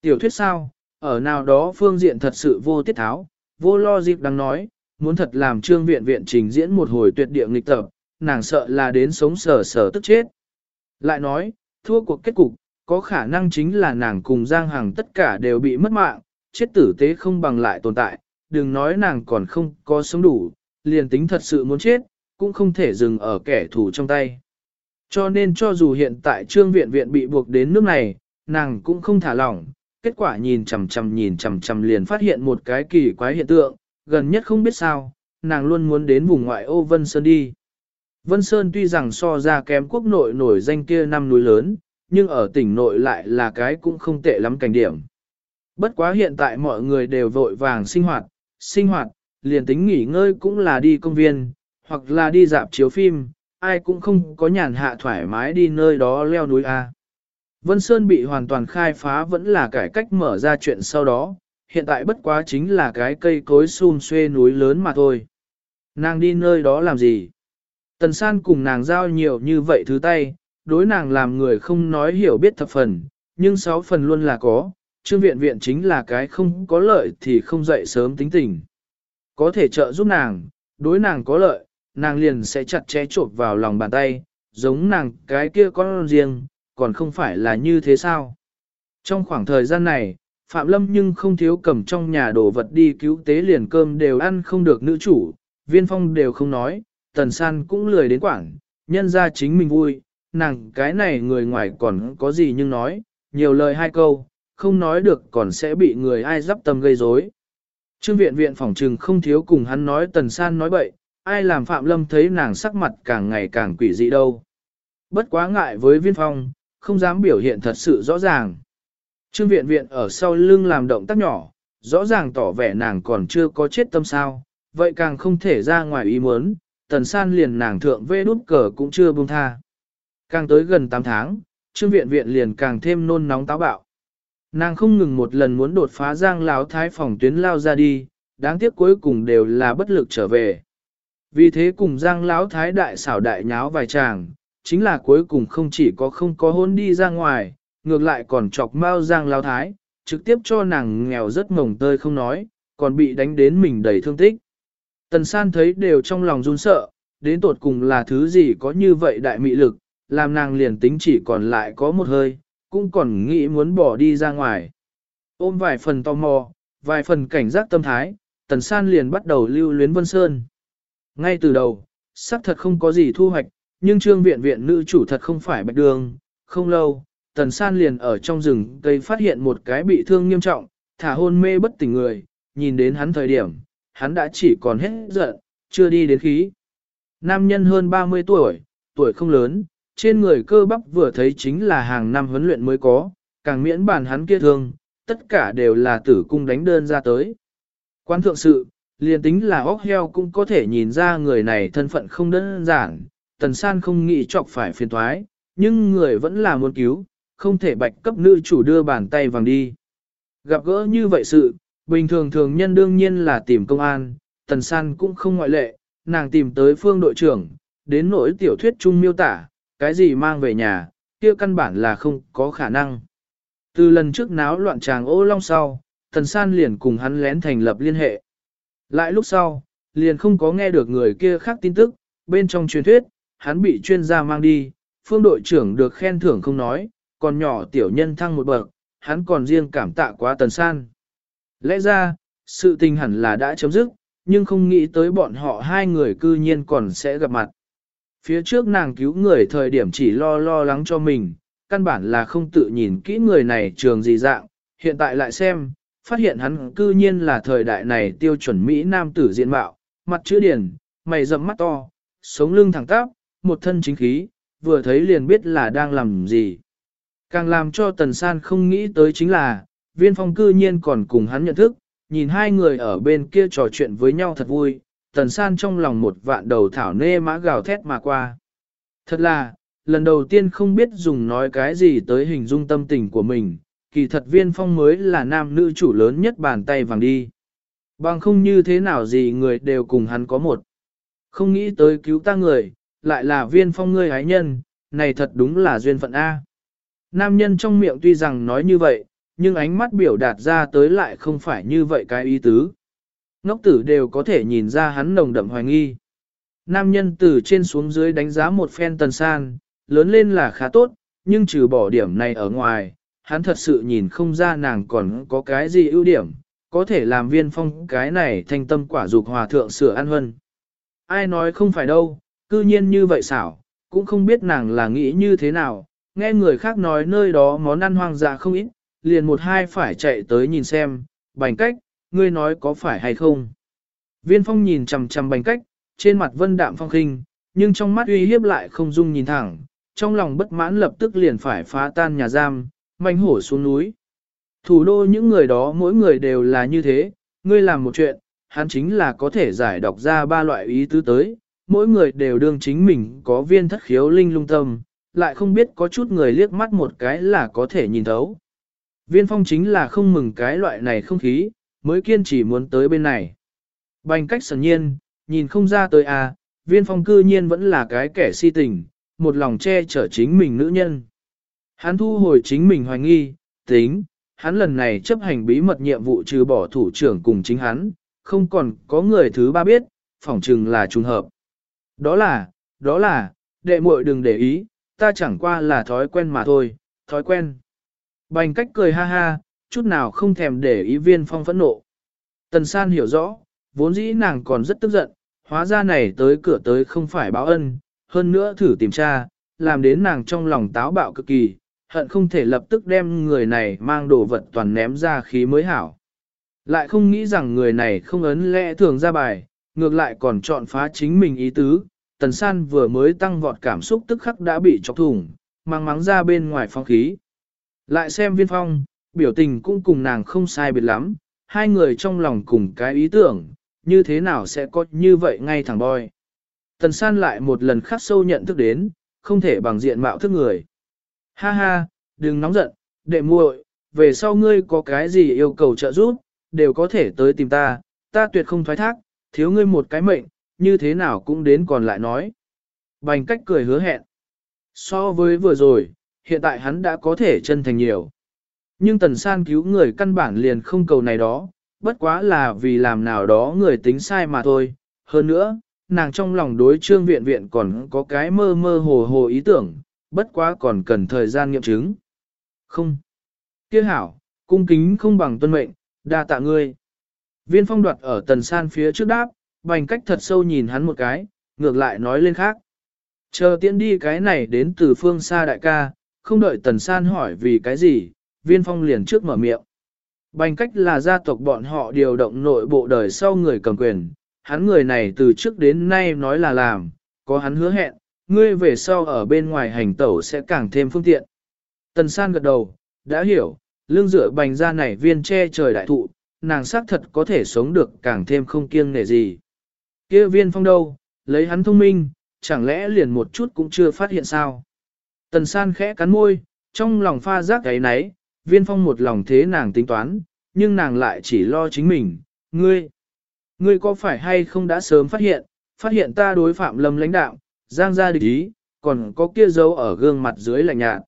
Tiểu thuyết sao? Ở nào đó phương diện thật sự vô tiết tháo, vô lo dịp đang nói, muốn thật làm trương viện viện trình diễn một hồi tuyệt địa nghịch tập, nàng sợ là đến sống sờ sờ tức chết. Lại nói, thua cuộc kết cục, có khả năng chính là nàng cùng Giang Hằng tất cả đều bị mất mạng, chết tử tế không bằng lại tồn tại, đừng nói nàng còn không có sống đủ, liền tính thật sự muốn chết, cũng không thể dừng ở kẻ thù trong tay. Cho nên cho dù hiện tại trương viện viện bị buộc đến nước này, nàng cũng không thả lỏng, kết quả nhìn chằm chằm nhìn chằm chằm liền phát hiện một cái kỳ quái hiện tượng, gần nhất không biết sao, nàng luôn muốn đến vùng ngoại ô Vân Sơn đi. Vân Sơn tuy rằng so ra kém quốc nội nổi danh kia năm núi lớn, nhưng ở tỉnh nội lại là cái cũng không tệ lắm cảnh điểm. Bất quá hiện tại mọi người đều vội vàng sinh hoạt, sinh hoạt, liền tính nghỉ ngơi cũng là đi công viên, hoặc là đi dạp chiếu phim, ai cũng không có nhàn hạ thoải mái đi nơi đó leo núi A. Vân Sơn bị hoàn toàn khai phá vẫn là cải cách mở ra chuyện sau đó, hiện tại bất quá chính là cái cây cối xum xuê núi lớn mà thôi. Nàng đi nơi đó làm gì? Tần san cùng nàng giao nhiều như vậy thứ tay, đối nàng làm người không nói hiểu biết thập phần, nhưng sáu phần luôn là có, trương viện viện chính là cái không có lợi thì không dậy sớm tính tình. Có thể trợ giúp nàng, đối nàng có lợi, nàng liền sẽ chặt chẽ trộn vào lòng bàn tay, giống nàng cái kia con riêng, còn không phải là như thế sao. Trong khoảng thời gian này, Phạm Lâm nhưng không thiếu cầm trong nhà đồ vật đi cứu tế liền cơm đều ăn không được nữ chủ, viên phong đều không nói, tần san cũng lười đến quảng, nhân ra chính mình vui, nàng cái này người ngoài còn có gì nhưng nói, nhiều lời hai câu, không nói được còn sẽ bị người ai dắp tâm gây rối. Trương viện viện phỏng trừng không thiếu cùng hắn nói tần san nói bậy, ai làm Phạm Lâm thấy nàng sắc mặt càng ngày càng quỷ dị đâu. Bất quá ngại với viên phong, không dám biểu hiện thật sự rõ ràng. Trương viện viện ở sau lưng làm động tác nhỏ, rõ ràng tỏ vẻ nàng còn chưa có chết tâm sao, vậy càng không thể ra ngoài ý muốn, tần san liền nàng thượng vê đút cờ cũng chưa buông tha. Càng tới gần 8 tháng, trương viện viện liền càng thêm nôn nóng táo bạo. Nàng không ngừng một lần muốn đột phá giang lão thái phòng tuyến lao ra đi, đáng tiếc cuối cùng đều là bất lực trở về. Vì thế cùng giang lão thái đại xảo đại nháo vài chàng, chính là cuối cùng không chỉ có không có hôn đi ra ngoài, ngược lại còn chọc mau giang lão thái, trực tiếp cho nàng nghèo rất mồng tơi không nói, còn bị đánh đến mình đầy thương tích. Tần san thấy đều trong lòng run sợ, đến tột cùng là thứ gì có như vậy đại mị lực, làm nàng liền tính chỉ còn lại có một hơi, cũng còn nghĩ muốn bỏ đi ra ngoài. Ôm vài phần tò mò, vài phần cảnh giác tâm thái, tần san liền bắt đầu lưu luyến Vân Sơn. Ngay từ đầu, xác thật không có gì thu hoạch, nhưng trương viện viện nữ chủ thật không phải bạch đường, không lâu, tần san liền ở trong rừng cây phát hiện một cái bị thương nghiêm trọng, thả hôn mê bất tỉnh người, nhìn đến hắn thời điểm, hắn đã chỉ còn hết giận, chưa đi đến khí. Nam nhân hơn 30 tuổi, tuổi không lớn, trên người cơ bắp vừa thấy chính là hàng năm huấn luyện mới có, càng miễn bàn hắn kia thương, tất cả đều là tử cung đánh đơn ra tới. Quan thượng sự, liền tính là óc heo cũng có thể nhìn ra người này thân phận không đơn giản, tần san không nghĩ chọc phải phiền thoái, nhưng người vẫn là muốn cứu, không thể bạch cấp nữ chủ đưa bàn tay vàng đi. Gặp gỡ như vậy sự, bình thường thường nhân đương nhiên là tìm công an, tần san cũng không ngoại lệ, nàng tìm tới phương đội trưởng, đến nỗi tiểu thuyết chung miêu tả, cái gì mang về nhà, kia căn bản là không có khả năng. Từ lần trước náo loạn tràng ô long sau, tần san liền cùng hắn lén thành lập liên hệ. Lại lúc sau, liền không có nghe được người kia khác tin tức, bên trong truyền thuyết, hắn bị chuyên gia mang đi, phương đội trưởng được khen thưởng không nói, còn nhỏ tiểu nhân thăng một bậc, hắn còn riêng cảm tạ quá tần san. Lẽ ra, sự tình hẳn là đã chấm dứt, nhưng không nghĩ tới bọn họ hai người cư nhiên còn sẽ gặp mặt. Phía trước nàng cứu người thời điểm chỉ lo lo lắng cho mình, căn bản là không tự nhìn kỹ người này trường gì dạng, hiện tại lại xem, phát hiện hắn cư nhiên là thời đại này tiêu chuẩn Mỹ Nam tử diện mạo, mặt chữ điển, mày rậm mắt to, sống lưng thẳng tắp, một thân chính khí, vừa thấy liền biết là đang làm gì. Càng làm cho Tần San không nghĩ tới chính là, viên phong cư nhiên còn cùng hắn nhận thức, nhìn hai người ở bên kia trò chuyện với nhau thật vui, Tần San trong lòng một vạn đầu thảo nê mã gào thét mà qua. Thật là, lần đầu tiên không biết dùng nói cái gì tới hình dung tâm tình của mình, kỳ thật viên phong mới là nam nữ chủ lớn nhất bàn tay vàng đi. Bằng không như thế nào gì người đều cùng hắn có một. Không nghĩ tới cứu ta người, lại là viên phong ngươi hái nhân, này thật đúng là duyên phận A. Nam nhân trong miệng tuy rằng nói như vậy, nhưng ánh mắt biểu đạt ra tới lại không phải như vậy cái ý tứ. Ngốc tử đều có thể nhìn ra hắn nồng đậm hoài nghi. Nam nhân từ trên xuống dưới đánh giá một phen tần san, lớn lên là khá tốt, nhưng trừ bỏ điểm này ở ngoài, hắn thật sự nhìn không ra nàng còn có cái gì ưu điểm, có thể làm viên phong cái này thanh tâm quả dục hòa thượng sửa ăn hơn. Ai nói không phải đâu, cư nhiên như vậy xảo, cũng không biết nàng là nghĩ như thế nào, nghe người khác nói nơi đó món ăn hoang dã không ít, liền một hai phải chạy tới nhìn xem, bành cách, ngươi nói có phải hay không. Viên phong nhìn chằm chằm bành cách, trên mặt vân đạm phong khinh, nhưng trong mắt uy hiếp lại không dung nhìn thẳng, trong lòng bất mãn lập tức liền phải phá tan nhà giam, manh hổ xuống núi. Thủ đô những người đó mỗi người đều là như thế, ngươi làm một chuyện, hắn chính là có thể giải đọc ra ba loại ý tứ tới, mỗi người đều đương chính mình có viên thất khiếu linh lung tâm, lại không biết có chút người liếc mắt một cái là có thể nhìn thấu. Viên phong chính là không mừng cái loại này không khí, mới kiên trì muốn tới bên này. Bành cách sần nhiên, nhìn không ra tới à, viên phong cư nhiên vẫn là cái kẻ si tình, một lòng che chở chính mình nữ nhân. Hắn thu hồi chính mình hoài nghi, tính, hắn lần này chấp hành bí mật nhiệm vụ trừ bỏ thủ trưởng cùng chính hắn, không còn có người thứ ba biết, phỏng chừng là trùng hợp. Đó là, đó là, đệ muội đừng để ý, ta chẳng qua là thói quen mà thôi, thói quen. Bành cách cười ha ha, chút nào không thèm để ý viên phong phẫn nộ. Tần san hiểu rõ, vốn dĩ nàng còn rất tức giận, hóa ra này tới cửa tới không phải báo ân, hơn nữa thử tìm tra, làm đến nàng trong lòng táo bạo cực kỳ, hận không thể lập tức đem người này mang đồ vật toàn ném ra khí mới hảo. Lại không nghĩ rằng người này không ấn lẽ thường ra bài, ngược lại còn chọn phá chính mình ý tứ, tần san vừa mới tăng vọt cảm xúc tức khắc đã bị chọc thủng, mang mắng ra bên ngoài phong khí. Lại xem viên phong, biểu tình cũng cùng nàng không sai biệt lắm, hai người trong lòng cùng cái ý tưởng, như thế nào sẽ có như vậy ngay thẳng boy. Tần san lại một lần khắc sâu nhận thức đến, không thể bằng diện mạo thức người. Ha ha, đừng nóng giận, đệ muội, về sau ngươi có cái gì yêu cầu trợ giúp, đều có thể tới tìm ta, ta tuyệt không thoái thác, thiếu ngươi một cái mệnh, như thế nào cũng đến còn lại nói. Bành cách cười hứa hẹn. So với vừa rồi, hiện tại hắn đã có thể chân thành nhiều. Nhưng tần san cứu người căn bản liền không cầu này đó, bất quá là vì làm nào đó người tính sai mà thôi. Hơn nữa, nàng trong lòng đối trương viện viện còn có cái mơ mơ hồ hồ ý tưởng, bất quá còn cần thời gian nghiệm chứng. Không. kia hảo, cung kính không bằng tuân mệnh, đa tạ ngươi. Viên phong đoạt ở tần san phía trước đáp, bành cách thật sâu nhìn hắn một cái, ngược lại nói lên khác. Chờ tiễn đi cái này đến từ phương xa đại ca, không đợi tần san hỏi vì cái gì, viên phong liền trước mở miệng. Bành cách là gia tộc bọn họ điều động nội bộ đời sau người cầm quyền, hắn người này từ trước đến nay nói là làm, có hắn hứa hẹn, ngươi về sau ở bên ngoài hành tẩu sẽ càng thêm phương tiện. Tần san gật đầu, đã hiểu, lương dựa bành ra này viên che trời đại thụ, nàng xác thật có thể sống được càng thêm không kiêng nể gì. kia viên phong đâu, lấy hắn thông minh, chẳng lẽ liền một chút cũng chưa phát hiện sao. Tần san khẽ cắn môi, trong lòng pha giác cái nấy, viên phong một lòng thế nàng tính toán, nhưng nàng lại chỉ lo chính mình, ngươi. Ngươi có phải hay không đã sớm phát hiện, phát hiện ta đối phạm lâm lãnh đạo, giang ra địch ý, còn có kia dấu ở gương mặt dưới lạnh nhạt.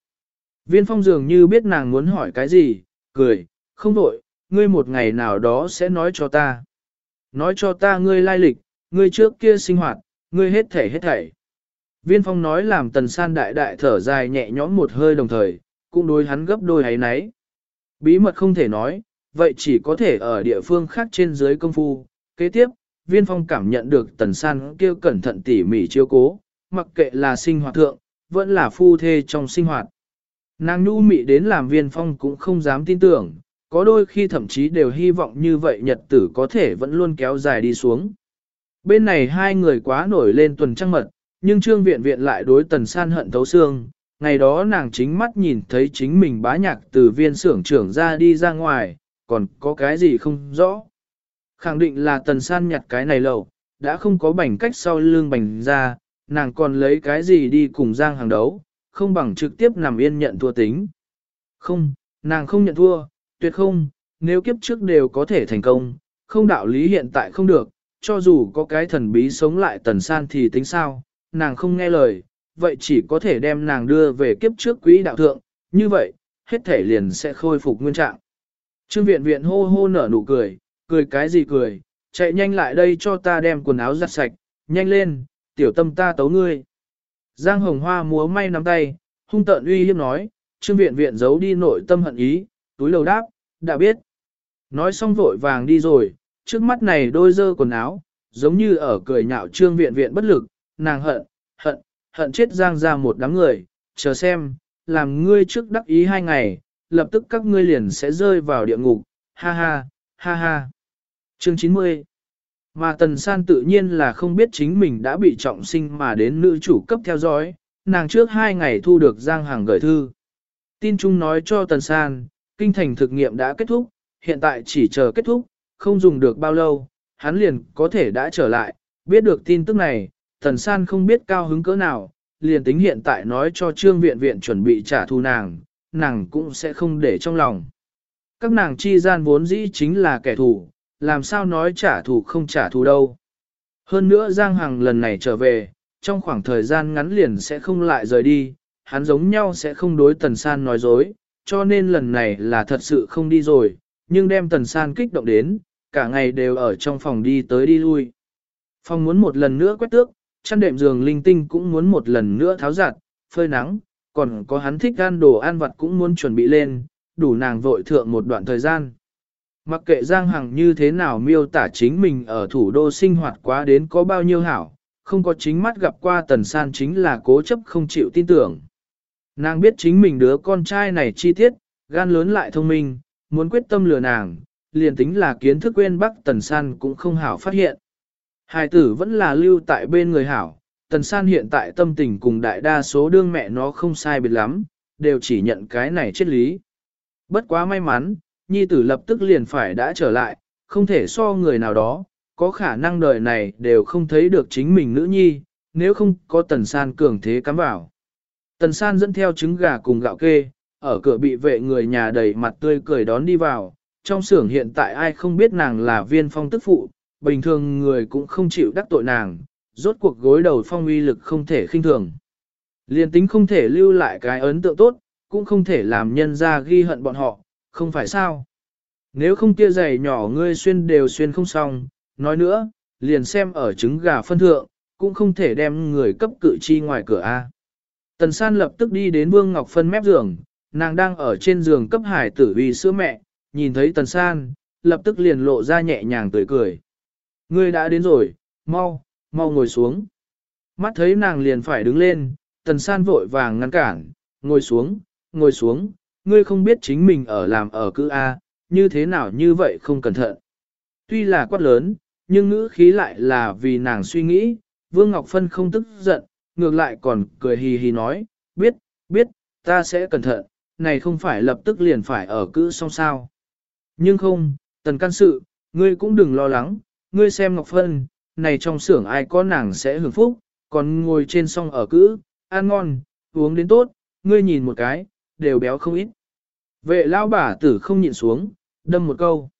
Viên phong dường như biết nàng muốn hỏi cái gì, cười, không đổi, ngươi một ngày nào đó sẽ nói cho ta. Nói cho ta ngươi lai lịch, ngươi trước kia sinh hoạt, ngươi hết thể hết thảy. Viên phong nói làm tần san đại đại thở dài nhẹ nhõm một hơi đồng thời, cũng đối hắn gấp đôi ấy nấy. Bí mật không thể nói, vậy chỉ có thể ở địa phương khác trên dưới công phu. Kế tiếp, viên phong cảm nhận được tần san kêu cẩn thận tỉ mỉ chiếu cố, mặc kệ là sinh hoạt thượng, vẫn là phu thê trong sinh hoạt. Nàng nhu mị đến làm viên phong cũng không dám tin tưởng, có đôi khi thậm chí đều hy vọng như vậy nhật tử có thể vẫn luôn kéo dài đi xuống. Bên này hai người quá nổi lên tuần trăng mật, nhưng trương viện viện lại đối tần san hận thấu xương, ngày đó nàng chính mắt nhìn thấy chính mình bá nhạc từ viên xưởng trưởng ra đi ra ngoài, còn có cái gì không rõ. Khẳng định là tần san nhặt cái này lầu, đã không có bảnh cách sau lưng bảnh ra, nàng còn lấy cái gì đi cùng Giang hàng đấu, không bằng trực tiếp nằm yên nhận thua tính. Không, nàng không nhận thua, tuyệt không, nếu kiếp trước đều có thể thành công, không đạo lý hiện tại không được, cho dù có cái thần bí sống lại tần san thì tính sao, nàng không nghe lời, vậy chỉ có thể đem nàng đưa về kiếp trước quỹ đạo thượng, như vậy, hết thể liền sẽ khôi phục nguyên trạng. Trương viện viện hô hô nở nụ cười, cười cái gì cười, chạy nhanh lại đây cho ta đem quần áo giặt sạch, nhanh lên, tiểu tâm ta tấu ngươi. Giang hồng hoa múa may nắm tay, hung tợn uy hiếp nói, trương viện viện giấu đi nội tâm hận ý, túi lầu đáp, đã biết. Nói xong vội vàng đi rồi, trước mắt này đôi dơ quần áo, giống như ở cười nhạo trương viện viện bất lực, nàng hận, hận, hận chết giang ra một đám người, chờ xem, làm ngươi trước đắc ý hai ngày, lập tức các ngươi liền sẽ rơi vào địa ngục, ha ha, ha ha. Chương 90 mà Tần San tự nhiên là không biết chính mình đã bị trọng sinh mà đến nữ chủ cấp theo dõi, nàng trước hai ngày thu được Giang Hàng gửi thư. Tin chung nói cho Tần San, kinh thành thực nghiệm đã kết thúc, hiện tại chỉ chờ kết thúc, không dùng được bao lâu, hắn liền có thể đã trở lại, biết được tin tức này, Tần San không biết cao hứng cỡ nào, liền tính hiện tại nói cho trương viện viện chuẩn bị trả thù nàng, nàng cũng sẽ không để trong lòng. Các nàng chi gian vốn dĩ chính là kẻ thù, làm sao nói trả thù không trả thù đâu. Hơn nữa Giang Hằng lần này trở về, trong khoảng thời gian ngắn liền sẽ không lại rời đi, hắn giống nhau sẽ không đối Tần San nói dối, cho nên lần này là thật sự không đi rồi, nhưng đem Tần San kích động đến, cả ngày đều ở trong phòng đi tới đi lui. Phòng muốn một lần nữa quét tước, chăn đệm giường linh tinh cũng muốn một lần nữa tháo giặt, phơi nắng, còn có hắn thích ăn đồ ăn vặt cũng muốn chuẩn bị lên, đủ nàng vội thượng một đoạn thời gian. Mặc kệ Giang Hằng như thế nào miêu tả chính mình ở thủ đô sinh hoạt quá đến có bao nhiêu hảo, không có chính mắt gặp qua tần san chính là cố chấp không chịu tin tưởng. Nàng biết chính mình đứa con trai này chi tiết, gan lớn lại thông minh, muốn quyết tâm lừa nàng, liền tính là kiến thức quên bắc tần san cũng không hảo phát hiện. Hài tử vẫn là lưu tại bên người hảo, tần san hiện tại tâm tình cùng đại đa số đương mẹ nó không sai biệt lắm, đều chỉ nhận cái này chết lý. Bất quá may mắn, nhi tử lập tức liền phải đã trở lại, không thể so người nào đó, có khả năng đời này đều không thấy được chính mình nữ nhi, nếu không có tần san cường thế cắm vào. Tần san dẫn theo trứng gà cùng gạo kê, ở cửa bị vệ người nhà đầy mặt tươi cười đón đi vào, trong xưởng hiện tại ai không biết nàng là viên phong tức phụ, bình thường người cũng không chịu đắc tội nàng, rốt cuộc gối đầu phong uy lực không thể khinh thường. Liên tính không thể lưu lại cái ấn tượng tốt, cũng không thể làm nhân ra ghi hận bọn họ, không phải sao. Nếu không kia giày nhỏ ngươi xuyên đều xuyên không xong, nói nữa, liền xem ở trứng gà phân thượng, cũng không thể đem người cấp cự chi ngoài cửa A. Tần san lập tức đi đến Vương Ngọc Phân mép giường, nàng đang ở trên giường cấp hải tử vì sữa mẹ, nhìn thấy tần san, lập tức liền lộ ra nhẹ nhàng tươi cười. Ngươi đã đến rồi, mau, mau ngồi xuống. Mắt thấy nàng liền phải đứng lên, tần san vội vàng ngăn cản, ngồi xuống, ngồi xuống, ngươi không biết chính mình ở làm ở cư A, như thế nào như vậy không cẩn thận. Tuy là quát lớn, nhưng ngữ khí lại là vì nàng suy nghĩ, Vương Ngọc Phân không tức giận, ngược lại còn cười hì hì nói, biết, biết, ta sẽ cẩn thận, này không phải lập tức liền phải ở cữ xong sao. Nhưng không, tần can sự, ngươi cũng đừng lo lắng, ngươi xem Ngọc Phân, này trong xưởng ai có nàng sẽ hưởng phúc, còn ngồi trên song ở cữ, ăn ngon, uống đến tốt, ngươi nhìn một cái, đều béo không ít. Vệ lao bà tử không nhịn xuống, đâm một câu.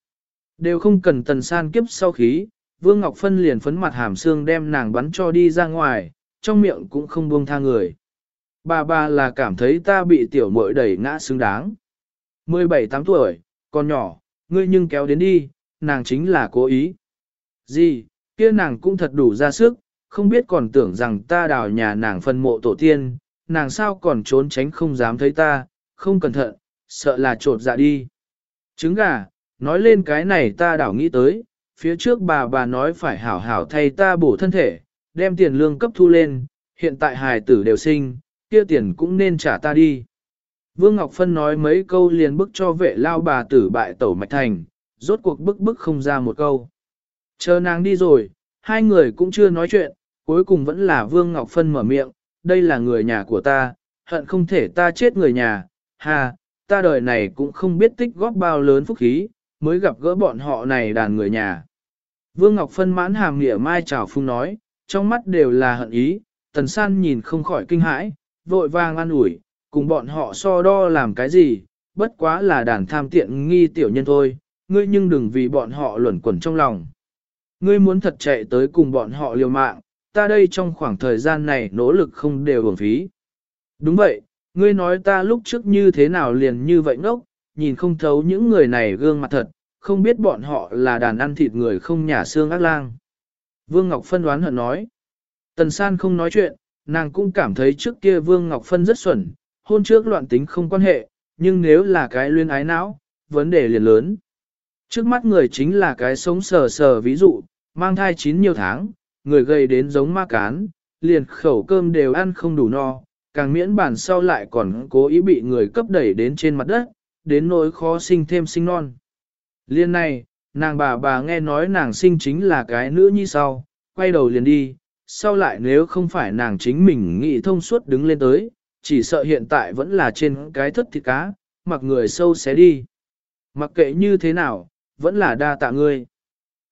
Đều không cần tần san kiếp sau khí, Vương Ngọc Phân liền phấn mặt hàm xương đem nàng bắn cho đi ra ngoài, trong miệng cũng không buông tha người. Bà bà là cảm thấy ta bị tiểu muội đẩy ngã xứng đáng. 17-8 tuổi, con nhỏ, ngươi nhưng kéo đến đi, nàng chính là cố ý. Gì, kia nàng cũng thật đủ ra sức, không biết còn tưởng rằng ta đào nhà nàng phân mộ tổ tiên, nàng sao còn trốn tránh không dám thấy ta, không cẩn thận, sợ là trột dạ đi. Trứng gà, nói lên cái này ta đảo nghĩ tới, phía trước bà bà nói phải hảo hảo thay ta bổ thân thể, đem tiền lương cấp thu lên, hiện tại hài tử đều sinh, kia tiền cũng nên trả ta đi. Vương Ngọc Phân nói mấy câu liền bức cho vệ lao bà tử bại tẩu mạch thành, rốt cuộc bức bức không ra một câu. Chờ nàng đi rồi, hai người cũng chưa nói chuyện, cuối cùng vẫn là Vương Ngọc Phân mở miệng, đây là người nhà của ta, hận không thể ta chết người nhà, ha, ta đời này cũng không biết tích góp bao lớn phúc khí, mới gặp gỡ bọn họ này đàn người nhà. Vương Ngọc Phân mãn hàm nghĩa mai chào phung nói, trong mắt đều là hận ý, tần san nhìn không khỏi kinh hãi, vội vàng an ủi, cùng bọn họ so đo làm cái gì, bất quá là đàn tham tiện nghi tiểu nhân thôi, ngươi nhưng đừng vì bọn họ luẩn quẩn trong lòng. Ngươi muốn thật chạy tới cùng bọn họ liều mạng, ta đây trong khoảng thời gian này nỗ lực không đều hưởng phí. Đúng vậy, Ngươi nói ta lúc trước như thế nào liền như vậy ngốc, nhìn không thấu những người này gương mặt thật, không biết bọn họ là đàn ăn thịt người không nhả xương ác lang. Vương Ngọc Phân đoán hận nói. Tần San không nói chuyện, nàng cũng cảm thấy trước kia Vương Ngọc Phân rất xuẩn, hôn trước loạn tính không quan hệ, nhưng nếu là cái luyên ái não, vấn đề liền lớn. Trước mắt người chính là cái sống sờ sờ ví dụ, mang thai chín nhiều tháng, người gầy đến giống ma cán, liền khẩu cơm đều ăn không đủ no, càng miễn bản sau lại còn cố ý bị người cấp đẩy đến trên mặt đất, đến nỗi khó sinh thêm sinh non. Liên này, nàng bà bà nghe nói nàng sinh chính là cái nữ như sau, quay đầu liền đi, sau lại nếu không phải nàng chính mình nghĩ thông suốt đứng lên tới, chỉ sợ hiện tại vẫn là trên cái thất thịt cá, mặc người sâu xé đi. Mặc kệ như thế nào, vẫn là đa tạ ngươi.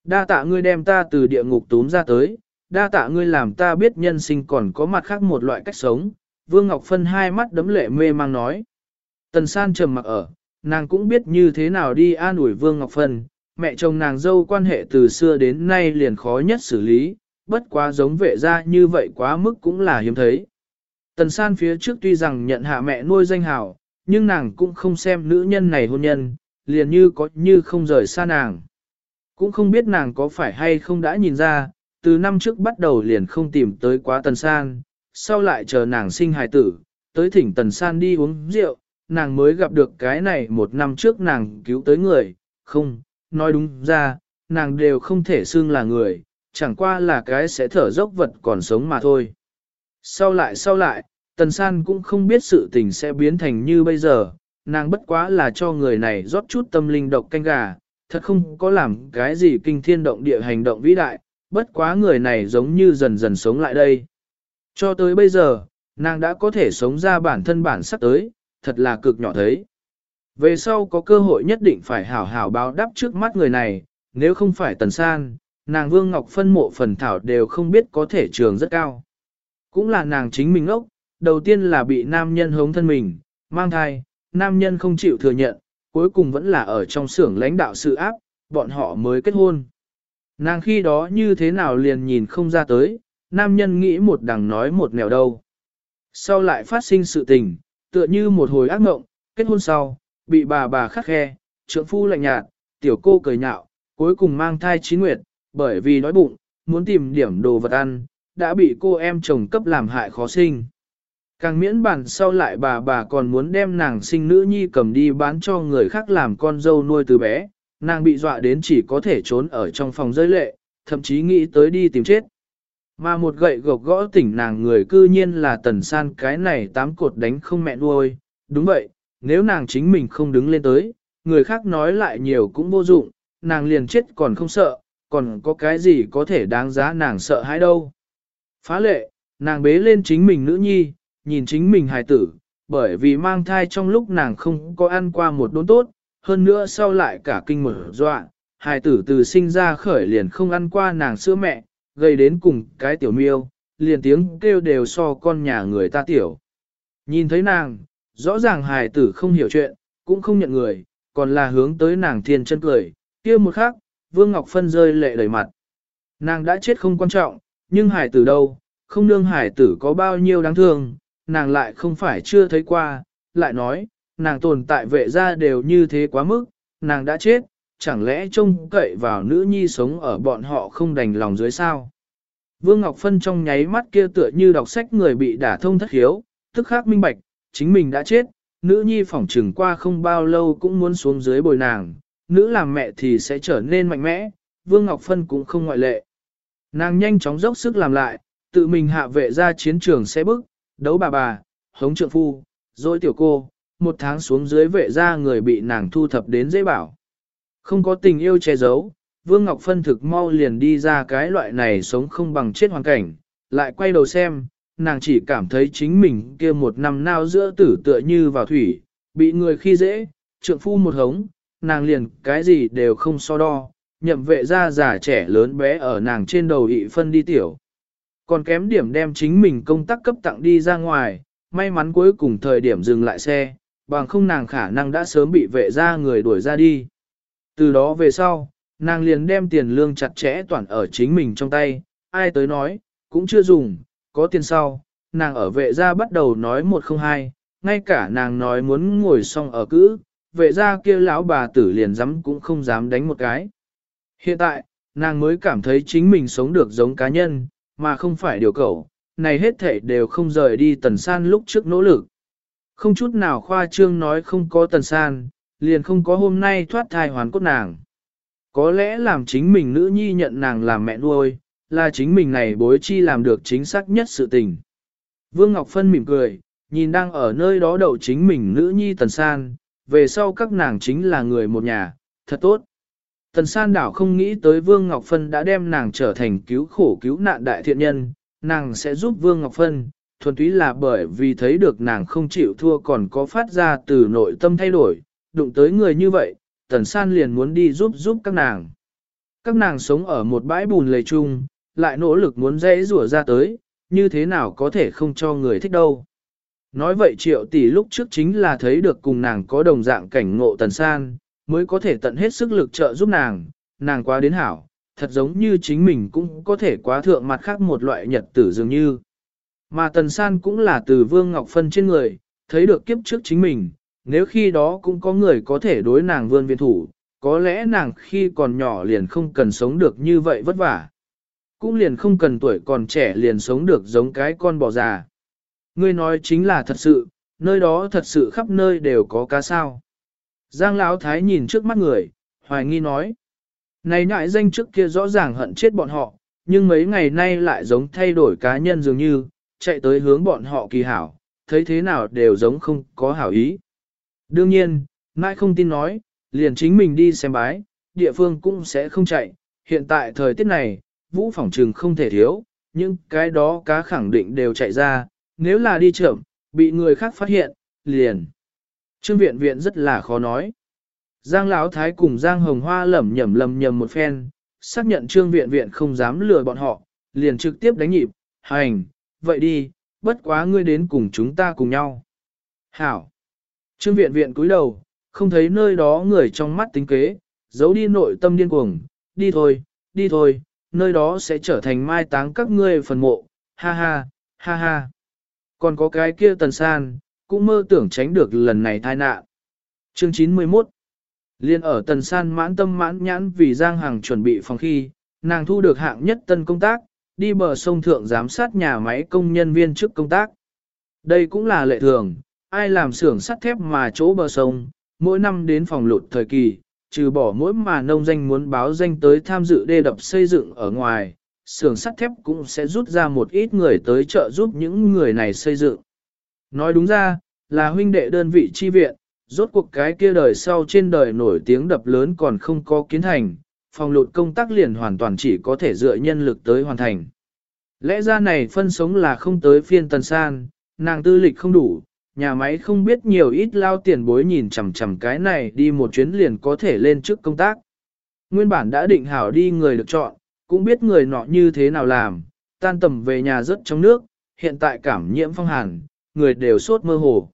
Đa tạ ngươi đem ta từ địa ngục túm ra tới, đa tạ ngươi làm ta biết nhân sinh còn có mặt khác một loại cách sống. Vương Ngọc Phân hai mắt đấm lệ mê mang nói. Tần san trầm mặc ở, nàng cũng biết như thế nào đi an ủi Vương Ngọc Phân, mẹ chồng nàng dâu quan hệ từ xưa đến nay liền khó nhất xử lý, bất quá giống vệ ra như vậy quá mức cũng là hiếm thấy. Tần san phía trước tuy rằng nhận hạ mẹ nuôi danh hào, nhưng nàng cũng không xem nữ nhân này hôn nhân, liền như có như không rời xa nàng. Cũng không biết nàng có phải hay không đã nhìn ra, từ năm trước bắt đầu liền không tìm tới quá tần san, sau lại chờ nàng sinh hài tử, tới thỉnh tần san đi uống rượu, nàng mới gặp được cái này một năm trước nàng cứu tới người, không, nói đúng ra, nàng đều không thể xưng là người, chẳng qua là cái sẽ thở dốc vật còn sống mà thôi. Sau lại sau lại, tần san cũng không biết sự tình sẽ biến thành như bây giờ, nàng bất quá là cho người này rót chút tâm linh độc canh gà, thật không có làm cái gì kinh thiên động địa hành động vĩ đại, bất quá người này giống như dần dần sống lại đây. Cho tới bây giờ, nàng đã có thể sống ra bản thân bản sắc tới, thật là cực nhỏ thấy. Về sau có cơ hội nhất định phải hảo hảo báo đáp trước mắt người này, nếu không phải tần san, nàng Vương Ngọc phân mộ phần thảo đều không biết có thể trường rất cao. Cũng là nàng chính mình ốc, đầu tiên là bị nam nhân hống thân mình, mang thai, nam nhân không chịu thừa nhận, cuối cùng vẫn là ở trong xưởng lãnh đạo sự áp, bọn họ mới kết hôn. Nàng khi đó như thế nào liền nhìn không ra tới, nam nhân nghĩ một đằng nói một nẻo đâu. Sau lại phát sinh sự tình, tựa như một hồi ác mộng, kết hôn sau, bị bà bà khắc khe, trượng phu lạnh nhạt, tiểu cô cười nhạo, cuối cùng mang thai chín nguyệt, bởi vì đói bụng, muốn tìm điểm đồ vật ăn, đã bị cô em chồng cấp làm hại khó sinh. Càng miễn bản sau lại bà bà còn muốn đem nàng sinh nữ nhi cầm đi bán cho người khác làm con dâu nuôi từ bé, nàng bị dọa đến chỉ có thể trốn ở trong phòng rơi lệ, thậm chí nghĩ tới đi tìm chết. Mà một gậy gộc gõ tỉnh nàng người cư nhiên là tần san cái này tám cột đánh không mẹ nuôi, đúng vậy, nếu nàng chính mình không đứng lên tới, người khác nói lại nhiều cũng vô dụng, nàng liền chết còn không sợ, còn có cái gì có thể đáng giá nàng sợ hãi đâu. Phá lệ, nàng bế lên chính mình nữ nhi, nhìn chính mình hài tử, bởi vì mang thai trong lúc nàng không có ăn qua một đốn tốt, hơn nữa sau lại cả kinh mở dọa, hài tử từ sinh ra khởi liền không ăn qua nàng sữa mẹ, gây đến cùng cái tiểu miêu, liền tiếng kêu đều so con nhà người ta tiểu. Nhìn thấy nàng, rõ ràng hài tử không hiểu chuyện, cũng không nhận người, còn là hướng tới nàng thiên chân cười, kia một khắc, Vương Ngọc Phân rơi lệ đầy mặt. Nàng đã chết không quan trọng, nhưng hài tử đâu, không nương hài tử có bao nhiêu đáng thương, nàng lại không phải chưa thấy qua, lại nói, nàng tồn tại vệ ra đều như thế quá mức, nàng đã chết, chẳng lẽ trông cậy vào nữ nhi sống ở bọn họ không đành lòng dưới sao. Vương Ngọc Phân trong nháy mắt kia tựa như đọc sách người bị đả thông thất hiếu, tức khắc minh bạch, chính mình đã chết, nữ nhi phỏng trừng qua không bao lâu cũng muốn xuống dưới bồi nàng, nữ làm mẹ thì sẽ trở nên mạnh mẽ, Vương Ngọc Phân cũng không ngoại lệ. Nàng nhanh chóng dốc sức làm lại, tự mình hạ vệ ra chiến trường sẽ bức, đấu bà bà, hống trượng phu, dối tiểu cô, một tháng xuống dưới vệ ra người bị nàng thu thập đến dễ bảo. Không có tình yêu che giấu, Vương Ngọc Phân thực mau liền đi ra cái loại này sống không bằng chết hoàn cảnh, lại quay đầu xem, nàng chỉ cảm thấy chính mình kia một năm nao giữa tử tựa như vào thủy, bị người khi dễ, trượng phu một hống, nàng liền cái gì đều không so đo, nhậm vệ ra già trẻ lớn bé ở nàng trên đầu ị phân đi tiểu. Còn kém điểm đem chính mình công tác cấp tặng đi ra ngoài, may mắn cuối cùng thời điểm dừng lại xe, bằng không nàng khả năng đã sớm bị vệ ra người đuổi ra đi. Từ đó về sau, nàng liền đem tiền lương chặt chẽ toàn ở chính mình trong tay, ai tới nói, cũng chưa dùng, có tiền sau, nàng ở vệ gia bắt đầu nói một không hai, ngay cả nàng nói muốn ngồi xong ở cữ, vệ ra kia lão bà tử liền dám cũng không dám đánh một cái. Hiện tại, nàng mới cảm thấy chính mình sống được giống cá nhân, mà không phải điều cầu, này hết thể đều không rời đi tần san lúc trước nỗ lực. Không chút nào khoa trương nói không có tần san, liền không có hôm nay thoát thai hoàn cốt nàng. Có lẽ làm chính mình nữ nhi nhận nàng làm mẹ nuôi, là chính mình này bối chi làm được chính xác nhất sự tình. Vương Ngọc Phân mỉm cười, nhìn đang ở nơi đó đậu chính mình nữ nhi tần san, về sau các nàng chính là người một nhà, thật tốt. Tần san đảo không nghĩ tới Vương Ngọc Phân đã đem nàng trở thành cứu khổ cứu nạn đại thiện nhân, nàng sẽ giúp Vương Ngọc Phân, thuần túy là bởi vì thấy được nàng không chịu thua còn có phát ra từ nội tâm thay đổi, đụng tới người như vậy, tần san liền muốn đi giúp giúp các nàng. Các nàng sống ở một bãi bùn lầy chung, lại nỗ lực muốn dễ rủa ra tới, như thế nào có thể không cho người thích đâu. Nói vậy triệu tỷ lúc trước chính là thấy được cùng nàng có đồng dạng cảnh ngộ tần san, mới có thể tận hết sức lực trợ giúp nàng, nàng quá đến hảo, thật giống như chính mình cũng có thể quá thượng mặt khác một loại nhật tử dường như. Mà tần san cũng là từ Vương Ngọc Phân trên người, thấy được kiếp trước chính mình, nếu khi đó cũng có người có thể đối nàng vươn viện thủ, có lẽ nàng khi còn nhỏ liền không cần sống được như vậy vất vả. Cũng liền không cần tuổi còn trẻ liền sống được giống cái con bò già. Ngươi nói chính là thật sự, nơi đó thật sự khắp nơi đều có cá sao. Giang Lão Thái nhìn trước mắt người, hoài nghi nói. Này nhại danh trước kia rõ ràng hận chết bọn họ, nhưng mấy ngày nay lại giống thay đổi cá nhân dường như, chạy tới hướng bọn họ kỳ hảo, thấy thế nào đều giống không có hảo ý. Đương nhiên, Mai không tin nói, liền chính mình đi xem bái, địa phương cũng sẽ không chạy, hiện tại thời tiết này, vũ phỏng trừng không thể thiếu, nhưng cái đó cá khẳng định đều chạy ra, nếu là đi chậm, bị người khác phát hiện, liền. Trương viện viện rất là khó nói. Giang Lão Thái cùng Giang Hồng Hoa lẩm nhẩm lầm nhầm một phen, xác nhận Trương viện viện không dám lừa bọn họ, liền trực tiếp đánh nhịp, hành, vậy đi, bất quá ngươi đến cùng chúng ta cùng nhau. Hảo. Trương viện viện cúi đầu, không thấy nơi đó người trong mắt tính kế, giấu đi nội tâm điên cuồng, đi thôi, đi thôi, nơi đó sẽ trở thành mai táng các ngươi phần mộ, ha ha, ha ha. Còn có cái kia tần san, cũng mơ tưởng tránh được lần này tai nạn. Chương 91 Liên ở tần san mãn tâm mãn nhãn vì Giang Hằng chuẩn bị phòng khi, nàng thu được hạng nhất tân công tác, đi bờ sông thượng giám sát nhà máy công nhân viên trước công tác. Đây cũng là lệ thường, ai làm xưởng sắt thép mà chỗ bờ sông, mỗi năm đến phòng lụt thời kỳ, trừ bỏ mỗi mà nông danh muốn báo danh tới tham dự đê đập xây dựng ở ngoài, xưởng sắt thép cũng sẽ rút ra một ít người tới trợ giúp những người này xây dựng. Nói đúng ra, là huynh đệ đơn vị chi viện, rốt cuộc cái kia đời sau trên đời nổi tiếng đập lớn còn không có kiến thành, phòng lụt công tác liền hoàn toàn chỉ có thể dựa nhân lực tới hoàn thành. Lẽ ra này phân sống là không tới phiên tần san, nàng tư lịch không đủ, nhà máy không biết nhiều ít lao tiền bối nhìn chằm chằm cái này đi một chuyến liền có thể lên trước công tác. Nguyên bản đã định hảo đi người được chọn, cũng biết người nọ như thế nào làm, tan tầm về nhà rất trong nước, hiện tại cảm nhiễm phong hàn, người đều sốt mơ hồ.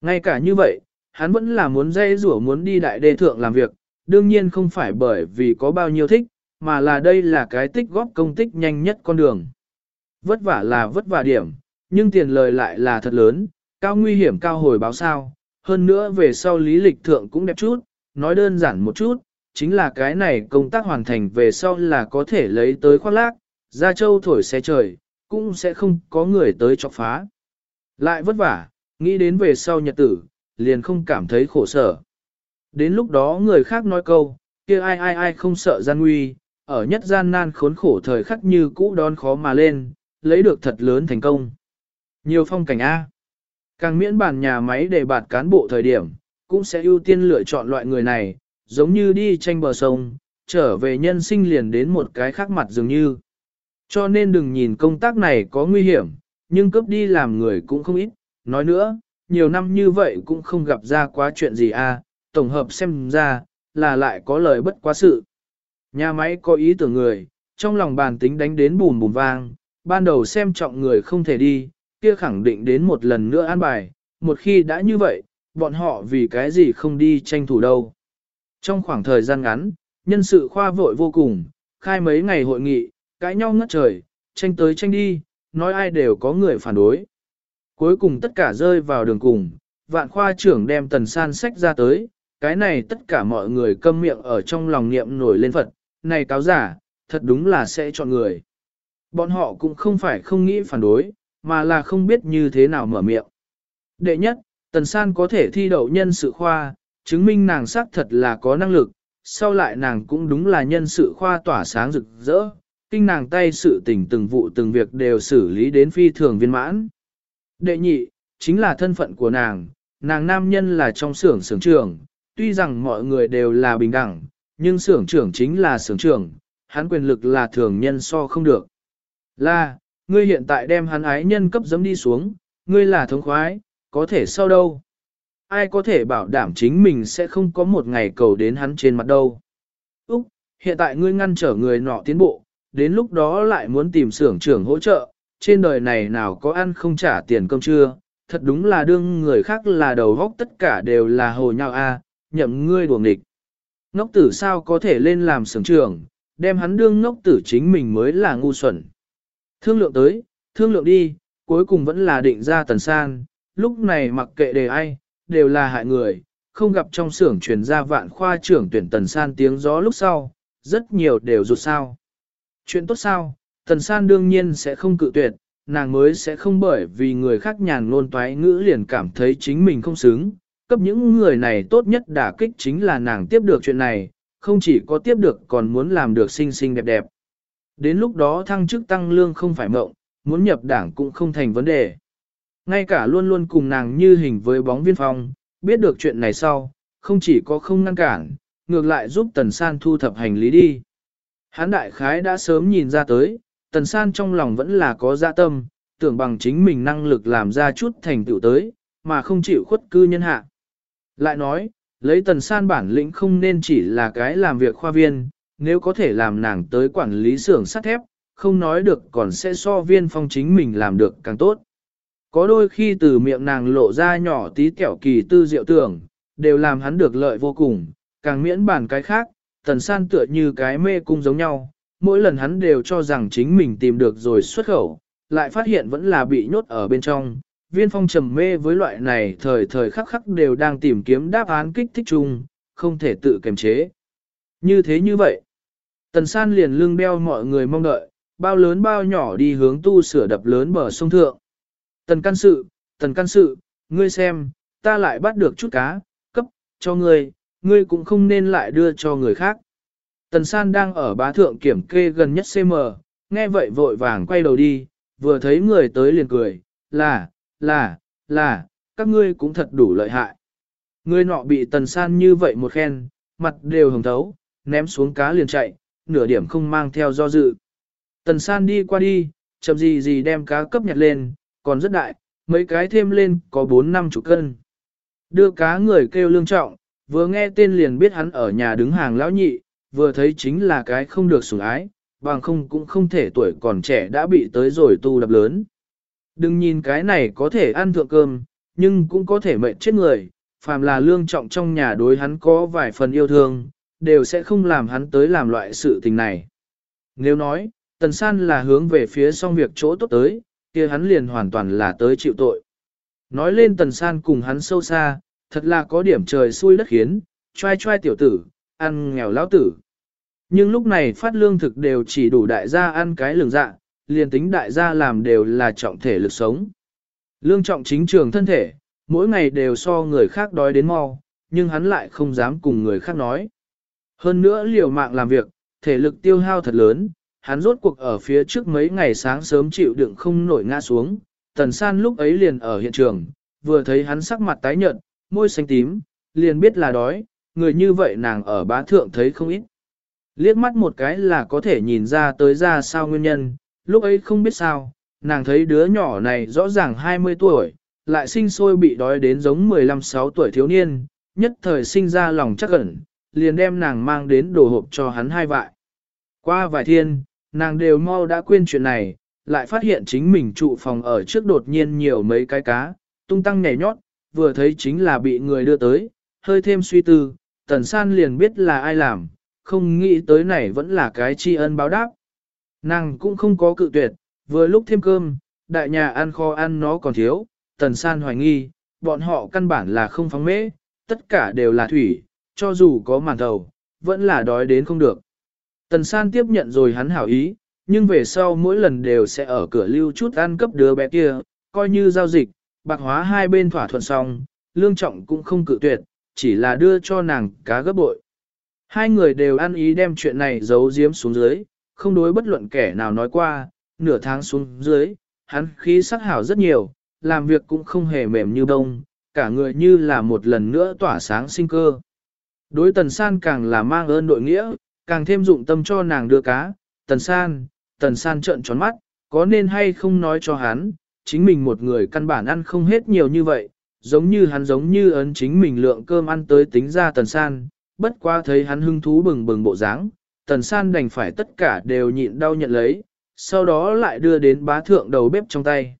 Ngay cả như vậy, hắn vẫn là muốn dây rủa muốn đi đại đê thượng làm việc, đương nhiên không phải bởi vì có bao nhiêu thích, mà là đây là cái tích góp công tích nhanh nhất con đường. Vất vả là vất vả điểm, nhưng tiền lời lại là thật lớn, cao nguy hiểm cao hồi báo sao, hơn nữa về sau lý lịch thượng cũng đẹp chút, nói đơn giản một chút, chính là cái này công tác hoàn thành về sau là có thể lấy tới khoác lác, ra châu thổi xe trời, cũng sẽ không có người tới chọc phá. Lại vất vả, nghĩ đến về sau nhật tử, liền không cảm thấy khổ sở. Đến lúc đó người khác nói câu, kia ai ai ai không sợ gian nguy, ở nhất gian nan khốn khổ thời khắc như cũ đón khó mà lên, lấy được thật lớn thành công. Nhiều phong cảnh A. Càng miễn bản nhà máy để bạt cán bộ thời điểm, cũng sẽ ưu tiên lựa chọn loại người này, giống như đi tranh bờ sông, trở về nhân sinh liền đến một cái khác mặt dường như. Cho nên đừng nhìn công tác này có nguy hiểm, nhưng cướp đi làm người cũng không ít. Nói nữa, nhiều năm như vậy cũng không gặp ra quá chuyện gì à, tổng hợp xem ra, là lại có lời bất quá sự. Nhà máy có ý tưởng người, trong lòng bàn tính đánh đến bùm bùm vang, ban đầu xem trọng người không thể đi, kia khẳng định đến một lần nữa an bài, một khi đã như vậy, bọn họ vì cái gì không đi tranh thủ đâu. Trong khoảng thời gian ngắn, nhân sự khoa vội vô cùng, khai mấy ngày hội nghị, cãi nhau ngất trời, tranh tới tranh đi, nói ai đều có người phản đối. Cuối cùng tất cả rơi vào đường cùng, vạn khoa trưởng đem tần san sách ra tới, cái này tất cả mọi người câm miệng ở trong lòng niệm nổi lên Phật, này cáo giả, thật đúng là sẽ chọn người. Bọn họ cũng không phải không nghĩ phản đối, mà là không biết như thế nào mở miệng. Đệ nhất, Tần San có thể thi đậu nhân sự khoa, chứng minh nàng xác thật là có năng lực, sau lại nàng cũng đúng là nhân sự khoa tỏa sáng rực rỡ, kinh nàng tay sự tình từng vụ từng việc đều xử lý đến phi thường viên mãn. Đệ nhị, chính là thân phận của nàng, nàng nam nhân là trong xưởng xưởng trưởng, tuy rằng mọi người đều là bình đẳng, nhưng xưởng trưởng chính là xưởng trưởng, hắn quyền lực là thường nhân so không được. Là, ngươi hiện tại đem hắn ái nhân cấp dấm đi xuống, ngươi là thống khoái, có thể sau đâu. Ai có thể bảo đảm chính mình sẽ không có một ngày cầu đến hắn trên mặt đâu. Úc, hiện tại ngươi ngăn trở người nọ tiến bộ, đến lúc đó lại muốn tìm xưởng trưởng hỗ trợ, trên đời này nào có ăn không trả tiền cơm trưa, thật đúng là đương người khác là đầu góc tất cả đều là hồ nhau a, nhậm ngươi đùa nghịch. Ngốc tử sao có thể lên làm sưởng trưởng, đem hắn đương ngốc tử chính mình mới là ngu xuẩn. Thương lượng tới, thương lượng đi, cuối cùng vẫn là định ra tần san, lúc này mặc kệ đề ai, đều là hại người, không gặp trong xưởng truyền ra vạn khoa trưởng tuyển tần san tiếng gió lúc sau, rất nhiều đều rụt sao. Chuyện tốt sao, tần san đương nhiên sẽ không cự tuyệt, nàng mới sẽ không bởi vì người khác nhàn luôn toái ngữ liền cảm thấy chính mình không xứng. Cấp những người này tốt nhất đả kích chính là nàng tiếp được chuyện này, không chỉ có tiếp được còn muốn làm được xinh xinh đẹp đẹp. Đến lúc đó thăng chức tăng lương không phải mộng, muốn nhập đảng cũng không thành vấn đề. Ngay cả luôn luôn cùng nàng như hình với bóng viên phong, biết được chuyện này sau, không chỉ có không ngăn cản, ngược lại giúp Tần San thu thập hành lý đi. Hán đại khái đã sớm nhìn ra tới, Tần San trong lòng vẫn là có dạ tâm, tưởng bằng chính mình năng lực làm ra chút thành tựu tới, mà không chịu khuất cư nhân hạ. Lại nói, lấy Tần San bản lĩnh không nên chỉ là cái làm việc khoa viên, nếu có thể làm nàng tới quản lý xưởng sắt thép, không nói được còn sẽ so viên phong chính mình làm được càng tốt. Có đôi khi từ miệng nàng lộ ra nhỏ tí kẹo kỳ tư diệu tưởng, đều làm hắn được lợi vô cùng, càng miễn bản cái khác, tần san tựa như cái mê cung giống nhau, mỗi lần hắn đều cho rằng chính mình tìm được rồi xuất khẩu, lại phát hiện vẫn là bị nhốt ở bên trong. Viên phong trầm mê với loại này thời thời khắc khắc đều đang tìm kiếm đáp án kích thích chung, không thể tự kiềm chế. Như thế như vậy, tần san liền lưng đeo mọi người mong đợi, bao lớn bao nhỏ đi hướng tu sửa đập lớn bờ sông thượng. Tần Can sự, tần Can sự, ngươi xem, ta lại bắt được chút cá, cấp, cho ngươi, ngươi cũng không nên lại đưa cho người khác. Tần san đang ở bá thượng kiểm kê gần nhất CM, nghe vậy vội vàng quay đầu đi, vừa thấy người tới liền cười, là, là, là, các ngươi cũng thật đủ lợi hại. Người nọ bị tần san như vậy một khen, mặt đều hồng thấu, ném xuống cá liền chạy, nửa điểm không mang theo do dự. Tần san đi qua đi, chậm gì gì đem cá cấp nhặt lên, còn rất đại, mấy cái thêm lên có 4 năm chục cân. Đưa cá người kêu lương trọng, vừa nghe tên liền biết hắn ở nhà đứng hàng lão nhị, vừa thấy chính là cái không được sủng ái, bằng không cũng không thể tuổi còn trẻ đã bị tới rồi tu đập lớn. Đừng nhìn cái này có thể ăn thượng cơm, nhưng cũng có thể mệnh chết người, phàm là lương trọng trong nhà đối hắn có vài phần yêu thương, đều sẽ không làm hắn tới làm loại sự tình này. Nếu nói, Tần San là hướng về phía xong việc chỗ tốt tới, kia hắn liền hoàn toàn là tới chịu tội. Nói lên tần san cùng hắn sâu xa, thật là có điểm trời xui đất khiến, trai trai tiểu tử, ăn nghèo lão tử. Nhưng lúc này phát lương thực đều chỉ đủ đại gia ăn cái lường dạ, liền tính đại gia làm đều là trọng thể lực sống. Lương trọng chính trường thân thể, mỗi ngày đều so người khác đói đến mau, nhưng hắn lại không dám cùng người khác nói. Hơn nữa liều mạng làm việc, thể lực tiêu hao thật lớn, hắn rốt cuộc ở phía trước mấy ngày sáng sớm chịu đựng không nổi ngã xuống, tần san lúc ấy liền ở hiện trường, vừa thấy hắn sắc mặt tái nhợt, môi xanh tím, liền biết là đói, người như vậy nàng ở bá thượng thấy không ít. Liếc mắt một cái là có thể nhìn ra tới ra sao nguyên nhân, lúc ấy không biết sao, nàng thấy đứa nhỏ này rõ ràng 20 tuổi, lại sinh sôi bị đói đến giống 15-6 tuổi thiếu niên, nhất thời sinh ra lòng chắc ẩn, liền đem nàng mang đến đồ hộp cho hắn hai vại. Qua vài thiên, Nàng đều mau đã quên chuyện này, lại phát hiện chính mình trụ phòng ở trước đột nhiên nhiều mấy cái cá, tung tăng nhảy nhót, vừa thấy chính là bị người đưa tới, hơi thêm suy tư, tần san liền biết là ai làm, không nghĩ tới này vẫn là cái tri ân báo đáp. Nàng cũng không có cự tuyệt, vừa lúc thêm cơm, đại nhà ăn kho ăn nó còn thiếu, tần san hoài nghi, bọn họ căn bản là không phóng mễ, tất cả đều là thủy, cho dù có màn thầu, vẫn là đói đến không được. Tần san tiếp nhận rồi hắn hảo ý, nhưng về sau mỗi lần đều sẽ ở cửa lưu chút ăn cấp đứa bé kia, coi như giao dịch, bạc hóa hai bên thỏa thuận xong, lương trọng cũng không cự tuyệt, chỉ là đưa cho nàng cá gấp bội. Hai người đều ăn ý đem chuyện này giấu giếm xuống dưới, không đối bất luận kẻ nào nói qua, nửa tháng xuống dưới, hắn khí sắc hảo rất nhiều, làm việc cũng không hề mềm như bông, cả người như là một lần nữa tỏa sáng sinh cơ. Đối tần san càng là mang ơn đội nghĩa, càng thêm dụng tâm cho nàng đưa cá, tần san, tần san trợn tròn mắt, có nên hay không nói cho hắn, chính mình một người căn bản ăn không hết nhiều như vậy, giống như hắn giống như ấn chính mình lượng cơm ăn tới tính ra tần san, bất qua thấy hắn hưng thú bừng bừng bộ dáng, tần san đành phải tất cả đều nhịn đau nhận lấy, sau đó lại đưa đến bá thượng đầu bếp trong tay.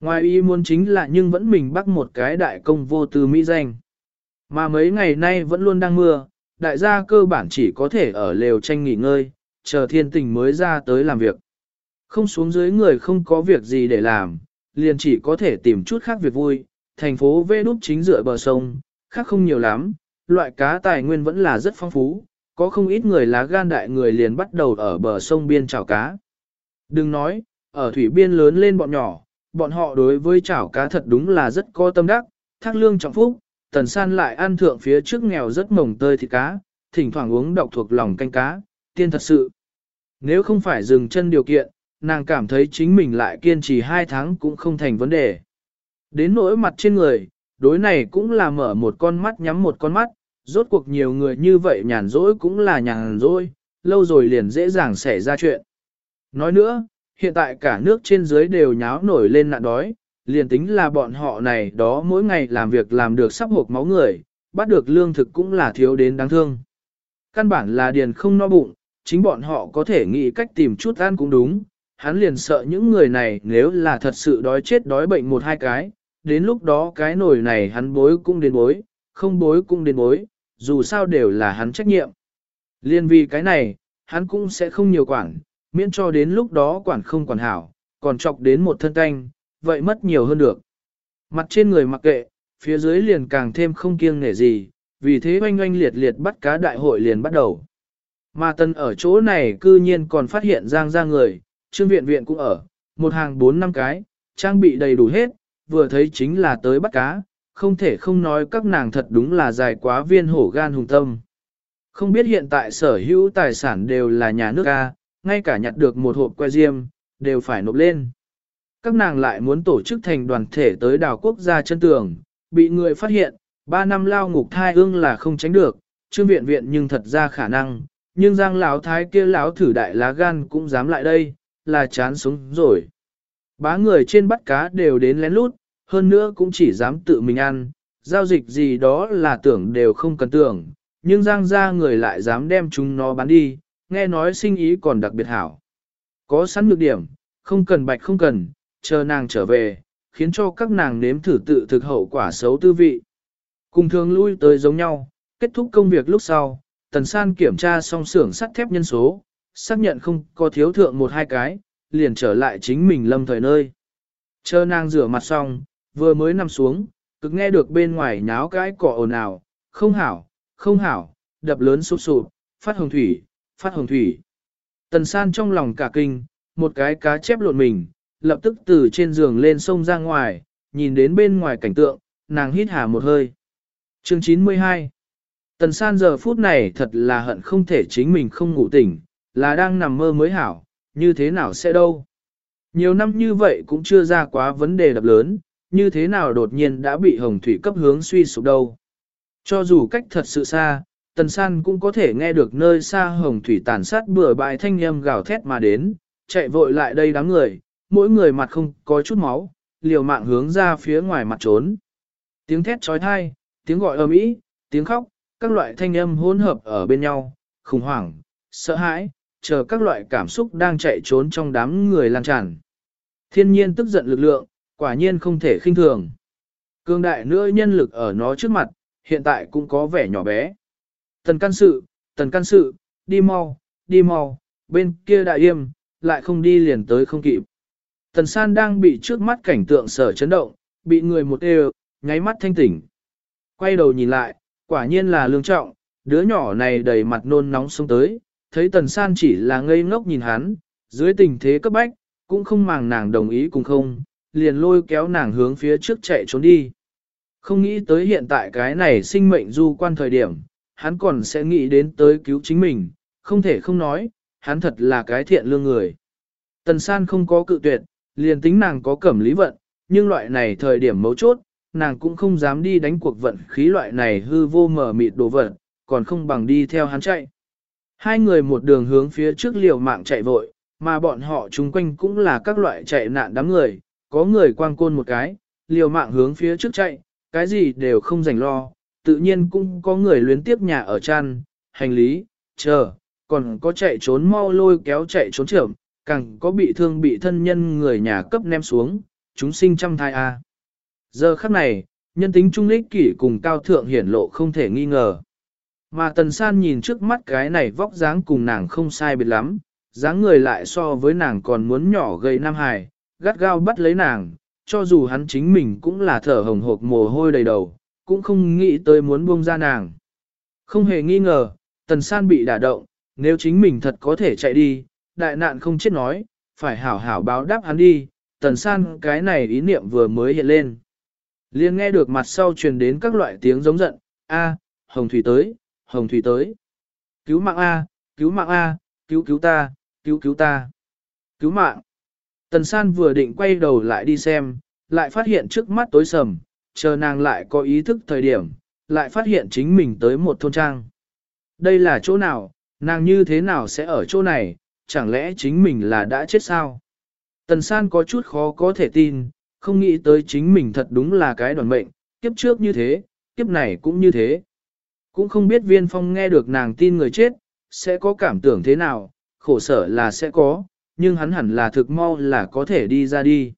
Ngoài ý muốn chính là nhưng vẫn mình bắt một cái đại công vô tư mỹ danh. Mà mấy ngày nay vẫn luôn đang mưa, đại gia cơ bản chỉ có thể ở lều tranh nghỉ ngơi, chờ thiên tình mới ra tới làm việc. Không xuống dưới người không có việc gì để làm, liền chỉ có thể tìm chút khác việc vui. Thành phố Vê Đúc chính dựa bờ sông, khác không nhiều lắm, loại cá tài nguyên vẫn là rất phong phú, có không ít người lá gan đại người liền bắt đầu ở bờ sông biên chảo cá. Đừng nói, ở thủy biên lớn lên bọn nhỏ, bọn họ đối với chảo cá thật đúng là rất có tâm đắc, thác lương trọng phúc, tần san lại ăn thượng phía trước nghèo rất mồng tơi thịt cá, thỉnh thoảng uống độc thuộc lòng canh cá, tiên thật sự. Nếu không phải dừng chân điều kiện, nàng cảm thấy chính mình lại kiên trì hai tháng cũng không thành vấn đề. Đến nỗi mặt trên người, đối này cũng là mở một con mắt nhắm một con mắt, rốt cuộc nhiều người như vậy nhàn rỗi cũng là nhàn rỗi, lâu rồi liền dễ dàng xảy ra chuyện. Nói nữa, hiện tại cả nước trên dưới đều nháo nổi lên nạn đói, liền tính là bọn họ này đó mỗi ngày làm việc làm được sắp hộp máu người, bắt được lương thực cũng là thiếu đến đáng thương. Căn bản là điền không no bụng, chính bọn họ có thể nghĩ cách tìm chút ăn cũng đúng, hắn liền sợ những người này nếu là thật sự đói chết đói bệnh một hai cái, đến lúc đó cái nồi này hắn bối cũng đến bối, không bối cũng đến bối, dù sao đều là hắn trách nhiệm. Liên vì cái này, hắn cũng sẽ không nhiều quản, miễn cho đến lúc đó quản không quản hảo, còn chọc đến một thân canh, vậy mất nhiều hơn được. Mặt trên người mặc kệ, phía dưới liền càng thêm không kiêng nể gì, vì thế oanh oanh liệt liệt bắt cá đại hội liền bắt đầu. Mà tân ở chỗ này cư nhiên còn phát hiện giang ra người, trương viện viện cũng ở, một hàng bốn năm cái, trang bị đầy đủ hết, vừa thấy chính là tới bắt cá, không thể không nói các nàng thật đúng là dài quá viên hổ gan hùng tâm. Không biết hiện tại sở hữu tài sản đều là nhà nước ca, ngay cả nhặt được một hộp que diêm, đều phải nộp lên. Các nàng lại muốn tổ chức thành đoàn thể tới đảo quốc gia chân tường, bị người phát hiện, ba năm lao ngục thai ương là không tránh được, trương viện viện nhưng thật ra khả năng, nhưng giang lão thái kia lão thử đại lá gan cũng dám lại đây, là chán sống rồi. Bá người trên bắt cá đều đến lén lút, hơn nữa cũng chỉ dám tự mình ăn, giao dịch gì đó là tưởng đều không cần tưởng, nhưng giang ra người lại dám đem chúng nó bán đi, nghe nói sinh ý còn đặc biệt hảo. Có sẵn nhược điểm, không cần bạch không cần, chờ nàng trở về, khiến cho các nàng nếm thử tự thực hậu quả xấu tư vị. Cùng thường lui tới giống nhau, kết thúc công việc lúc sau, Tần San kiểm tra xong xưởng sắt thép nhân số, xác nhận không có thiếu thượng một hai cái, liền trở lại chính mình lâm thời nơi. Chờ nàng rửa mặt xong, vừa mới nằm xuống, cực nghe được bên ngoài nháo cái cỏ ồn ào, không hảo, không hảo, đập lớn sụp sụp, phát hồng thủy, phát hồng thủy. Tần san trong lòng cả kinh, một cái cá chép lộn mình, lập tức từ trên giường lên sông ra ngoài, nhìn đến bên ngoài cảnh tượng, nàng hít hà một hơi. Chương 92 Tần san giờ phút này thật là hận không thể chính mình không ngủ tỉnh, là đang nằm mơ mới hảo, như thế nào sẽ đâu. Nhiều năm như vậy cũng chưa ra quá vấn đề đập lớn, như thế nào đột nhiên đã bị hồng thủy cấp hướng suy sụp đâu. Cho dù cách thật sự xa, Tần San cũng có thể nghe được nơi xa hồng thủy tàn sát bừa bãi thanh âm gào thét mà đến, chạy vội lại đây đám người, mỗi người mặt không có chút máu, liều mạng hướng ra phía ngoài mặt trốn. Tiếng thét trói thai, tiếng gọi ầm ĩ, tiếng khóc, các loại thanh âm hỗn hợp ở bên nhau, khủng hoảng, sợ hãi, chờ các loại cảm xúc đang chạy trốn trong đám người lan tràn. Thiên nhiên tức giận lực lượng, quả nhiên không thể khinh thường. Cương đại nữa nhân lực ở nó trước mặt, hiện tại cũng có vẻ nhỏ bé. Tần căn sự, tần căn sự, đi mau, đi mau, bên kia đại yêm, lại không đi liền tới không kịp. Tần san đang bị trước mắt cảnh tượng sở chấn động, bị người một đều, nháy mắt thanh tỉnh. Quay đầu nhìn lại, quả nhiên là lương trọng, đứa nhỏ này đầy mặt nôn nóng xông tới, thấy tần san chỉ là ngây ngốc nhìn hắn, dưới tình thế cấp bách, cũng không màng nàng đồng ý cùng không, liền lôi kéo nàng hướng phía trước chạy trốn đi. Không nghĩ tới hiện tại cái này sinh mệnh du quan thời điểm, hắn còn sẽ nghĩ đến tới cứu chính mình, không thể không nói, hắn thật là cái thiện lương người. Tần san không có cự tuyệt, liền tính nàng có cẩm lý vận, nhưng loại này thời điểm mấu chốt, nàng cũng không dám đi đánh cuộc vận khí loại này hư vô mở mịt đồ vật, còn không bằng đi theo hắn chạy. Hai người một đường hướng phía trước liều mạng chạy vội, mà bọn họ chung quanh cũng là các loại chạy nạn đám người, có người quang côn một cái, liều mạng hướng phía trước chạy, cái gì đều không rảnh lo, tự nhiên cũng có người luyến tiếp nhà ở chăn, hành lý, chờ, còn có chạy trốn mau lôi kéo chạy trốn trưởng, càng có bị thương bị thân nhân người nhà cấp ném xuống, chúng sinh trăm thai a. Giờ khắc này, nhân tính trung lích kỷ cùng cao thượng hiển lộ không thể nghi ngờ. Mà tần san nhìn trước mắt cái này vóc dáng cùng nàng không sai biệt lắm, dáng người lại so với nàng còn muốn nhỏ gầy nam hài, gắt gao bắt lấy nàng, cho dù hắn chính mình cũng là thở hồng hộc mồ hôi đầy đầu, cũng không nghĩ tới muốn buông ra nàng. Không hề nghi ngờ, tần san bị đả động, nếu chính mình thật có thể chạy đi, đại nạn không chết nói, phải hảo hảo báo đáp hắn đi, tần san cái này ý niệm vừa mới hiện lên. Liên nghe được mặt sau truyền đến các loại tiếng giống giận, A, Hồng Thủy tới, Hồng Thủy tới. Cứu mạng A, cứu mạng A, cứu cứu ta, cứu cứu ta. Cứu mạng. Tần san vừa định quay đầu lại đi xem, lại phát hiện trước mắt tối sầm, chờ nàng lại có ý thức thời điểm, lại phát hiện chính mình tới một thôn trang. Đây là chỗ nào, nàng như thế nào sẽ ở chỗ này, chẳng lẽ chính mình là đã chết sao? Tần san có chút khó có thể tin, không nghĩ tới chính mình thật đúng là cái đoàn mệnh, kiếp trước như thế, kiếp này cũng như thế. Cũng không biết viên phong nghe được nàng tin người chết, sẽ có cảm tưởng thế nào, khổ sở là sẽ có, nhưng hắn hẳn là thực mau là có thể đi ra đi.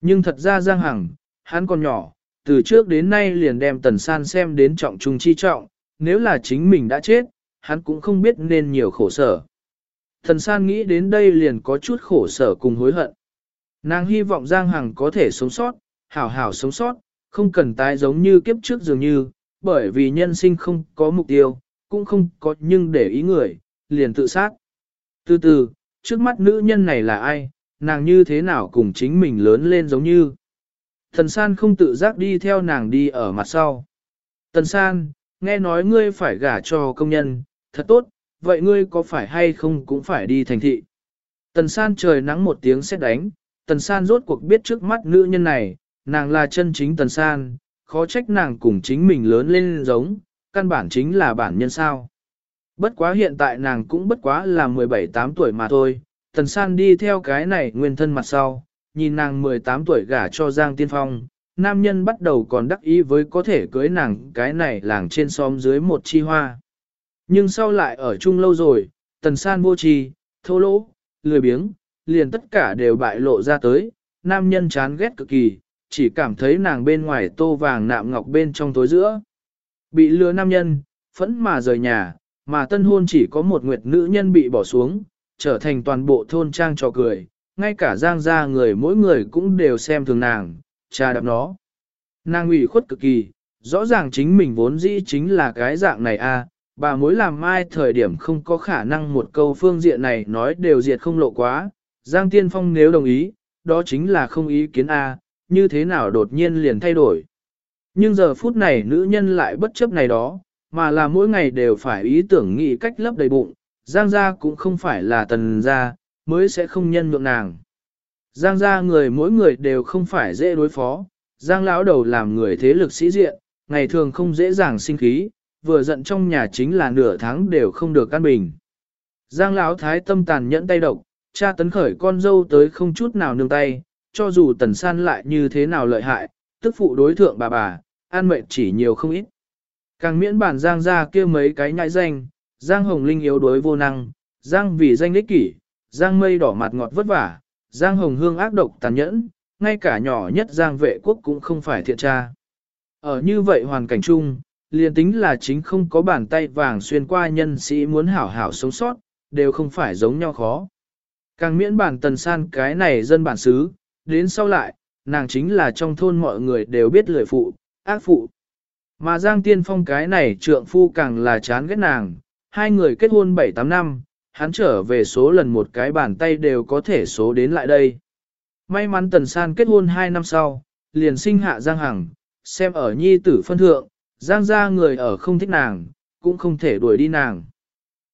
Nhưng thật ra Giang Hằng, hắn còn nhỏ, từ trước đến nay liền đem tần san xem đến trọng trung chi trọng, nếu là chính mình đã chết, hắn cũng không biết nên nhiều khổ sở. Thần san nghĩ đến đây liền có chút khổ sở cùng hối hận. Nàng hy vọng Giang Hằng có thể sống sót, hảo hảo sống sót, không cần tái giống như kiếp trước dường như, bởi vì nhân sinh không có mục tiêu, cũng không có nhưng để ý người, liền tự sát. Từ từ, trước mắt nữ nhân này là ai, nàng như thế nào cùng chính mình lớn lên giống như. Thần san không tự giác đi theo nàng đi ở mặt sau. Tần san, nghe nói ngươi phải gả cho công nhân, thật tốt, vậy ngươi có phải hay không cũng phải đi thành thị. Tần san trời nắng một tiếng xét đánh, tần san rốt cuộc biết trước mắt nữ nhân này, nàng là chân chính tần san, khó trách nàng cùng chính mình lớn lên giống, căn bản chính là bản nhân sao. Bất quá hiện tại nàng cũng bất quá là 17-8 tuổi mà thôi, tần san đi theo cái này nguyên thân mặt sau, nhìn nàng 18 tuổi gả cho Giang Tiên Phong, nam nhân bắt đầu còn đắc ý với có thể cưới nàng cái này làng trên xóm dưới một chi hoa. Nhưng sau lại ở chung lâu rồi, tần san vô trì, thô lỗ, lười biếng, liền tất cả đều bại lộ ra tới, nam nhân chán ghét cực kỳ, chỉ cảm thấy nàng bên ngoài tô vàng nạm ngọc bên trong tối giữa. Bị lừa nam nhân, phẫn mà rời nhà, mà tân hôn chỉ có một nguyệt nữ nhân bị bỏ xuống, trở thành toàn bộ thôn trang trò cười, ngay cả giang gia người mỗi người cũng đều xem thường nàng, cha đạp nó. Nàng ủy khuất cực kỳ, rõ ràng chính mình vốn dĩ chính là cái dạng này a, à, bà mối làm mai thời điểm không có khả năng một câu phương diện này nói đều diệt không lộ quá, Giang Tiên Phong nếu đồng ý, đó chính là không ý kiến a, như thế nào đột nhiên liền thay đổi. Nhưng giờ phút này nữ nhân lại bất chấp này đó, mà là mỗi ngày đều phải ý tưởng nghĩ cách lấp đầy bụng, Giang gia cũng không phải là tần gia, mới sẽ không nhân nhượng nàng. Giang gia người mỗi người đều không phải dễ đối phó, Giang lão đầu làm người thế lực sĩ diện, ngày thường không dễ dàng sinh khí, vừa giận trong nhà chính là nửa tháng đều không được căn bình. Giang lão thái tâm tàn nhẫn tay độc, cha tấn khởi con dâu tới không chút nào nương tay, cho dù tần san lại như thế nào lợi hại, tức phụ đối thượng bà bà, an mệnh chỉ nhiều không ít. Càng miễn bản Giang ra kia mấy cái nhãi danh, Giang Hồng Linh yếu đối vô năng, Giang vì danh đích kỷ, Giang mây đỏ mặt ngọt vất vả, Giang Hồng Hương ác độc tàn nhẫn, ngay cả nhỏ nhất Giang vệ quốc cũng không phải thiện tra. Ở như vậy hoàn cảnh chung, liền tính là chính không có bàn tay vàng xuyên qua nhân sĩ muốn hảo hảo sống sót, đều không phải giống nhau khó. Càng miễn bản tần san cái này dân bản xứ, đến sau lại, nàng chính là trong thôn mọi người đều biết lười phụ, ác phụ. Mà Giang Tiên Phong cái này trượng phu càng là chán ghét nàng, hai người kết hôn 7-8 năm, hắn trở về số lần một cái bàn tay đều có thể số đến lại đây. May mắn Tần San kết hôn 2 năm sau, liền sinh hạ Giang Hằng, xem ở nhi tử phân thượng, Giang gia người ở không thích nàng, cũng không thể đuổi đi nàng.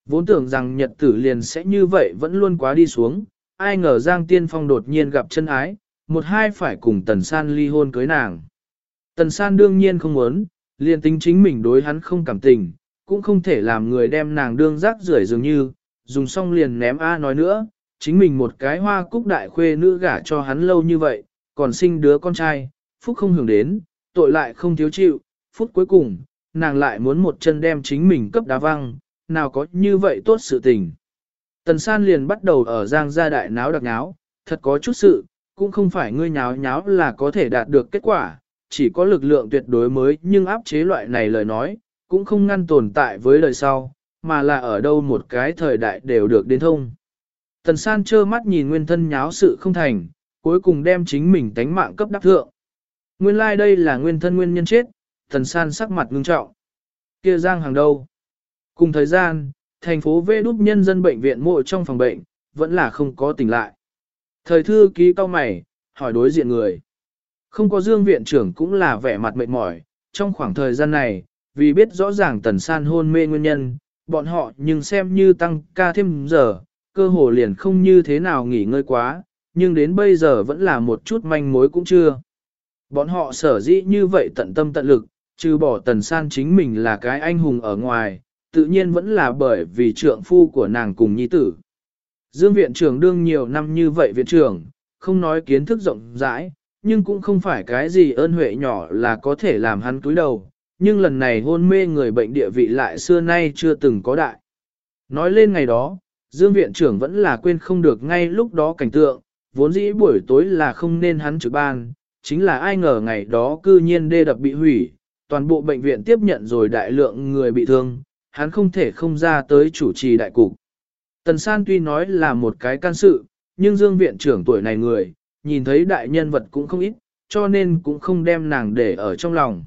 Vốn tưởng rằng nhật tử liền sẽ như vậy vẫn luôn quá đi xuống, ai ngờ Giang Tiên Phong đột nhiên gặp chân ái, một hai phải cùng Tần San ly hôn cưới nàng. Tần San đương nhiên không muốn, liền tính chính mình đối hắn không cảm tình, cũng không thể làm người đem nàng đương rác rưởi dường như, dùng xong liền ném A nói nữa, chính mình một cái hoa cúc đại khuê nữ gả cho hắn lâu như vậy, còn sinh đứa con trai, phúc không hưởng đến, tội lại không thiếu chịu, phút cuối cùng, nàng lại muốn một chân đem chính mình cấp đá văng, nào có như vậy tốt sự tình. Tần san liền bắt đầu ở giang gia đại náo đặc náo, thật có chút sự, cũng không phải ngươi nháo nháo là có thể đạt được kết quả, chỉ có lực lượng tuyệt đối mới nhưng áp chế loại này lời nói, cũng không ngăn tồn tại với lời sau, mà là ở đâu một cái thời đại đều được đến thông. Tần san trơ mắt nhìn nguyên thân nháo sự không thành, cuối cùng đem chính mình tánh mạng cấp đắc thượng. Nguyên lai like đây là nguyên thân nguyên nhân chết, tần san sắc mặt ngưng trọng. Kia giang hàng đâu? Cùng thời gian, thành phố Vê Đúc nhân dân bệnh viện mộ trong phòng bệnh, vẫn là không có tỉnh lại. Thời thư ký cao mày, hỏi đối diện người. Không có dương viện trưởng cũng là vẻ mặt mệt mỏi, trong khoảng thời gian này, vì biết rõ ràng tần san hôn mê nguyên nhân, bọn họ nhưng xem như tăng ca thêm giờ, cơ hồ liền không như thế nào nghỉ ngơi quá, nhưng đến bây giờ vẫn là một chút manh mối cũng chưa. Bọn họ sở dĩ như vậy tận tâm tận lực, trừ bỏ tần san chính mình là cái anh hùng ở ngoài, tự nhiên vẫn là bởi vì trượng phu của nàng cùng nhi tử. Dương viện trưởng đương nhiều năm như vậy viện trưởng, không nói kiến thức rộng rãi, nhưng cũng không phải cái gì ơn huệ nhỏ là có thể làm hắn túi đầu, nhưng lần này hôn mê người bệnh địa vị lại xưa nay chưa từng có đại. Nói lên ngày đó, Dương viện trưởng vẫn là quên không được ngay lúc đó cảnh tượng, vốn dĩ buổi tối là không nên hắn trực ban, chính là ai ngờ ngày đó cư nhiên đê đập bị hủy, toàn bộ bệnh viện tiếp nhận rồi đại lượng người bị thương, hắn không thể không ra tới chủ trì đại cục. Tần San tuy nói là một cái can sự, nhưng Dương viện trưởng tuổi này người, nhìn thấy đại nhân vật cũng không ít, cho nên cũng không đem nàng để ở trong lòng.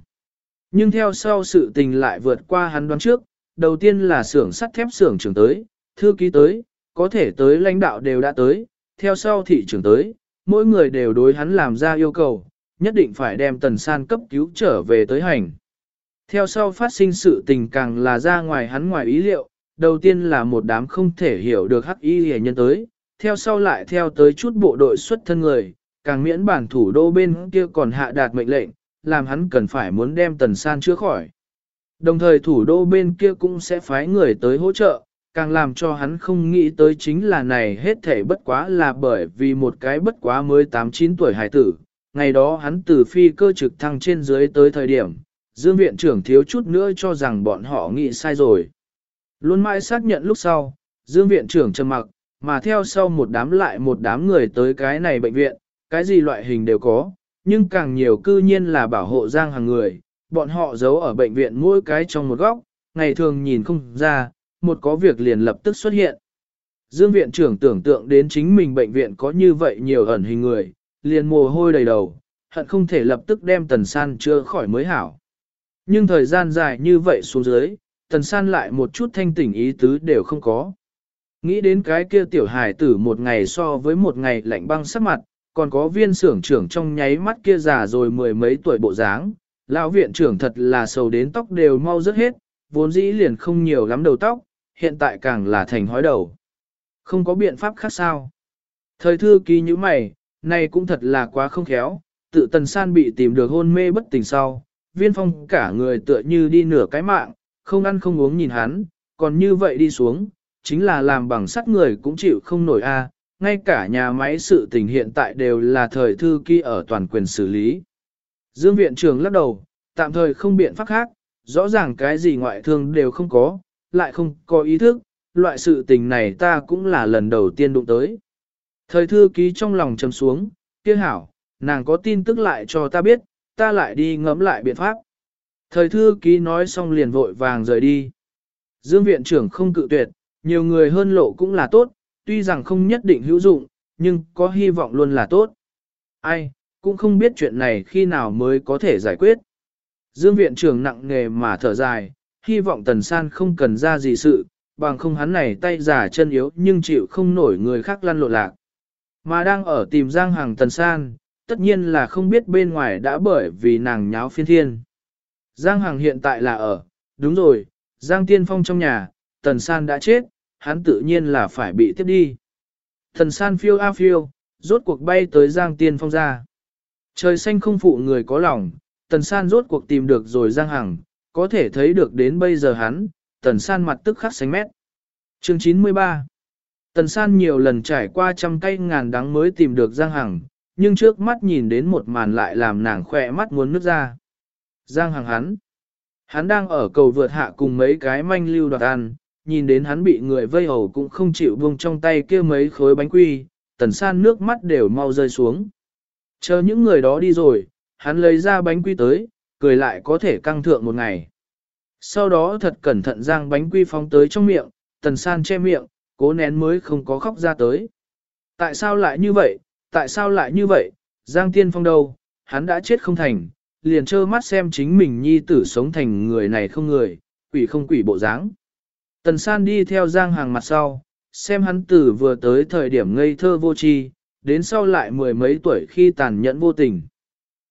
Nhưng theo sau sự tình lại vượt qua hắn đoán trước, đầu tiên là xưởng sắt thép xưởng trưởng tới, thư ký tới, có thể tới lãnh đạo đều đã tới, theo sau thị trưởng tới, mỗi người đều đối hắn làm ra yêu cầu, nhất định phải đem tần san cấp cứu trở về tới hành. Theo sau phát sinh sự tình càng là ra ngoài hắn ngoài ý liệu, đầu tiên là một đám không thể hiểu được hắc y hề nhân tới, theo sau lại theo tới chút bộ đội xuất thân người, càng miễn bản thủ đô bên kia còn hạ đạt mệnh lệnh, làm hắn cần phải muốn đem tần san chữa khỏi. Đồng thời thủ đô bên kia cũng sẽ phái người tới hỗ trợ, càng làm cho hắn không nghĩ tới chính là này hết thể bất quá là bởi vì một cái bất quá mới 8-9 tuổi hải tử. Ngày đó hắn từ phi cơ trực thăng trên dưới tới thời điểm, Dương viện trưởng thiếu chút nữa cho rằng bọn họ nghĩ sai rồi. Luôn mãi xác nhận lúc sau, Dương viện trưởng trầm mặc, mà theo sau một đám lại một đám người tới cái này bệnh viện, cái gì loại hình đều có, nhưng càng nhiều cư nhiên là bảo hộ giang hàng người, bọn họ giấu ở bệnh viện mỗi cái trong một góc, ngày thường nhìn không ra, một có việc liền lập tức xuất hiện. Dương viện trưởng tưởng tượng đến chính mình bệnh viện có như vậy nhiều ẩn hình người, liền mồ hôi đầy đầu, hận không thể lập tức đem tần san chưa khỏi mới hảo. Nhưng thời gian dài như vậy xuống dưới, tần san lại một chút thanh tỉnh ý tứ đều không có. Nghĩ đến cái kia tiểu hài tử một ngày so với một ngày lạnh băng sắc mặt, còn có viên xưởng trưởng trong nháy mắt kia già rồi mười mấy tuổi bộ dáng, lão viện trưởng thật là sầu đến tóc đều mau rớt hết, vốn dĩ liền không nhiều lắm đầu tóc, hiện tại càng là thành hói đầu. Không có biện pháp khác sao. Thời thư ký như mày, này cũng thật là quá không khéo, tự tần san bị tìm được hôn mê bất tỉnh sau, viên phong cả người tựa như đi nửa cái mạng, không ăn không uống nhìn hắn, còn như vậy đi xuống, chính là làm bằng sắt người cũng chịu không nổi a. ngay cả nhà máy sự tình hiện tại đều là thời thư ký ở toàn quyền xử lý. Dương viện trưởng lắc đầu, tạm thời không biện pháp khác, rõ ràng cái gì ngoại thương đều không có, lại không có ý thức, loại sự tình này ta cũng là lần đầu tiên đụng tới. Thời thư ký trong lòng trầm xuống, kia hảo, nàng có tin tức lại cho ta biết, ta lại đi ngẫm lại biện pháp. Thời thư ký nói xong liền vội vàng rời đi. Dương viện trưởng không cự tuyệt, nhiều người hơn lộ cũng là tốt, tuy rằng không nhất định hữu dụng, nhưng có hy vọng luôn là tốt. Ai, cũng không biết chuyện này khi nào mới có thể giải quyết. Dương viện trưởng nặng nghề mà thở dài, hy vọng tần san không cần ra gì sự, bằng không hắn này tay giả chân yếu nhưng chịu không nổi người khác lăn lộn lạc. Mà đang ở tìm Giang Hàng tần san, tất nhiên là không biết bên ngoài đã bởi vì nàng nháo phiên thiên. Giang Hằng hiện tại là ở, đúng rồi, Giang Tiên Phong trong nhà, Tần San đã chết, hắn tự nhiên là phải bị tiếp đi. Thần San phiêu a phiêu, rốt cuộc bay tới Giang Tiên Phong ra. Trời xanh không phụ người có lòng, Tần San rốt cuộc tìm được rồi Giang Hằng, có thể thấy được đến bây giờ hắn, Tần San mặt tức khắc sánh mét. Chương 93 Tần San nhiều lần trải qua trăm cây ngàn đắng mới tìm được Giang Hằng, nhưng trước mắt nhìn đến một màn lại làm nàng khỏe mắt muốn nước ra. Giang Hằng hắn, hắn đang ở cầu vượt hạ cùng mấy cái manh lưu đoạt ăn, nhìn đến hắn bị người vây hầu cũng không chịu buông trong tay kia mấy khối bánh quy, Tần San nước mắt đều mau rơi xuống. Chờ những người đó đi rồi, hắn lấy ra bánh quy tới, cười lại có thể căng thượng một ngày. Sau đó thật cẩn thận giang bánh quy phóng tới trong miệng, tần san che miệng, cố nén mới không có khóc ra tới. Tại sao lại như vậy, tại sao lại như vậy, giang tiên phong đâu, hắn đã chết không thành, liền trơ mắt xem chính mình nhi tử sống thành người này không người, quỷ không quỷ bộ dáng. Tần san đi theo giang hàng mặt sau, xem hắn tử vừa tới thời điểm ngây thơ vô tri, đến sau lại mười mấy tuổi khi tàn nhẫn vô tình.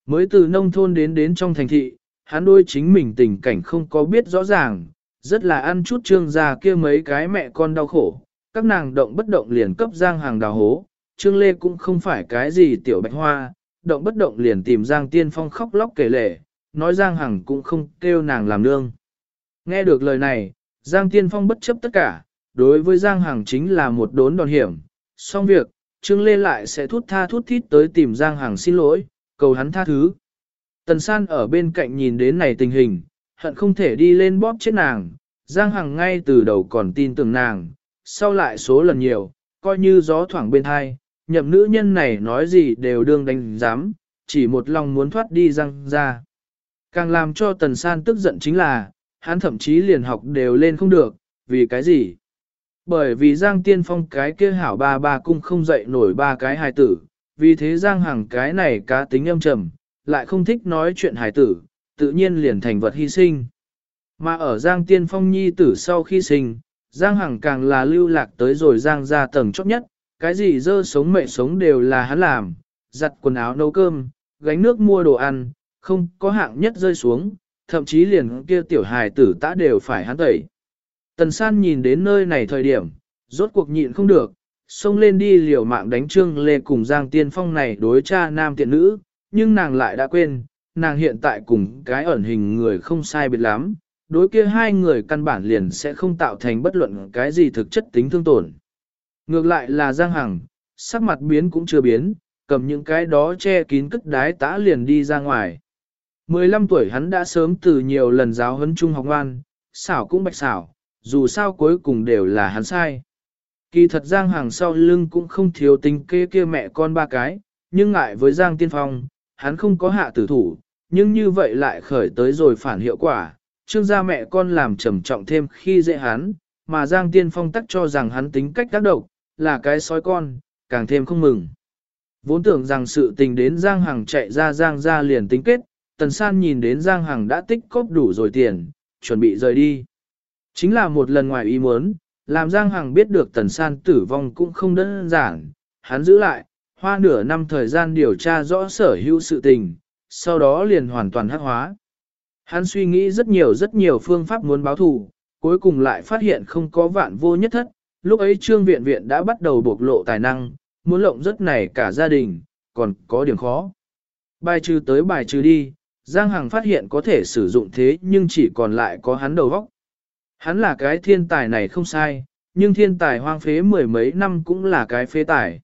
Mới từ nông thôn đến đến trong thành thị, hắn đôi chính mình tình cảnh không có biết rõ ràng, rất là ăn chút trương già kia mấy cái mẹ con đau khổ, các nàng động bất động liền cấp giang hàng đào hố, trương lê cũng không phải cái gì tiểu bạch hoa, động bất động liền tìm giang tiên phong khóc lóc kể lể, nói giang hằng cũng không kêu nàng làm nương. Nghe được lời này, giang tiên phong bất chấp tất cả, đối với giang hằng chính là một đốn đòn hiểm, xong việc, trương lê lại sẽ thút tha thút thít tới tìm giang hằng xin lỗi, cầu hắn tha thứ. Tần san ở bên cạnh nhìn đến này tình hình, hận không thể đi lên bóp chết nàng, Giang Hằng ngay từ đầu còn tin tưởng nàng, sau lại số lần nhiều, coi như gió thoảng bên hai, nhậm nữ nhân này nói gì đều đương đánh giám, chỉ một lòng muốn thoát đi Giang ra. Càng làm cho Tần San tức giận chính là, hắn thậm chí liền học đều lên không được, vì cái gì? Bởi vì Giang Tiên Phong cái kia hảo ba ba cung không dậy nổi ba cái hài tử, vì thế Giang Hằng cái này cá tính âm trầm, lại không thích nói chuyện hài tử, tự nhiên liền thành vật hy sinh. Mà ở Giang Tiên Phong nhi tử sau khi sinh, Giang Hằng càng là lưu lạc tới rồi Giang ra tầng chót nhất, cái gì dơ sống mẹ sống đều là hắn làm, giặt quần áo nấu cơm, gánh nước mua đồ ăn, không có hạng nhất rơi xuống, thậm chí liền kia tiểu hài tử tã đều phải hắn tẩy. Tần san nhìn đến nơi này thời điểm, rốt cuộc nhịn không được, xông lên đi liều mạng đánh trương lê cùng Giang Tiên Phong này đối cha nam tiện nữ, nhưng nàng lại đã quên, nàng hiện tại cùng cái ẩn hình người không sai biệt lắm, đối kia hai người căn bản liền sẽ không tạo thành bất luận cái gì thực chất tính thương tổn. Ngược lại là Giang Hằng, sắc mặt biến cũng chưa biến, cầm những cái đó che kín cất đái tã liền đi ra ngoài. 15 tuổi hắn đã sớm từ nhiều lần giáo huấn trung học ngoan, xảo cũng bạch xảo, dù sao cuối cùng đều là hắn sai. Kỳ thật Giang Hàng sau lưng cũng không thiếu tính kê kia mẹ con ba cái, nhưng ngại với Giang Tiên Phong, hắn không có hạ tử thủ, nhưng như vậy lại khởi tới rồi phản hiệu quả, trương gia mẹ con làm trầm trọng thêm khi dễ hắn, mà Giang Tiên Phong tắc cho rằng hắn tính cách tác động, là cái sói con, càng thêm không mừng. Vốn tưởng rằng sự tình đến Giang Hằng chạy ra Giang ra liền tính kết, Tần San nhìn đến Giang Hằng đã tích cóp đủ rồi tiền, chuẩn bị rời đi. Chính là một lần ngoài ý muốn, làm Giang Hằng biết được Tần San tử vong cũng không đơn giản, hắn giữ lại, hoa nửa năm thời gian điều tra rõ sở hữu sự tình, sau đó liền hoàn toàn hắc hóa. Hắn suy nghĩ rất nhiều rất nhiều phương pháp muốn báo thù, cuối cùng lại phát hiện không có vạn vô nhất thất, lúc ấy trương viện viện đã bắt đầu bộc lộ tài năng, muốn lộng rất này cả gia đình, còn có điểm khó. Bài trừ tới bài trừ đi, Giang Hằng phát hiện có thể sử dụng thế nhưng chỉ còn lại có hắn đầu vóc. Hắn là cái thiên tài này không sai, nhưng thiên tài hoang phế mười mấy năm cũng là cái phế tài.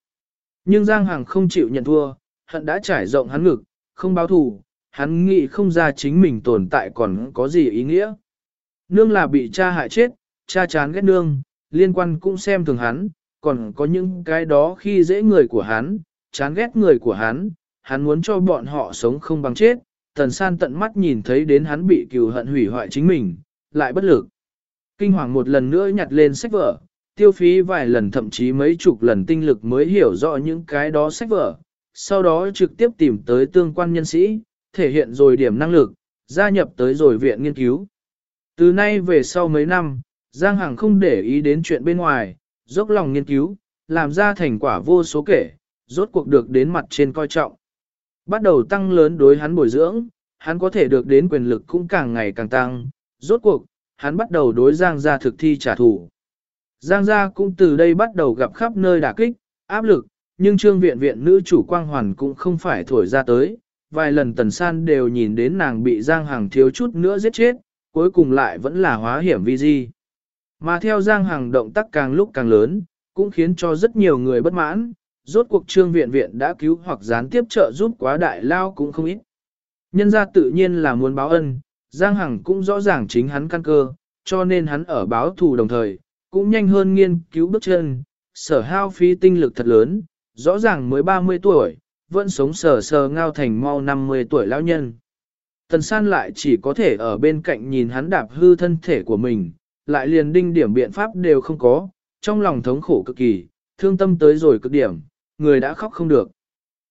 Nhưng Giang Hằng không chịu nhận thua, hận đã trải rộng hắn ngực, không báo thù, hắn nghĩ không ra chính mình tồn tại còn có gì ý nghĩa. Nương là bị cha hại chết, cha chán ghét nương, liên quan cũng xem thường hắn, còn có những cái đó khi dễ người của hắn, chán ghét người của hắn, hắn muốn cho bọn họ sống không bằng chết. Tần san tận mắt nhìn thấy đến hắn bị cừu hận hủy hoại chính mình, lại bất lực. Kinh hoàng một lần nữa nhặt lên sách vở, tiêu phí vài lần thậm chí mấy chục lần tinh lực mới hiểu rõ những cái đó sách vở, sau đó trực tiếp tìm tới tương quan nhân sĩ, thể hiện rồi điểm năng lực, gia nhập tới rồi viện nghiên cứu. Từ nay về sau mấy năm, Giang Hằng không để ý đến chuyện bên ngoài, dốc lòng nghiên cứu, làm ra thành quả vô số kể, rốt cuộc được đến mặt trên coi trọng. Bắt đầu tăng lớn đối hắn bồi dưỡng, hắn có thể được đến quyền lực cũng càng ngày càng tăng, rốt cuộc, hắn bắt đầu đối Giang gia thực thi trả thù. Giang gia cũng từ đây bắt đầu gặp khắp nơi đả kích, áp lực, nhưng trương viện viện nữ chủ quang hoàn cũng không phải thổi ra tới, vài lần tần san đều nhìn đến nàng bị Giang Hằng thiếu chút nữa giết chết, cuối cùng lại vẫn là hóa hiểm vi di. Mà theo Giang Hằng động tác càng lúc càng lớn, cũng khiến cho rất nhiều người bất mãn, rốt cuộc trương viện viện đã cứu hoặc gián tiếp trợ giúp quá đại lao cũng không ít. Nhân ra tự nhiên là muốn báo ân, Giang Hằng cũng rõ ràng chính hắn căn cơ, cho nên hắn ở báo thù đồng thời, cũng nhanh hơn nghiên cứu bước chân, sở hao phí tinh lực thật lớn, rõ ràng mới 30 tuổi, vẫn sống sờ sờ ngao thành mau 50 tuổi lão nhân. Tần san lại chỉ có thể ở bên cạnh nhìn hắn đạp hư thân thể của mình, lại liền đinh điểm biện pháp đều không có, trong lòng thống khổ cực kỳ, thương tâm tới rồi cực điểm, người đã khóc không được.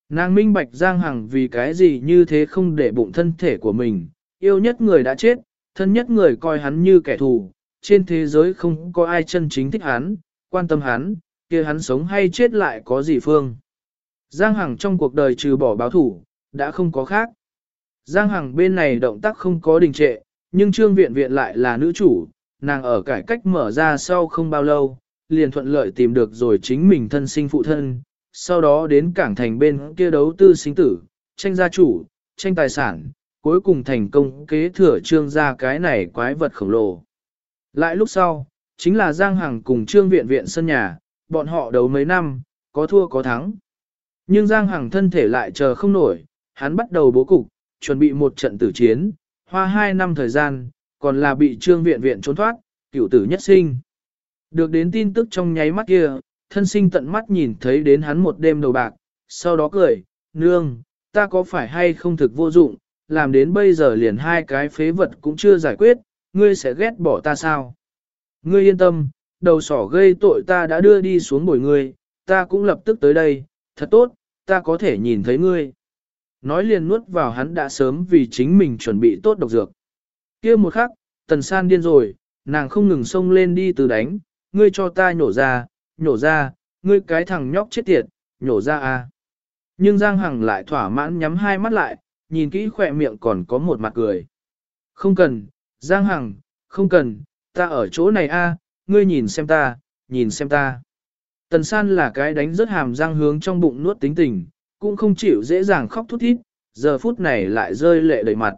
Nàng minh bạch Giang Hằng vì cái gì như thế không để bụng thân thể của mình, yêu nhất người đã chết, thân nhất người coi hắn như kẻ thù, trên thế giới không có ai chân chính thích hắn, quan tâm hắn, kia hắn sống hay chết lại có gì phương. Giang Hằng trong cuộc đời trừ bỏ báo thủ, đã không có khác. Giang Hằng bên này động tác không có đình trệ, nhưng trương viện viện lại là nữ chủ, nàng ở cải cách mở ra sau không bao lâu, liền thuận lợi tìm được rồi chính mình thân sinh phụ thân, sau đó đến cảng thành bên kia đấu tư sinh tử, tranh gia chủ, tranh tài sản, cuối cùng thành công kế thừa trương gia cái này quái vật khổng lồ. Lại lúc sau, chính là Giang Hằng cùng trương viện viện sân nhà, bọn họ đấu mấy năm, có thua có thắng. Nhưng Giang Hằng thân thể lại chờ không nổi, hắn bắt đầu bố cục, chuẩn bị một trận tử chiến, hoa hai năm thời gian, còn là bị trương viện viện trốn thoát, cửu tử nhất sinh. Được đến tin tức trong nháy mắt kia, thân sinh tận mắt nhìn thấy đến hắn một đêm đầu bạc, sau đó cười, nương, ta có phải hay không thực vô dụng, làm đến bây giờ liền hai cái phế vật cũng chưa giải quyết, ngươi sẽ ghét bỏ ta sao? Ngươi yên tâm, đầu sỏ gây tội ta đã đưa đi xuống bồi ngươi, ta cũng lập tức tới đây, thật tốt, ta có thể nhìn thấy ngươi. Nói liền nuốt vào hắn đã sớm vì chính mình chuẩn bị tốt độc dược. kia một khắc, tần san điên rồi, nàng không ngừng xông lên đi từ đánh, ngươi cho ta nhổ ra, nhổ ra, ngươi cái thằng nhóc chết tiệt, nhổ ra à. Nhưng Giang Hằng lại thỏa mãn nhắm hai mắt lại, nhìn kỹ khỏe miệng còn có một mặt cười. Không cần, Giang Hằng, không cần, ta ở chỗ này a, ngươi nhìn xem ta, nhìn xem ta. Tần san là cái đánh rất hàm răng hướng trong bụng nuốt tính tình, cũng không chịu dễ dàng khóc thút thít, giờ phút này lại rơi lệ đầy mặt.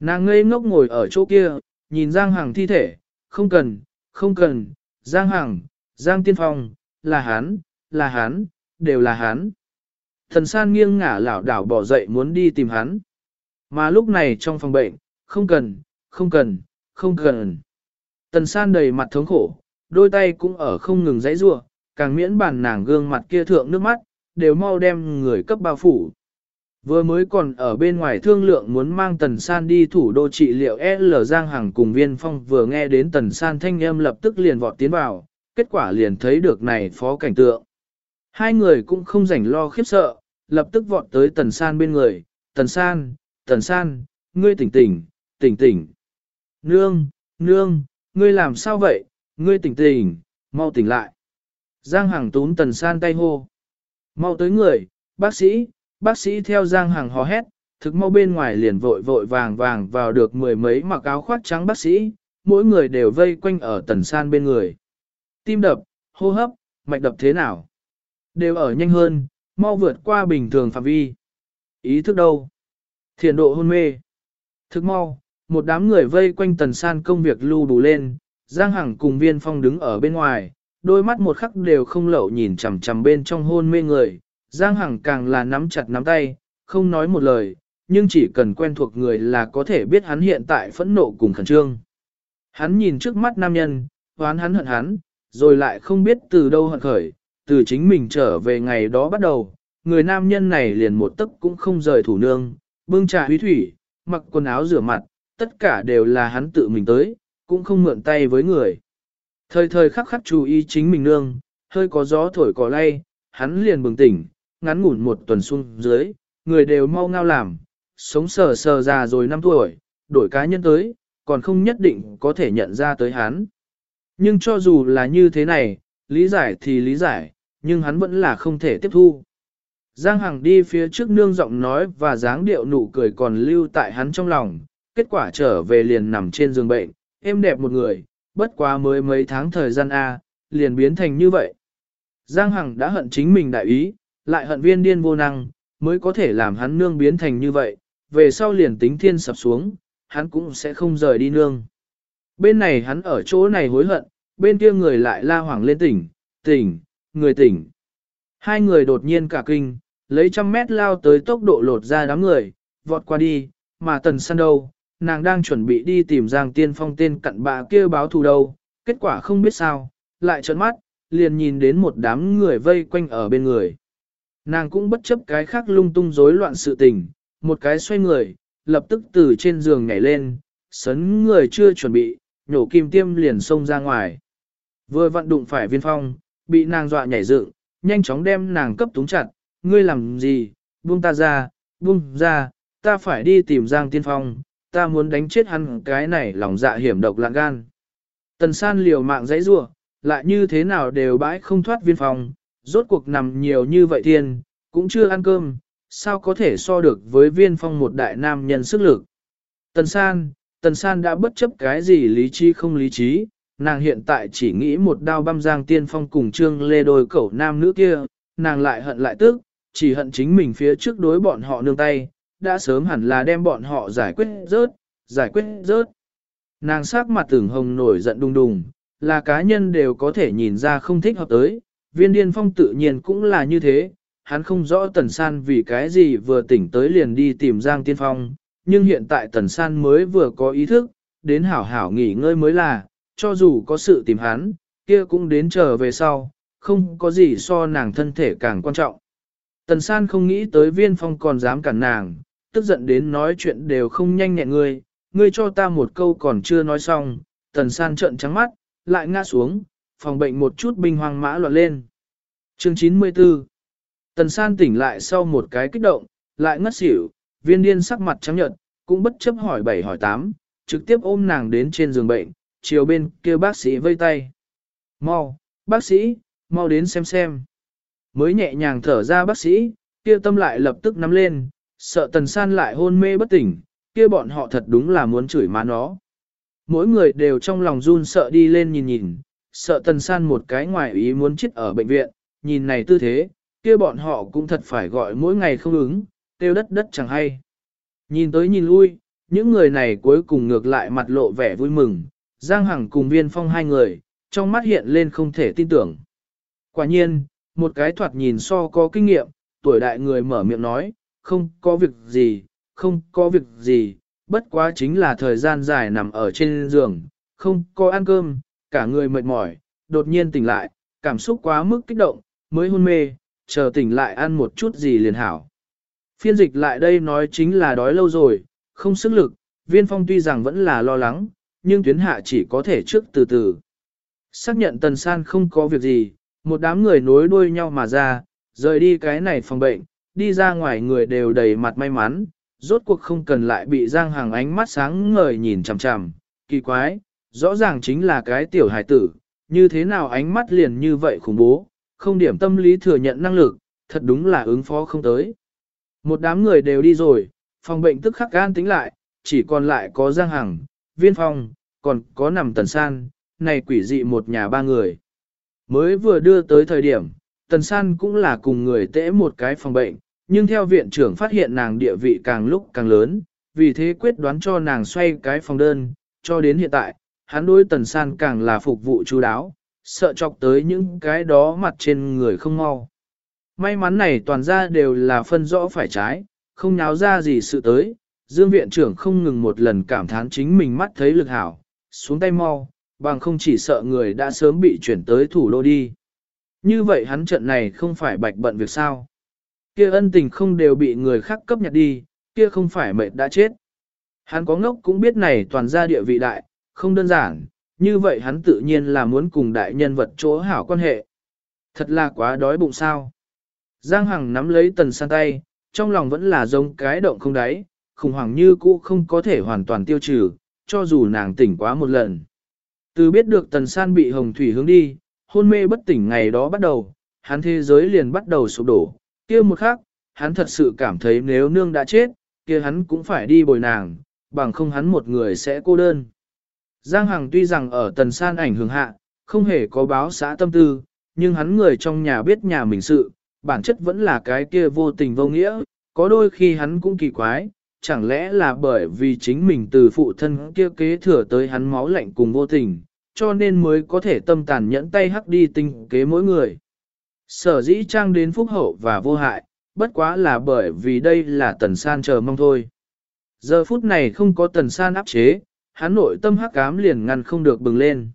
Nàng ngây ngốc ngồi ở chỗ kia, nhìn Giang Hằng thi thể, không cần, không cần, Giang Hằng, Giang Tiên Phong, là hắn, là hắn, đều là hắn. Thần san nghiêng ngả lảo đảo bỏ dậy muốn đi tìm hắn. Mà lúc này trong phòng bệnh, không cần, không cần, không cần. Tần san đầy mặt thống khổ, đôi tay cũng ở không ngừng giãy giụa, càng miễn bàn nàng gương mặt kia thượng nước mắt, đều mau đem người cấp bao phủ. Vừa mới còn ở bên ngoài thương lượng muốn mang Tần San đi thủ đô trị liệu L Giang Hằng cùng viên phong vừa nghe đến Tần San thanh âm lập tức liền vọt tiến vào, kết quả liền thấy được này phó cảnh tượng. Hai người cũng không rảnh lo khiếp sợ, lập tức vọt tới Tần San bên người, Tần San, Tần San, ngươi tỉnh tỉnh, tỉnh tỉnh. Nương, nương, ngươi làm sao vậy, ngươi tỉnh tỉnh, mau tỉnh lại. Giang Hằng túm Tần San tay hô. Mau tới người, bác sĩ, bác sĩ theo Giang Hằng hò hét, thực mau bên ngoài liền vội vội vàng vàng vào được mười mấy mặc áo khoác trắng bác sĩ, mỗi người đều vây quanh ở Tần San bên người. Tim đập, hô hấp, mạch đập thế nào? Đều ở nhanh hơn, mau vượt qua bình thường phạm vi. Ý thức đâu? Thiền độ hôn mê. Thức mau, một đám người vây quanh tần san công việc lưu đủ lên, Giang Hằng cùng viên phong đứng ở bên ngoài, đôi mắt một khắc đều không lậu nhìn chằm chằm bên trong hôn mê người. Giang Hằng càng là nắm chặt nắm tay, không nói một lời, nhưng chỉ cần quen thuộc người là có thể biết hắn hiện tại phẫn nộ cùng khẩn trương. Hắn nhìn trước mắt nam nhân, hoán hắn hận hắn, rồi lại không biết từ đâu hận khởi, từ chính mình trở về ngày đó bắt đầu, người nam nhân này liền một tấc cũng không rời thủ nương, bưng trà huy thủy, mặc quần áo rửa mặt, tất cả đều là hắn tự mình tới, cũng không mượn tay với người. Thời thời khắc khắc chú ý chính mình nương, hơi có gió thổi cỏ lay, hắn liền bừng tỉnh, ngắn ngủn một tuần xuống dưới, người đều mau ngao làm, sống sờ sờ già rồi năm tuổi, đổi cá nhân tới, còn không nhất định có thể nhận ra tới hắn. Nhưng cho dù là như thế này, lý giải thì lý giải, nhưng hắn vẫn là không thể tiếp thu. Giang Hằng đi phía trước nương giọng nói và dáng điệu nụ cười còn lưu tại hắn trong lòng, kết quả trở về liền nằm trên giường bệnh, êm đẹp một người, bất quá mới mấy tháng thời gian A, liền biến thành như vậy. Giang Hằng đã hận chính mình đại ý, lại hận viên điên vô năng, mới có thể làm hắn nương biến thành như vậy, về sau liền tính thiên sập xuống, hắn cũng sẽ không rời đi nương. Bên này hắn ở chỗ này hối hận, bên kia người lại la hoảng lên tỉnh, tỉnh, người tỉnh. Hai người đột nhiên cả kinh, lấy trăm mét lao tới tốc độ lột ra đám người, vọt qua đi, mà tần săn đâu, nàng đang chuẩn bị đi tìm Giang Tiên Phong tên cặn bạ kia báo thù đâu, kết quả không biết sao, lại trợn mắt, liền nhìn đến một đám người vây quanh ở bên người. Nàng cũng bất chấp cái khác lung tung rối loạn sự tình, một cái xoay người, lập tức từ trên giường nhảy lên, sấn người chưa chuẩn bị, nhổ kim tiêm liền xông ra ngoài. Vừa vận đụng phải viên phong, bị nàng dọa nhảy dựng, nhanh chóng đem nàng cấp túng chặt, ngươi làm gì, buông ta ra, buông ra, ta phải đi tìm Giang Tiên Phong, ta muốn đánh chết hắn cái này lòng dạ hiểm độc lạng gan. Tần san liều mạng dãy rua, lại như thế nào đều bãi không thoát viên phong, rốt cuộc nằm nhiều như vậy thiên, cũng chưa ăn cơm, sao có thể so được với viên phong một đại nam nhân sức lực. Tần san, tần san đã bất chấp cái gì lý trí không lý trí, nàng hiện tại chỉ nghĩ một đao băm giang tiên phong cùng trương lê đôi cẩu nam nữ kia, nàng lại hận lại tức, chỉ hận chính mình phía trước đối bọn họ nương tay, đã sớm hẳn là đem bọn họ giải quyết rớt, giải quyết rớt. Nàng sắc mặt tưởng hồng nổi giận đùng đùng, là cá nhân đều có thể nhìn ra không thích hợp tới, viên điên phong tự nhiên cũng là như thế, hắn không rõ tần san vì cái gì vừa tỉnh tới liền đi tìm Giang Tiên Phong, nhưng hiện tại tần san mới vừa có ý thức, đến hảo hảo nghỉ ngơi mới là, cho dù có sự tìm hắn, kia cũng đến chờ về sau, không có gì so nàng thân thể càng quan trọng. Tần san không nghĩ tới viên phong còn dám cản nàng, tức giận đến nói chuyện đều không nhanh nhẹn ngươi, ngươi cho ta một câu còn chưa nói xong, tần san trợn trắng mắt, lại ngã xuống, phòng bệnh một chút binh hoang mã loạn lên. Chương 94 Tần san tỉnh lại sau một cái kích động, lại ngất xỉu, viên điên sắc mặt trắng nhợt, cũng bất chấp hỏi bảy hỏi tám, trực tiếp ôm nàng đến trên giường bệnh, chiều bên kia bác sĩ vây tay. Mau, bác sĩ, mau đến xem xem. Mới nhẹ nhàng thở ra bác sĩ, kia tâm lại lập tức nắm lên, sợ tần san lại hôn mê bất tỉnh, kia bọn họ thật đúng là muốn chửi má nó. Mỗi người đều trong lòng run sợ đi lên nhìn nhìn, sợ tần san một cái ngoài ý muốn chết ở bệnh viện, nhìn này tư thế, kia bọn họ cũng thật phải gọi mỗi ngày không ứng, tiêu đất đất chẳng hay. Nhìn tới nhìn lui, những người này cuối cùng ngược lại mặt lộ vẻ vui mừng, Giang Hằng cùng viên phong hai người, trong mắt hiện lên không thể tin tưởng. Quả nhiên, một cái thoạt nhìn so có kinh nghiệm, tuổi đại người mở miệng nói, không có việc gì, không có việc gì, bất quá chính là thời gian dài nằm ở trên giường, không có ăn cơm, cả người mệt mỏi, đột nhiên tỉnh lại, cảm xúc quá mức kích động, mới hôn mê, chờ tỉnh lại ăn một chút gì liền hảo. Phiên dịch lại đây nói chính là đói lâu rồi, không sức lực, viên phong tuy rằng vẫn là lo lắng, nhưng tuyến hạ chỉ có thể trước từ từ. Xác nhận tần san không có việc gì, một đám người nối đuôi nhau mà ra, rời đi cái này phòng bệnh, đi ra ngoài người đều đầy mặt may mắn, rốt cuộc không cần lại bị Giang Hàng ánh mắt sáng ngời nhìn chằm chằm, kỳ quái, rõ ràng chính là cái tiểu hải tử, như thế nào ánh mắt liền như vậy khủng bố, không điểm tâm lý thừa nhận năng lực, thật đúng là ứng phó không tới. Một đám người đều đi rồi, phòng bệnh tức khắc gan tính lại, chỉ còn lại có Giang Hằng, Viên Phong, còn có nằm Tần San, này quỷ dị một nhà ba người. Mới vừa đưa tới thời điểm, Tần San cũng là cùng người tễ một cái phòng bệnh, nhưng theo viện trưởng phát hiện nàng địa vị càng lúc càng lớn, vì thế quyết đoán cho nàng xoay cái phòng đơn, cho đến hiện tại, hắn đối Tần San càng là phục vụ chú đáo, sợ chọc tới những cái đó mặt trên người không mau. May mắn này toàn ra đều là phân rõ phải trái, không nháo ra gì sự tới, Dương viện trưởng không ngừng một lần cảm thán chính mình mắt thấy lực hảo, xuống tay mau, bằng không chỉ sợ người đã sớm bị chuyển tới thủ đô đi. Như vậy hắn trận này không phải bạch bận việc sao. Kia ân tình không đều bị người khác cấp nhặt đi, kia không phải mệt đã chết. Hắn có ngốc cũng biết này toàn ra địa vị đại, không đơn giản, như vậy hắn tự nhiên là muốn cùng đại nhân vật chỗ hảo quan hệ. Thật là quá đói bụng sao. Giang Hằng nắm lấy tần san tay, trong lòng vẫn là giống cái động không đáy, khủng hoảng như cũ không có thể hoàn toàn tiêu trừ, cho dù nàng tỉnh quá một lần. Từ biết được tần san bị hồng thủy hướng đi, hôn mê bất tỉnh ngày đó bắt đầu, hắn thế giới liền bắt đầu sụp đổ, kia một khắc, hắn thật sự cảm thấy nếu nương đã chết, kia hắn cũng phải đi bồi nàng, bằng không hắn một người sẽ cô đơn. Giang Hằng tuy rằng ở tần san ảnh hưởng hạ, không hề có báo xã tâm tư, nhưng hắn người trong nhà biết nhà mình sự, bản chất vẫn là cái kia vô tình vô nghĩa, có đôi khi hắn cũng kỳ quái, chẳng lẽ là bởi vì chính mình từ phụ thân kia kế thừa tới hắn máu lạnh cùng vô tình, cho nên mới có thể tâm tàn nhẫn tay hắc đi tinh kế mỗi người. Sở dĩ trang đến phúc hậu và vô hại, bất quá là bởi vì đây là tần san chờ mong thôi. Giờ phút này không có tần san áp chế, hắn nội tâm hắc cám liền ngăn không được bừng lên.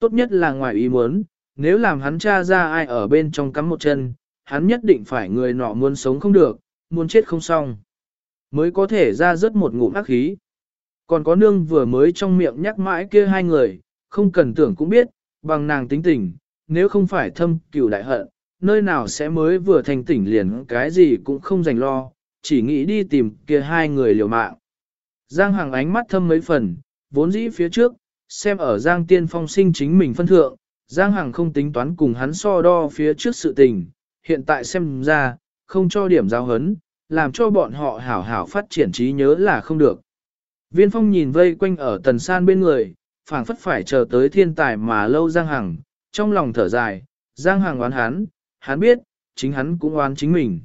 Tốt nhất là ngoài ý muốn, nếu làm hắn tra ra ai ở bên trong cắm một chân, hắn nhất định phải người nọ muốn sống không được, muốn chết không xong. Mới có thể ra rớt một ngụm ác khí. Còn có nương vừa mới trong miệng nhắc mãi kia hai người, không cần tưởng cũng biết, bằng nàng tính tình, nếu không phải thâm cửu đại hận, nơi nào sẽ mới vừa thành tỉnh liền cái gì cũng không dành lo, chỉ nghĩ đi tìm kia hai người liều mạng. Giang Hằng ánh mắt thâm mấy phần, vốn dĩ phía trước, xem ở Giang Tiên Phong sinh chính mình phân thượng, Giang Hằng không tính toán cùng hắn so đo phía trước sự tình, hiện tại xem ra, không cho điểm giáo hấn, làm cho bọn họ hảo hảo phát triển trí nhớ là không được. Viên Phong nhìn vây quanh ở tần san bên người, phảng phất phải chờ tới thiên tài mà lâu Giang Hằng, trong lòng thở dài, Giang Hằng oán hắn, hắn biết, chính hắn cũng oán chính mình.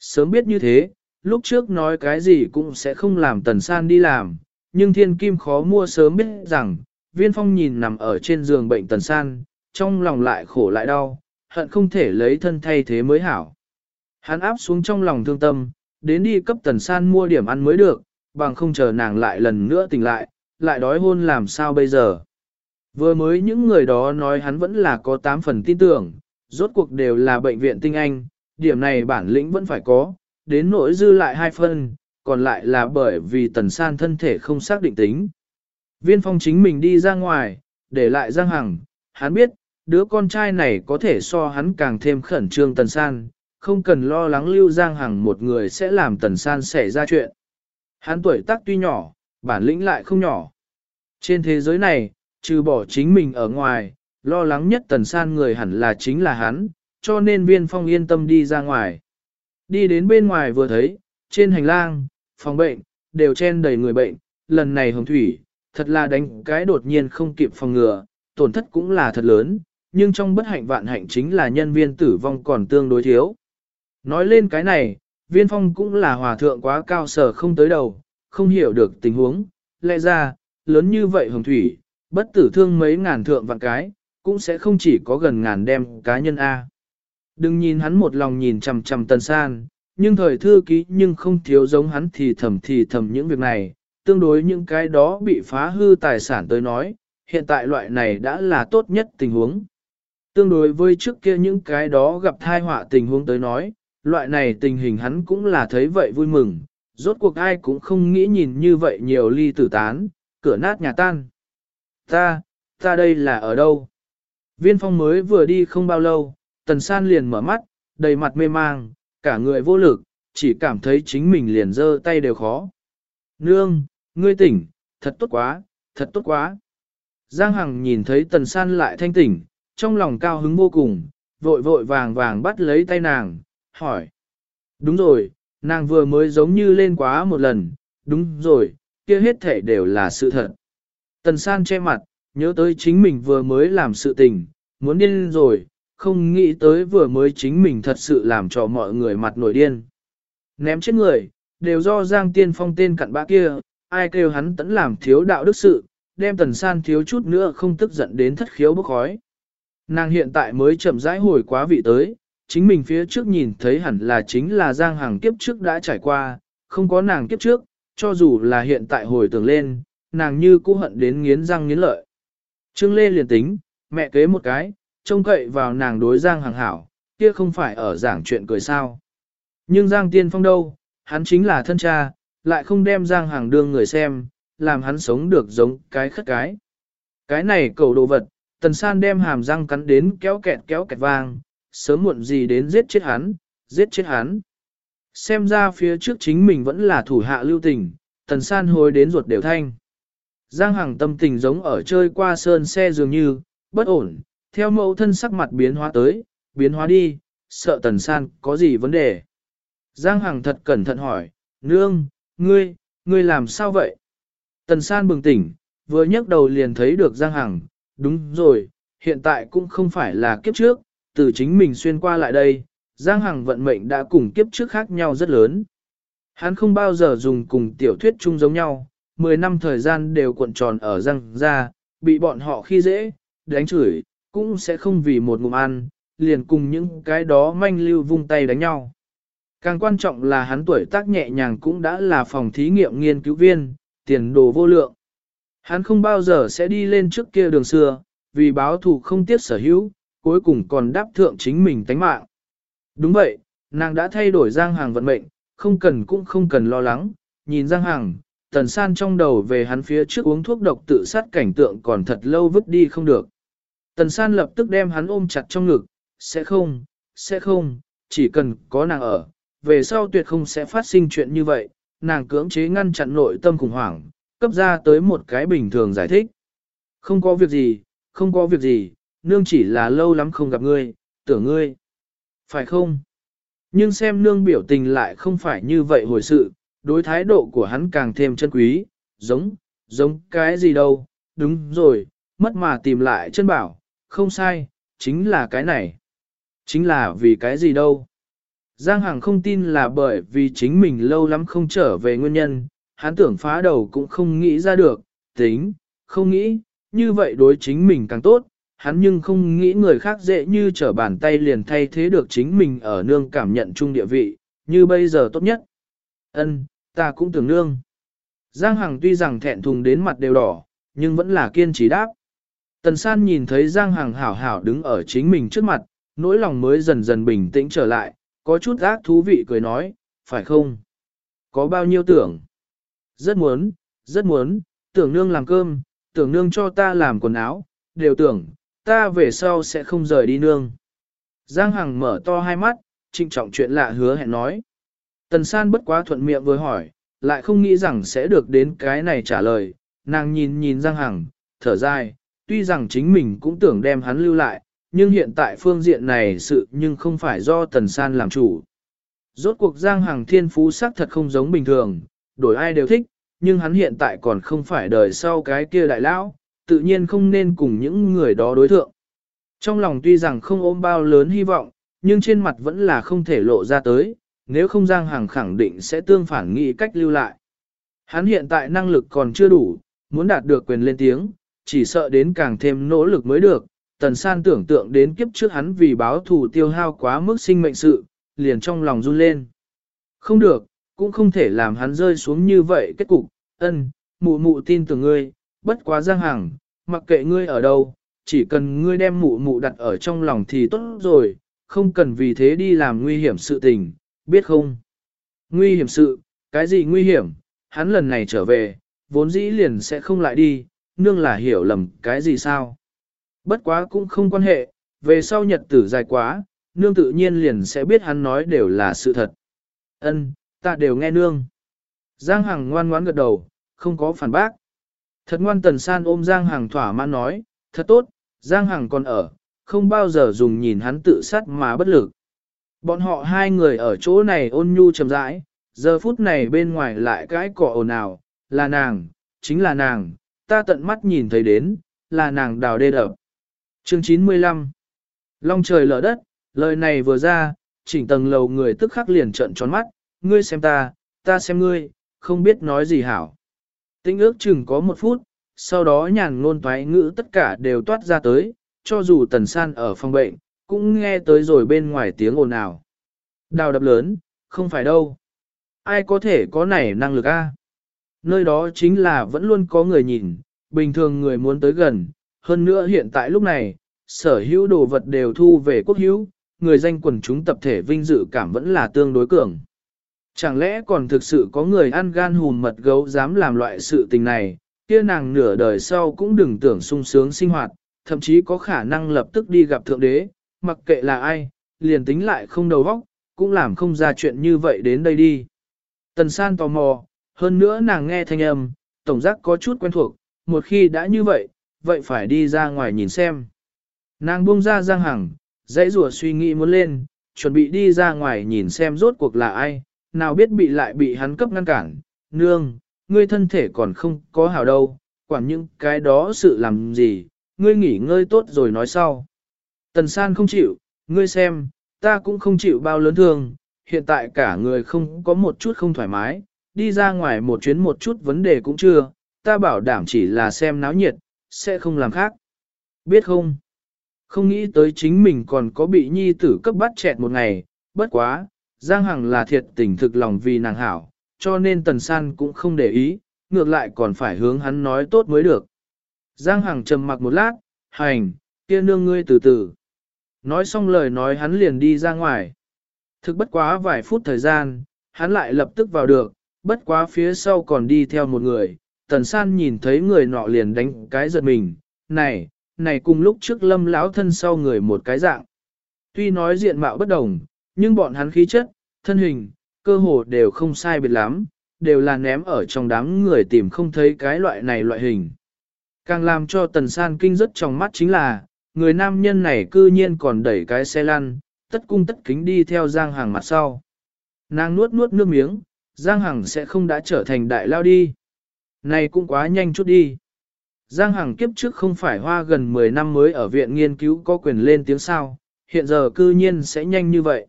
Sớm biết như thế, lúc trước nói cái gì cũng sẽ không làm tần san đi làm, nhưng thiên kim khó mua sớm biết rằng, viên phong nhìn nằm ở trên giường bệnh tần san, trong lòng lại khổ lại đau, hận không thể lấy thân thay thế mới hảo. Hắn áp xuống trong lòng thương tâm, đến đi cấp tần san mua điểm ăn mới được, bằng không chờ nàng lại lần nữa tỉnh lại, lại đói hôn làm sao bây giờ. Vừa mới những người đó nói hắn vẫn là có 8 phần tin tưởng, rốt cuộc đều là bệnh viện tinh anh, điểm này bản lĩnh vẫn phải có, đến nỗi dư lại hai phần còn lại là bởi vì tần san thân thể không xác định tính. Viên phong chính mình đi ra ngoài, để lại Giang Hằng, hắn biết, đứa con trai này có thể so hắn càng thêm khẩn trương tần san, không cần lo lắng lưu Giang Hằng một người sẽ làm tần san xảy ra chuyện. Hắn tuổi tác tuy nhỏ, bản lĩnh lại không nhỏ. Trên thế giới này, trừ bỏ chính mình ở ngoài, lo lắng nhất tần san người hẳn là chính là hắn, cho nên viên phong yên tâm đi ra ngoài. Đi đến bên ngoài vừa thấy, trên hành lang, phòng bệnh, đều chen đầy người bệnh, lần này hồng thủy, thật là đánh cái đột nhiên không kịp phòng ngừa, tổn thất cũng là thật lớn, nhưng trong bất hạnh vạn hạnh chính là nhân viên tử vong còn tương đối thiếu. Nói lên cái này, viên phong cũng là hòa thượng quá cao sở không tới đầu, không hiểu được tình huống, lẽ ra, lớn như vậy hồng thủy, bất tử thương mấy ngàn thượng vạn cái, cũng sẽ không chỉ có gần ngàn đem cá nhân A. Đừng nhìn hắn một lòng nhìn chằm chằm tần san, nhưng thời thư ký nhưng không thiếu giống hắn thì thầm thì thầm những việc này, tương đối những cái đó bị phá hư tài sản tới nói, hiện tại loại này đã là tốt nhất tình huống. Tương đối với trước kia những cái đó gặp thai họa tình huống tới nói, loại này tình hình hắn cũng là thấy vậy vui mừng, rốt cuộc ai cũng không nghĩ nhìn như vậy nhiều ly tử tán, cửa nát nhà tan. Ta, ta đây là ở đâu? Viên phong mới vừa đi không bao lâu, tần san liền mở mắt, đầy mặt mê mang, cả người vô lực, chỉ cảm thấy chính mình liền giơ tay đều khó. Nương, ngươi tỉnh, thật tốt quá, thật tốt quá. Giang Hằng nhìn thấy tần san lại thanh tỉnh, trong lòng cao hứng vô cùng, vội vội vàng vàng bắt lấy tay nàng, hỏi. Đúng rồi, nàng vừa mới giống như lên quá một lần, đúng rồi, kia hết thể đều là sự thật. Tần san che mặt, nhớ tới chính mình vừa mới làm sự tình, muốn điên rồi, không nghĩ tới vừa mới chính mình thật sự làm cho mọi người mặt nổi điên. Ném chết người, đều do Giang Tiên Phong tên cặn bã kia, ai kêu hắn tẫn làm thiếu đạo đức sự, đem tần san thiếu chút nữa không tức giận đến thất khiếu bốc khói. Nàng hiện tại mới chậm rãi hồi quá vị tới, chính mình phía trước nhìn thấy hẳn là chính là Giang Hàng kiếp trước đã trải qua, không có nàng kiếp trước, cho dù là hiện tại hồi tưởng lên, nàng như cũ hận đến nghiến răng nghiến lợi. Trương Lê liền tính, mẹ kế một cái, trông cậy vào nàng đối Giang Hàng hảo, kia không phải ở giảng chuyện cười sao. Nhưng Giang Tiên Phong đâu, hắn chính là thân cha, lại không đem Giang Hàng đương người xem, làm hắn sống được giống cái khất cái. Cái này cầu đồ vật, Tần San đem hàm răng cắn đến kéo kẹt kéo kẹt vang, sớm muộn gì đến giết chết hắn, giết chết hắn. Xem ra phía trước chính mình vẫn là thủ hạ lưu tình, tần san hồi đến ruột đều thanh. Giang Hằng tâm tình giống ở chơi qua sơn xe dường như, bất ổn, theo mẫu thân sắc mặt biến hóa tới, biến hóa đi, sợ tần san có gì vấn đề. Giang Hằng thật cẩn thận hỏi, nương, ngươi, ngươi làm sao vậy? Tần san bừng tỉnh, vừa nhấc đầu liền thấy được Giang Hằng, đúng rồi, hiện tại cũng không phải là kiếp trước, từ chính mình xuyên qua lại đây, Giang Hằng vận mệnh đã cùng kiếp trước khác nhau rất lớn. Hắn không bao giờ dùng cùng tiểu thuyết chung giống nhau, 10 năm thời gian đều cuộn tròn ở răng ra, bị bọn họ khi dễ, đánh chửi, cũng sẽ không vì một ngụm ăn, liền cùng những cái đó manh lưu vung tay đánh nhau. Càng quan trọng là hắn tuổi tác nhẹ nhàng cũng đã là phòng thí nghiệm nghiên cứu viên, tiền đồ vô lượng. Hắn không bao giờ sẽ đi lên trước kia đường xưa, vì báo thù không tiếc sở hữu, cuối cùng còn đáp thượng chính mình tánh mạng. Đúng vậy, nàng đã thay đổi Giang Hàng vận mệnh, không cần cũng không cần lo lắng, nhìn Giang Hàng, tần san trong đầu về hắn phía trước uống thuốc độc tự sát cảnh tượng còn thật lâu vứt đi không được. Tần san lập tức đem hắn ôm chặt trong ngực, sẽ không, sẽ không, chỉ cần có nàng ở, về sau tuyệt không sẽ phát sinh chuyện như vậy, nàng cưỡng chế ngăn chặn nội tâm khủng hoảng, cấp ra tới một cái bình thường giải thích. Không có việc gì, không có việc gì, nương chỉ là lâu lắm không gặp ngươi, tưởng ngươi. Phải không? Nhưng xem nương biểu tình lại không phải như vậy hồi sự, đối thái độ của hắn càng thêm chân quý, giống, giống cái gì đâu, đúng rồi, mất mà tìm lại chân bảo, không sai, chính là cái này. Chính là vì cái gì đâu. Giang Hằng không tin là bởi vì chính mình lâu lắm không trở về nguyên nhân, hắn tưởng phá đầu cũng không nghĩ ra được, tính, không nghĩ, như vậy đối chính mình càng tốt, hắn nhưng không nghĩ người khác dễ như trở bàn tay liền thay thế được chính mình ở nương cảm nhận chung địa vị, như bây giờ tốt nhất. Ân, ta cũng tưởng nương. Giang Hằng tuy rằng thẹn thùng đến mặt đều đỏ, nhưng vẫn là kiên trì đáp. Tần San nhìn thấy Giang Hằng hảo hảo đứng ở chính mình trước mặt, nỗi lòng mới dần dần bình tĩnh trở lại, có chút ác thú vị cười nói, phải không? Có bao nhiêu tưởng? Rất muốn, rất muốn, tưởng nương làm cơm, tưởng nương cho ta làm quần áo, đều tưởng, ta về sau sẽ không rời đi nương. Giang Hằng mở to hai mắt, trịnh trọng chuyện lạ hứa hẹn nói. Tần san bất quá thuận miệng với hỏi, lại không nghĩ rằng sẽ được đến cái này trả lời, nàng nhìn nhìn Giang Hằng, thở dài, tuy rằng chính mình cũng tưởng đem hắn lưu lại, nhưng hiện tại phương diện này sự nhưng không phải do Tần San làm chủ. Rốt cuộc Giang Hằng thiên phú sắc thật không giống bình thường, đổi ai đều thích, nhưng hắn hiện tại còn không phải đời sau cái kia đại lão, tự nhiên không nên cùng những người đó đối thượng. Trong lòng tuy rằng không ôm bao lớn hy vọng, nhưng trên mặt vẫn là không thể lộ ra tới, nếu không Giang Hằng khẳng định sẽ tương phản nghĩ cách lưu lại. Hắn hiện tại năng lực còn chưa đủ, muốn đạt được quyền lên tiếng, chỉ sợ đến càng thêm nỗ lực mới được. Tần san tưởng tượng đến kiếp trước hắn vì báo thù tiêu hao quá mức sinh mệnh sự, liền trong lòng run lên. Không được, cũng không thể làm hắn rơi xuống như vậy kết cục, ân, mụ mụ tin tưởng ngươi, bất quá giang hàng, mặc kệ ngươi ở đâu, chỉ cần ngươi đem mụ mụ đặt ở trong lòng thì tốt rồi, không cần vì thế đi làm nguy hiểm sự tình, biết không? Nguy hiểm sự, cái gì nguy hiểm, hắn lần này trở về, vốn dĩ liền sẽ không lại đi, nương là hiểu lầm cái gì sao? Bất quá cũng không quan hệ, về sau nhật tử dài quá, nương tự nhiên liền sẽ biết hắn nói đều là sự thật. Ân, ta đều nghe nương. Giang Hằng ngoan ngoãn gật đầu, không có phản bác. Thật ngoan tần san ôm Giang Hằng thỏa mãn nói, thật tốt, Giang Hằng còn ở, không bao giờ dùng nhìn hắn tự sát mà bất lực. Bọn họ hai người ở chỗ này ôn nhu chầm rãi, giờ phút này bên ngoài lại cái cỏ ồn ào, là nàng, chính là nàng, ta tận mắt nhìn thấy đến, là nàng đào đê đập. Chương 95 Long trời lở đất, lời này vừa ra, chỉnh tầng lầu người tức khắc liền trợn tròn mắt, ngươi xem ta, ta xem ngươi, không biết nói gì hảo. Tĩnh ước chừng có một phút, sau đó nhàn ngôn toái ngữ tất cả đều toát ra tới, cho dù tần san ở phòng bệnh, cũng nghe tới rồi bên ngoài tiếng ồn ào. Đào đập lớn, không phải đâu. Ai có thể có nảy năng lực a? Nơi đó chính là vẫn luôn có người nhìn, bình thường người muốn tới gần, hơn nữa hiện tại lúc này, sở hữu đồ vật đều thu về quốc hữu, người danh quần chúng tập thể vinh dự cảm vẫn là tương đối cường. Chẳng lẽ còn thực sự có người ăn gan hùn mật gấu dám làm loại sự tình này, kia nàng nửa đời sau cũng đừng tưởng sung sướng sinh hoạt, thậm chí có khả năng lập tức đi gặp thượng đế, mặc kệ là ai, liền tính lại không đầu óc, cũng làm không ra chuyện như vậy đến đây đi. Tần san tò mò, hơn nữa nàng nghe thanh âm, tổng giác có chút quen thuộc, một khi đã như vậy, vậy phải đi ra ngoài nhìn xem. Nàng buông ra Giang Hằng, dãy rùa suy nghĩ muốn lên, chuẩn bị đi ra ngoài nhìn xem rốt cuộc là ai, nào biết bị lại bị hắn cấp ngăn cản. Nương, ngươi thân thể còn không có hảo đâu, quản những cái đó sự làm gì, ngươi nghỉ ngơi tốt rồi nói sau. Tần san không chịu, ngươi xem, ta cũng không chịu bao lớn thương, hiện tại cả người không có một chút không thoải mái, đi ra ngoài một chuyến một chút vấn đề cũng chưa, ta bảo đảm chỉ là xem náo nhiệt, sẽ không làm khác. Biết không? Không nghĩ tới chính mình còn có bị nhi tử cấp bắt chẹt một ngày, bất quá, Giang Hằng là thiệt tình thực lòng vì nàng hảo, cho nên Tần San cũng không để ý, ngược lại còn phải hướng hắn nói tốt mới được. Giang Hằng trầm mặc một lát, hành, kia nương ngươi từ từ. Nói xong lời nói hắn liền đi ra ngoài. Thực bất quá vài phút thời gian, hắn lại lập tức vào được, bất quá phía sau còn đi theo một người. Tần san nhìn thấy người nọ liền đánh cái giật mình, này, này cùng lúc trước lâm lão thân sau người một cái dạng. Tuy nói diện mạo bất đồng, nhưng bọn hắn khí chất, thân hình, cơ hồ đều không sai biệt lắm, đều là ném ở trong đám người tìm không thấy cái loại này loại hình. Càng làm cho tần san kinh rất trong mắt chính là, người nam nhân này cư nhiên còn đẩy cái xe lăn, tất cung tất kính đi theo Giang Hằng mặt sau. Nàng nuốt nuốt nước miếng, Giang Hằng sẽ không đã trở thành đại lao đi. Này cũng quá nhanh chút đi. Giang Hằng kiếp trước không phải hoa gần 10 năm mới ở viện nghiên cứu có quyền lên tiếng sao, hiện giờ cư nhiên sẽ nhanh như vậy.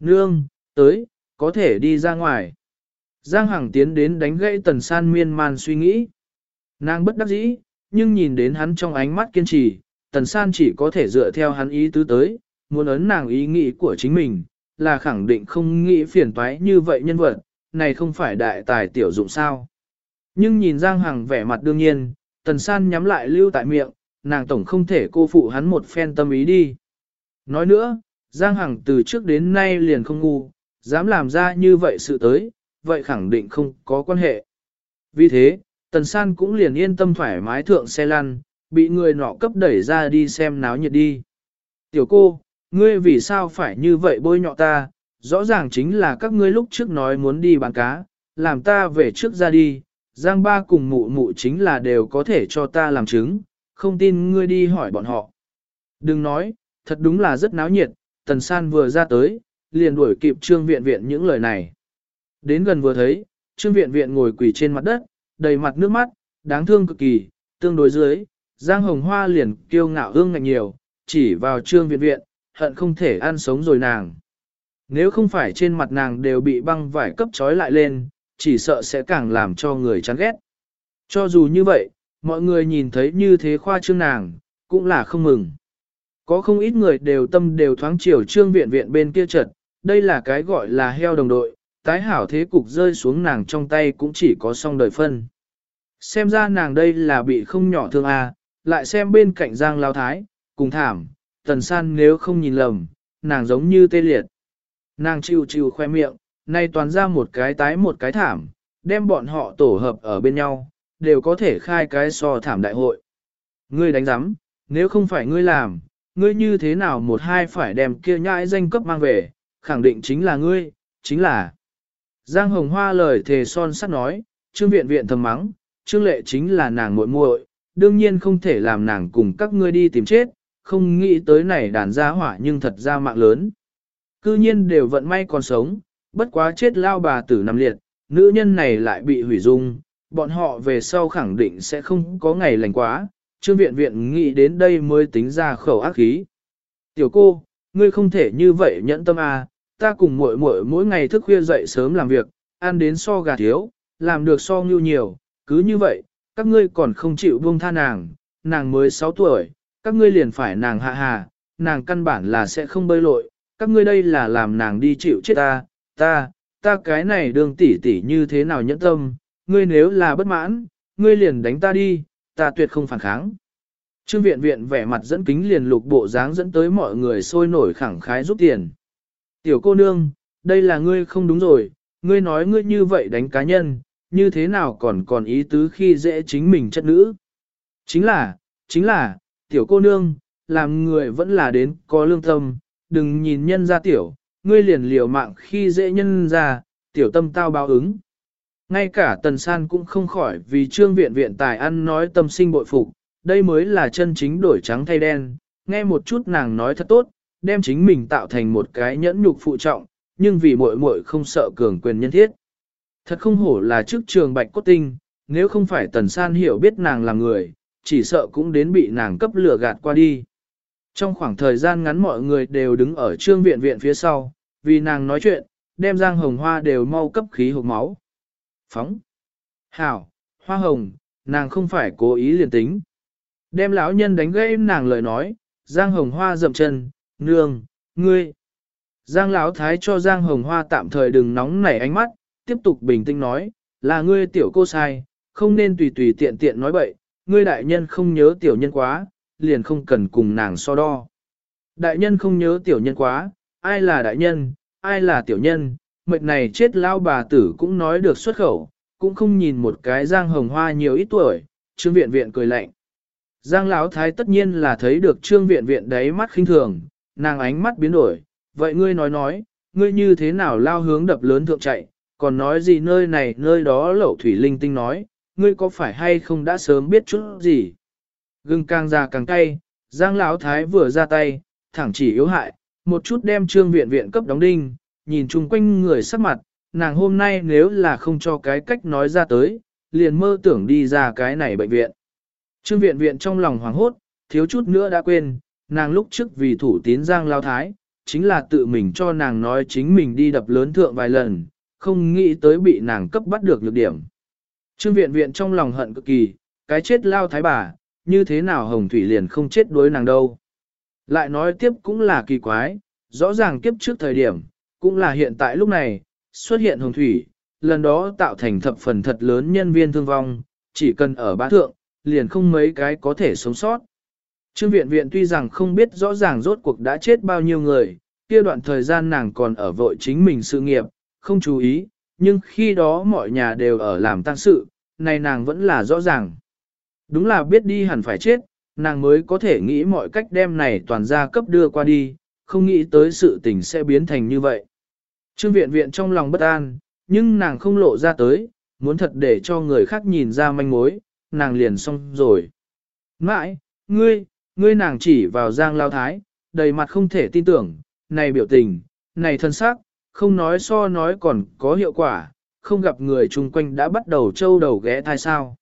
Nương, tới, có thể đi ra ngoài. Giang Hằng tiến đến đánh gãy tần san miên man suy nghĩ. Nàng bất đắc dĩ, nhưng nhìn đến hắn trong ánh mắt kiên trì, tần san chỉ có thể dựa theo hắn ý tứ tới, muốn ấn nàng ý nghĩ của chính mình, là khẳng định không nghĩ phiền toái như vậy nhân vật, này không phải đại tài tiểu dụng sao. Nhưng nhìn Giang Hằng vẻ mặt đương nhiên, tần san nhắm lại lưu tại miệng, nàng tổng không thể cô phụ hắn một phen tâm ý đi. Nói nữa, Giang Hằng từ trước đến nay liền không ngu, dám làm ra như vậy sự tới, vậy khẳng định không có quan hệ. Vì thế, Tần San cũng liền yên tâm thoải mái thượng xe lăn, bị người nọ cấp đẩy ra đi xem náo nhiệt đi. Tiểu cô, ngươi vì sao phải như vậy bôi nhọ ta, rõ ràng chính là các ngươi lúc trước nói muốn đi bán cá, làm ta về trước ra đi, giang ba cùng mụ mụ chính là đều có thể cho ta làm chứng, không tin ngươi đi hỏi bọn họ. Đừng nói, thật đúng là rất náo nhiệt, tần san vừa ra tới, liền đuổi kịp trương viện viện những lời này. Đến gần vừa thấy, trương viện viện ngồi quỳ trên mặt đất, đầy mặt nước mắt, đáng thương cực kỳ, tương đối dưới, Giang Hồng Hoa liền kiêu ngạo hương ngạnh nhiều, chỉ vào trương viện viện, hận không thể ăn sống rồi nàng. Nếu không phải trên mặt nàng đều bị băng vải cấp trói lại lên, chỉ sợ sẽ càng làm cho người chán ghét. Cho dù như vậy, mọi người nhìn thấy như thế khoa trương nàng, cũng là không mừng. Có không ít người đều tâm đều thoáng chiều trương viện viện bên kia trật, đây là cái gọi là heo đồng đội, tái hảo thế cục rơi xuống nàng trong tay cũng chỉ có song đời phân. Xem ra nàng đây là bị không nhỏ thương à lại xem bên cạnh Giang Lao Thái, cùng thảm, tần san nếu không nhìn lầm, nàng giống như tê liệt. Nàng chịu chịu khoe miệng, nay toàn ra một cái tái một cái thảm, đem bọn họ tổ hợp ở bên nhau, đều có thể khai cái so thảm đại hội. Ngươi đánh giám, nếu không phải ngươi làm, ngươi như thế nào một hai phải đem kia nhãi danh cấp mang về, khẳng định chính là ngươi, chính là. Giang Hồng Hoa lời thề son sắt nói, trương viện viện thầm mắng, trương lệ chính là nàng muội muội, đương nhiên không thể làm nàng cùng các ngươi đi tìm chết, không nghĩ tới này đàn gia hỏa nhưng thật ra mạng lớn. Cư nhiên đều vận may còn sống, bất quá chết lao bà tử nằm liệt, nữ nhân này lại bị hủy dung, bọn họ về sau khẳng định sẽ không có ngày lành quá, trương viện viện nghĩ đến đây mới tính ra khẩu ác khí. Tiểu cô, ngươi không thể như vậy nhẫn tâm à, ta cùng muội muội mỗi ngày thức khuya dậy sớm làm việc, ăn đến so gà thiếu, làm được so ngưu nhiều, cứ như vậy, các ngươi còn không chịu buông tha nàng, nàng mới 6 tuổi, các ngươi liền phải nàng hạ hà, nàng căn bản là sẽ không bơi lội, các ngươi đây là làm nàng đi chịu chết ta, ta, ta cái này đường tỉ tỉ như thế nào nhẫn tâm, ngươi nếu là bất mãn, ngươi liền đánh ta đi, ta tuyệt không phản kháng. Trương viện viện vẻ mặt dẫn kính liền lục bộ dáng dẫn tới mọi người sôi nổi khẳng khái giúp tiền. Tiểu cô nương, đây là ngươi không đúng rồi, ngươi nói ngươi như vậy đánh cá nhân, như thế nào còn còn ý tứ khi dễ chính mình chất nữ. Chính là, chính là, tiểu cô nương, làm người vẫn là đến có lương tâm, đừng nhìn nhân ra tiểu, ngươi liền liều mạng khi dễ nhân ra, tiểu tâm tao báo ứng. Ngay cả tần san cũng không khỏi vì trương viện viện tài ăn nói tâm sinh bội phục, đây mới là chân chính đổi trắng thay đen, nghe một chút nàng nói thật tốt, đem chính mình tạo thành một cái nhẫn nhục phụ trọng, nhưng vì muội muội không sợ cường quyền nhân thiết. Thật không hổ là trước trường bạch cốt tinh, nếu không phải tần san hiểu biết nàng là người, chỉ sợ cũng đến bị nàng cấp lửa gạt qua đi. Trong khoảng thời gian ngắn mọi người đều đứng ở trương viện viện phía sau, vì nàng nói chuyện, đem giang hồng hoa đều mau cấp khí hộp máu. Phóng. Hảo, hoa hồng, nàng không phải cố ý liền tính. Đem lão nhân đánh gây nàng lời nói, giang hồng hoa dậm chân, nương, ngươi. Giang lão thái cho giang hồng hoa tạm thời đừng nóng nảy ánh mắt, tiếp tục bình tĩnh nói, là ngươi tiểu cô sai, không nên tùy tùy tiện tiện nói bậy, ngươi đại nhân không nhớ tiểu nhân quá, liền không cần cùng nàng so đo. Đại nhân không nhớ tiểu nhân quá, ai là đại nhân, ai là tiểu nhân, mệnh này chết lao bà tử cũng nói được xuất khẩu, cũng không nhìn một cái giang hồng hoa nhiều ít tuổi, trương viện viện cười lạnh. Giang lão thái tất nhiên là thấy được trương viện viện đấy mắt khinh thường, nàng ánh mắt biến đổi, vậy ngươi nói nói, ngươi như thế nào lao hướng đập lớn thượng chạy, còn nói gì nơi này nơi đó lẩu thủy linh tinh nói, ngươi có phải hay không đã sớm biết chút gì. Gừng càng già càng cay, giang lão thái vừa ra tay, thẳng chỉ yếu hại, một chút đem trương viện viện cấp đóng đinh, nhìn chung quanh người sắc mặt, nàng hôm nay nếu là không cho cái cách nói ra tới, liền mơ tưởng đi ra cái này bệnh viện. Trương viện viện trong lòng hoảng hốt, thiếu chút nữa đã quên, nàng lúc trước vì thủ tín giang lao thái, chính là tự mình cho nàng nói chính mình đi đập lớn thượng vài lần, không nghĩ tới bị nàng cấp bắt được nhược điểm. Trương viện viện trong lòng hận cực kỳ, cái chết lao thái bà, như thế nào hồng thủy liền không chết đối nàng đâu. Lại nói tiếp cũng là kỳ quái, rõ ràng kiếp trước thời điểm, cũng là hiện tại lúc này, xuất hiện hồng thủy, lần đó tạo thành thập phần thật lớn nhân viên thương vong, chỉ cần ở bá thượng, liền không mấy cái có thể sống sót. Trương viện viện tuy rằng không biết rõ ràng rốt cuộc đã chết bao nhiêu người, kia đoạn thời gian nàng còn ở vội chính mình sự nghiệp, không chú ý, nhưng khi đó mọi nhà đều ở làm tăng sự, này nàng vẫn là rõ ràng. Đúng là biết đi hẳn phải chết, nàng mới có thể nghĩ mọi cách đem này toàn gia cấp đưa qua đi, không nghĩ tới sự tình sẽ biến thành như vậy. Trương viện viện trong lòng bất an, nhưng nàng không lộ ra tới, muốn thật để cho người khác nhìn ra manh mối, nàng liền xong rồi. Mãi, ngươi, ngươi nàng chỉ vào giang lao thái, đầy mặt không thể tin tưởng, này biểu tình, này thân xác, không nói so nói còn có hiệu quả, không gặp người chung quanh đã bắt đầu trâu đầu ghé thai sao.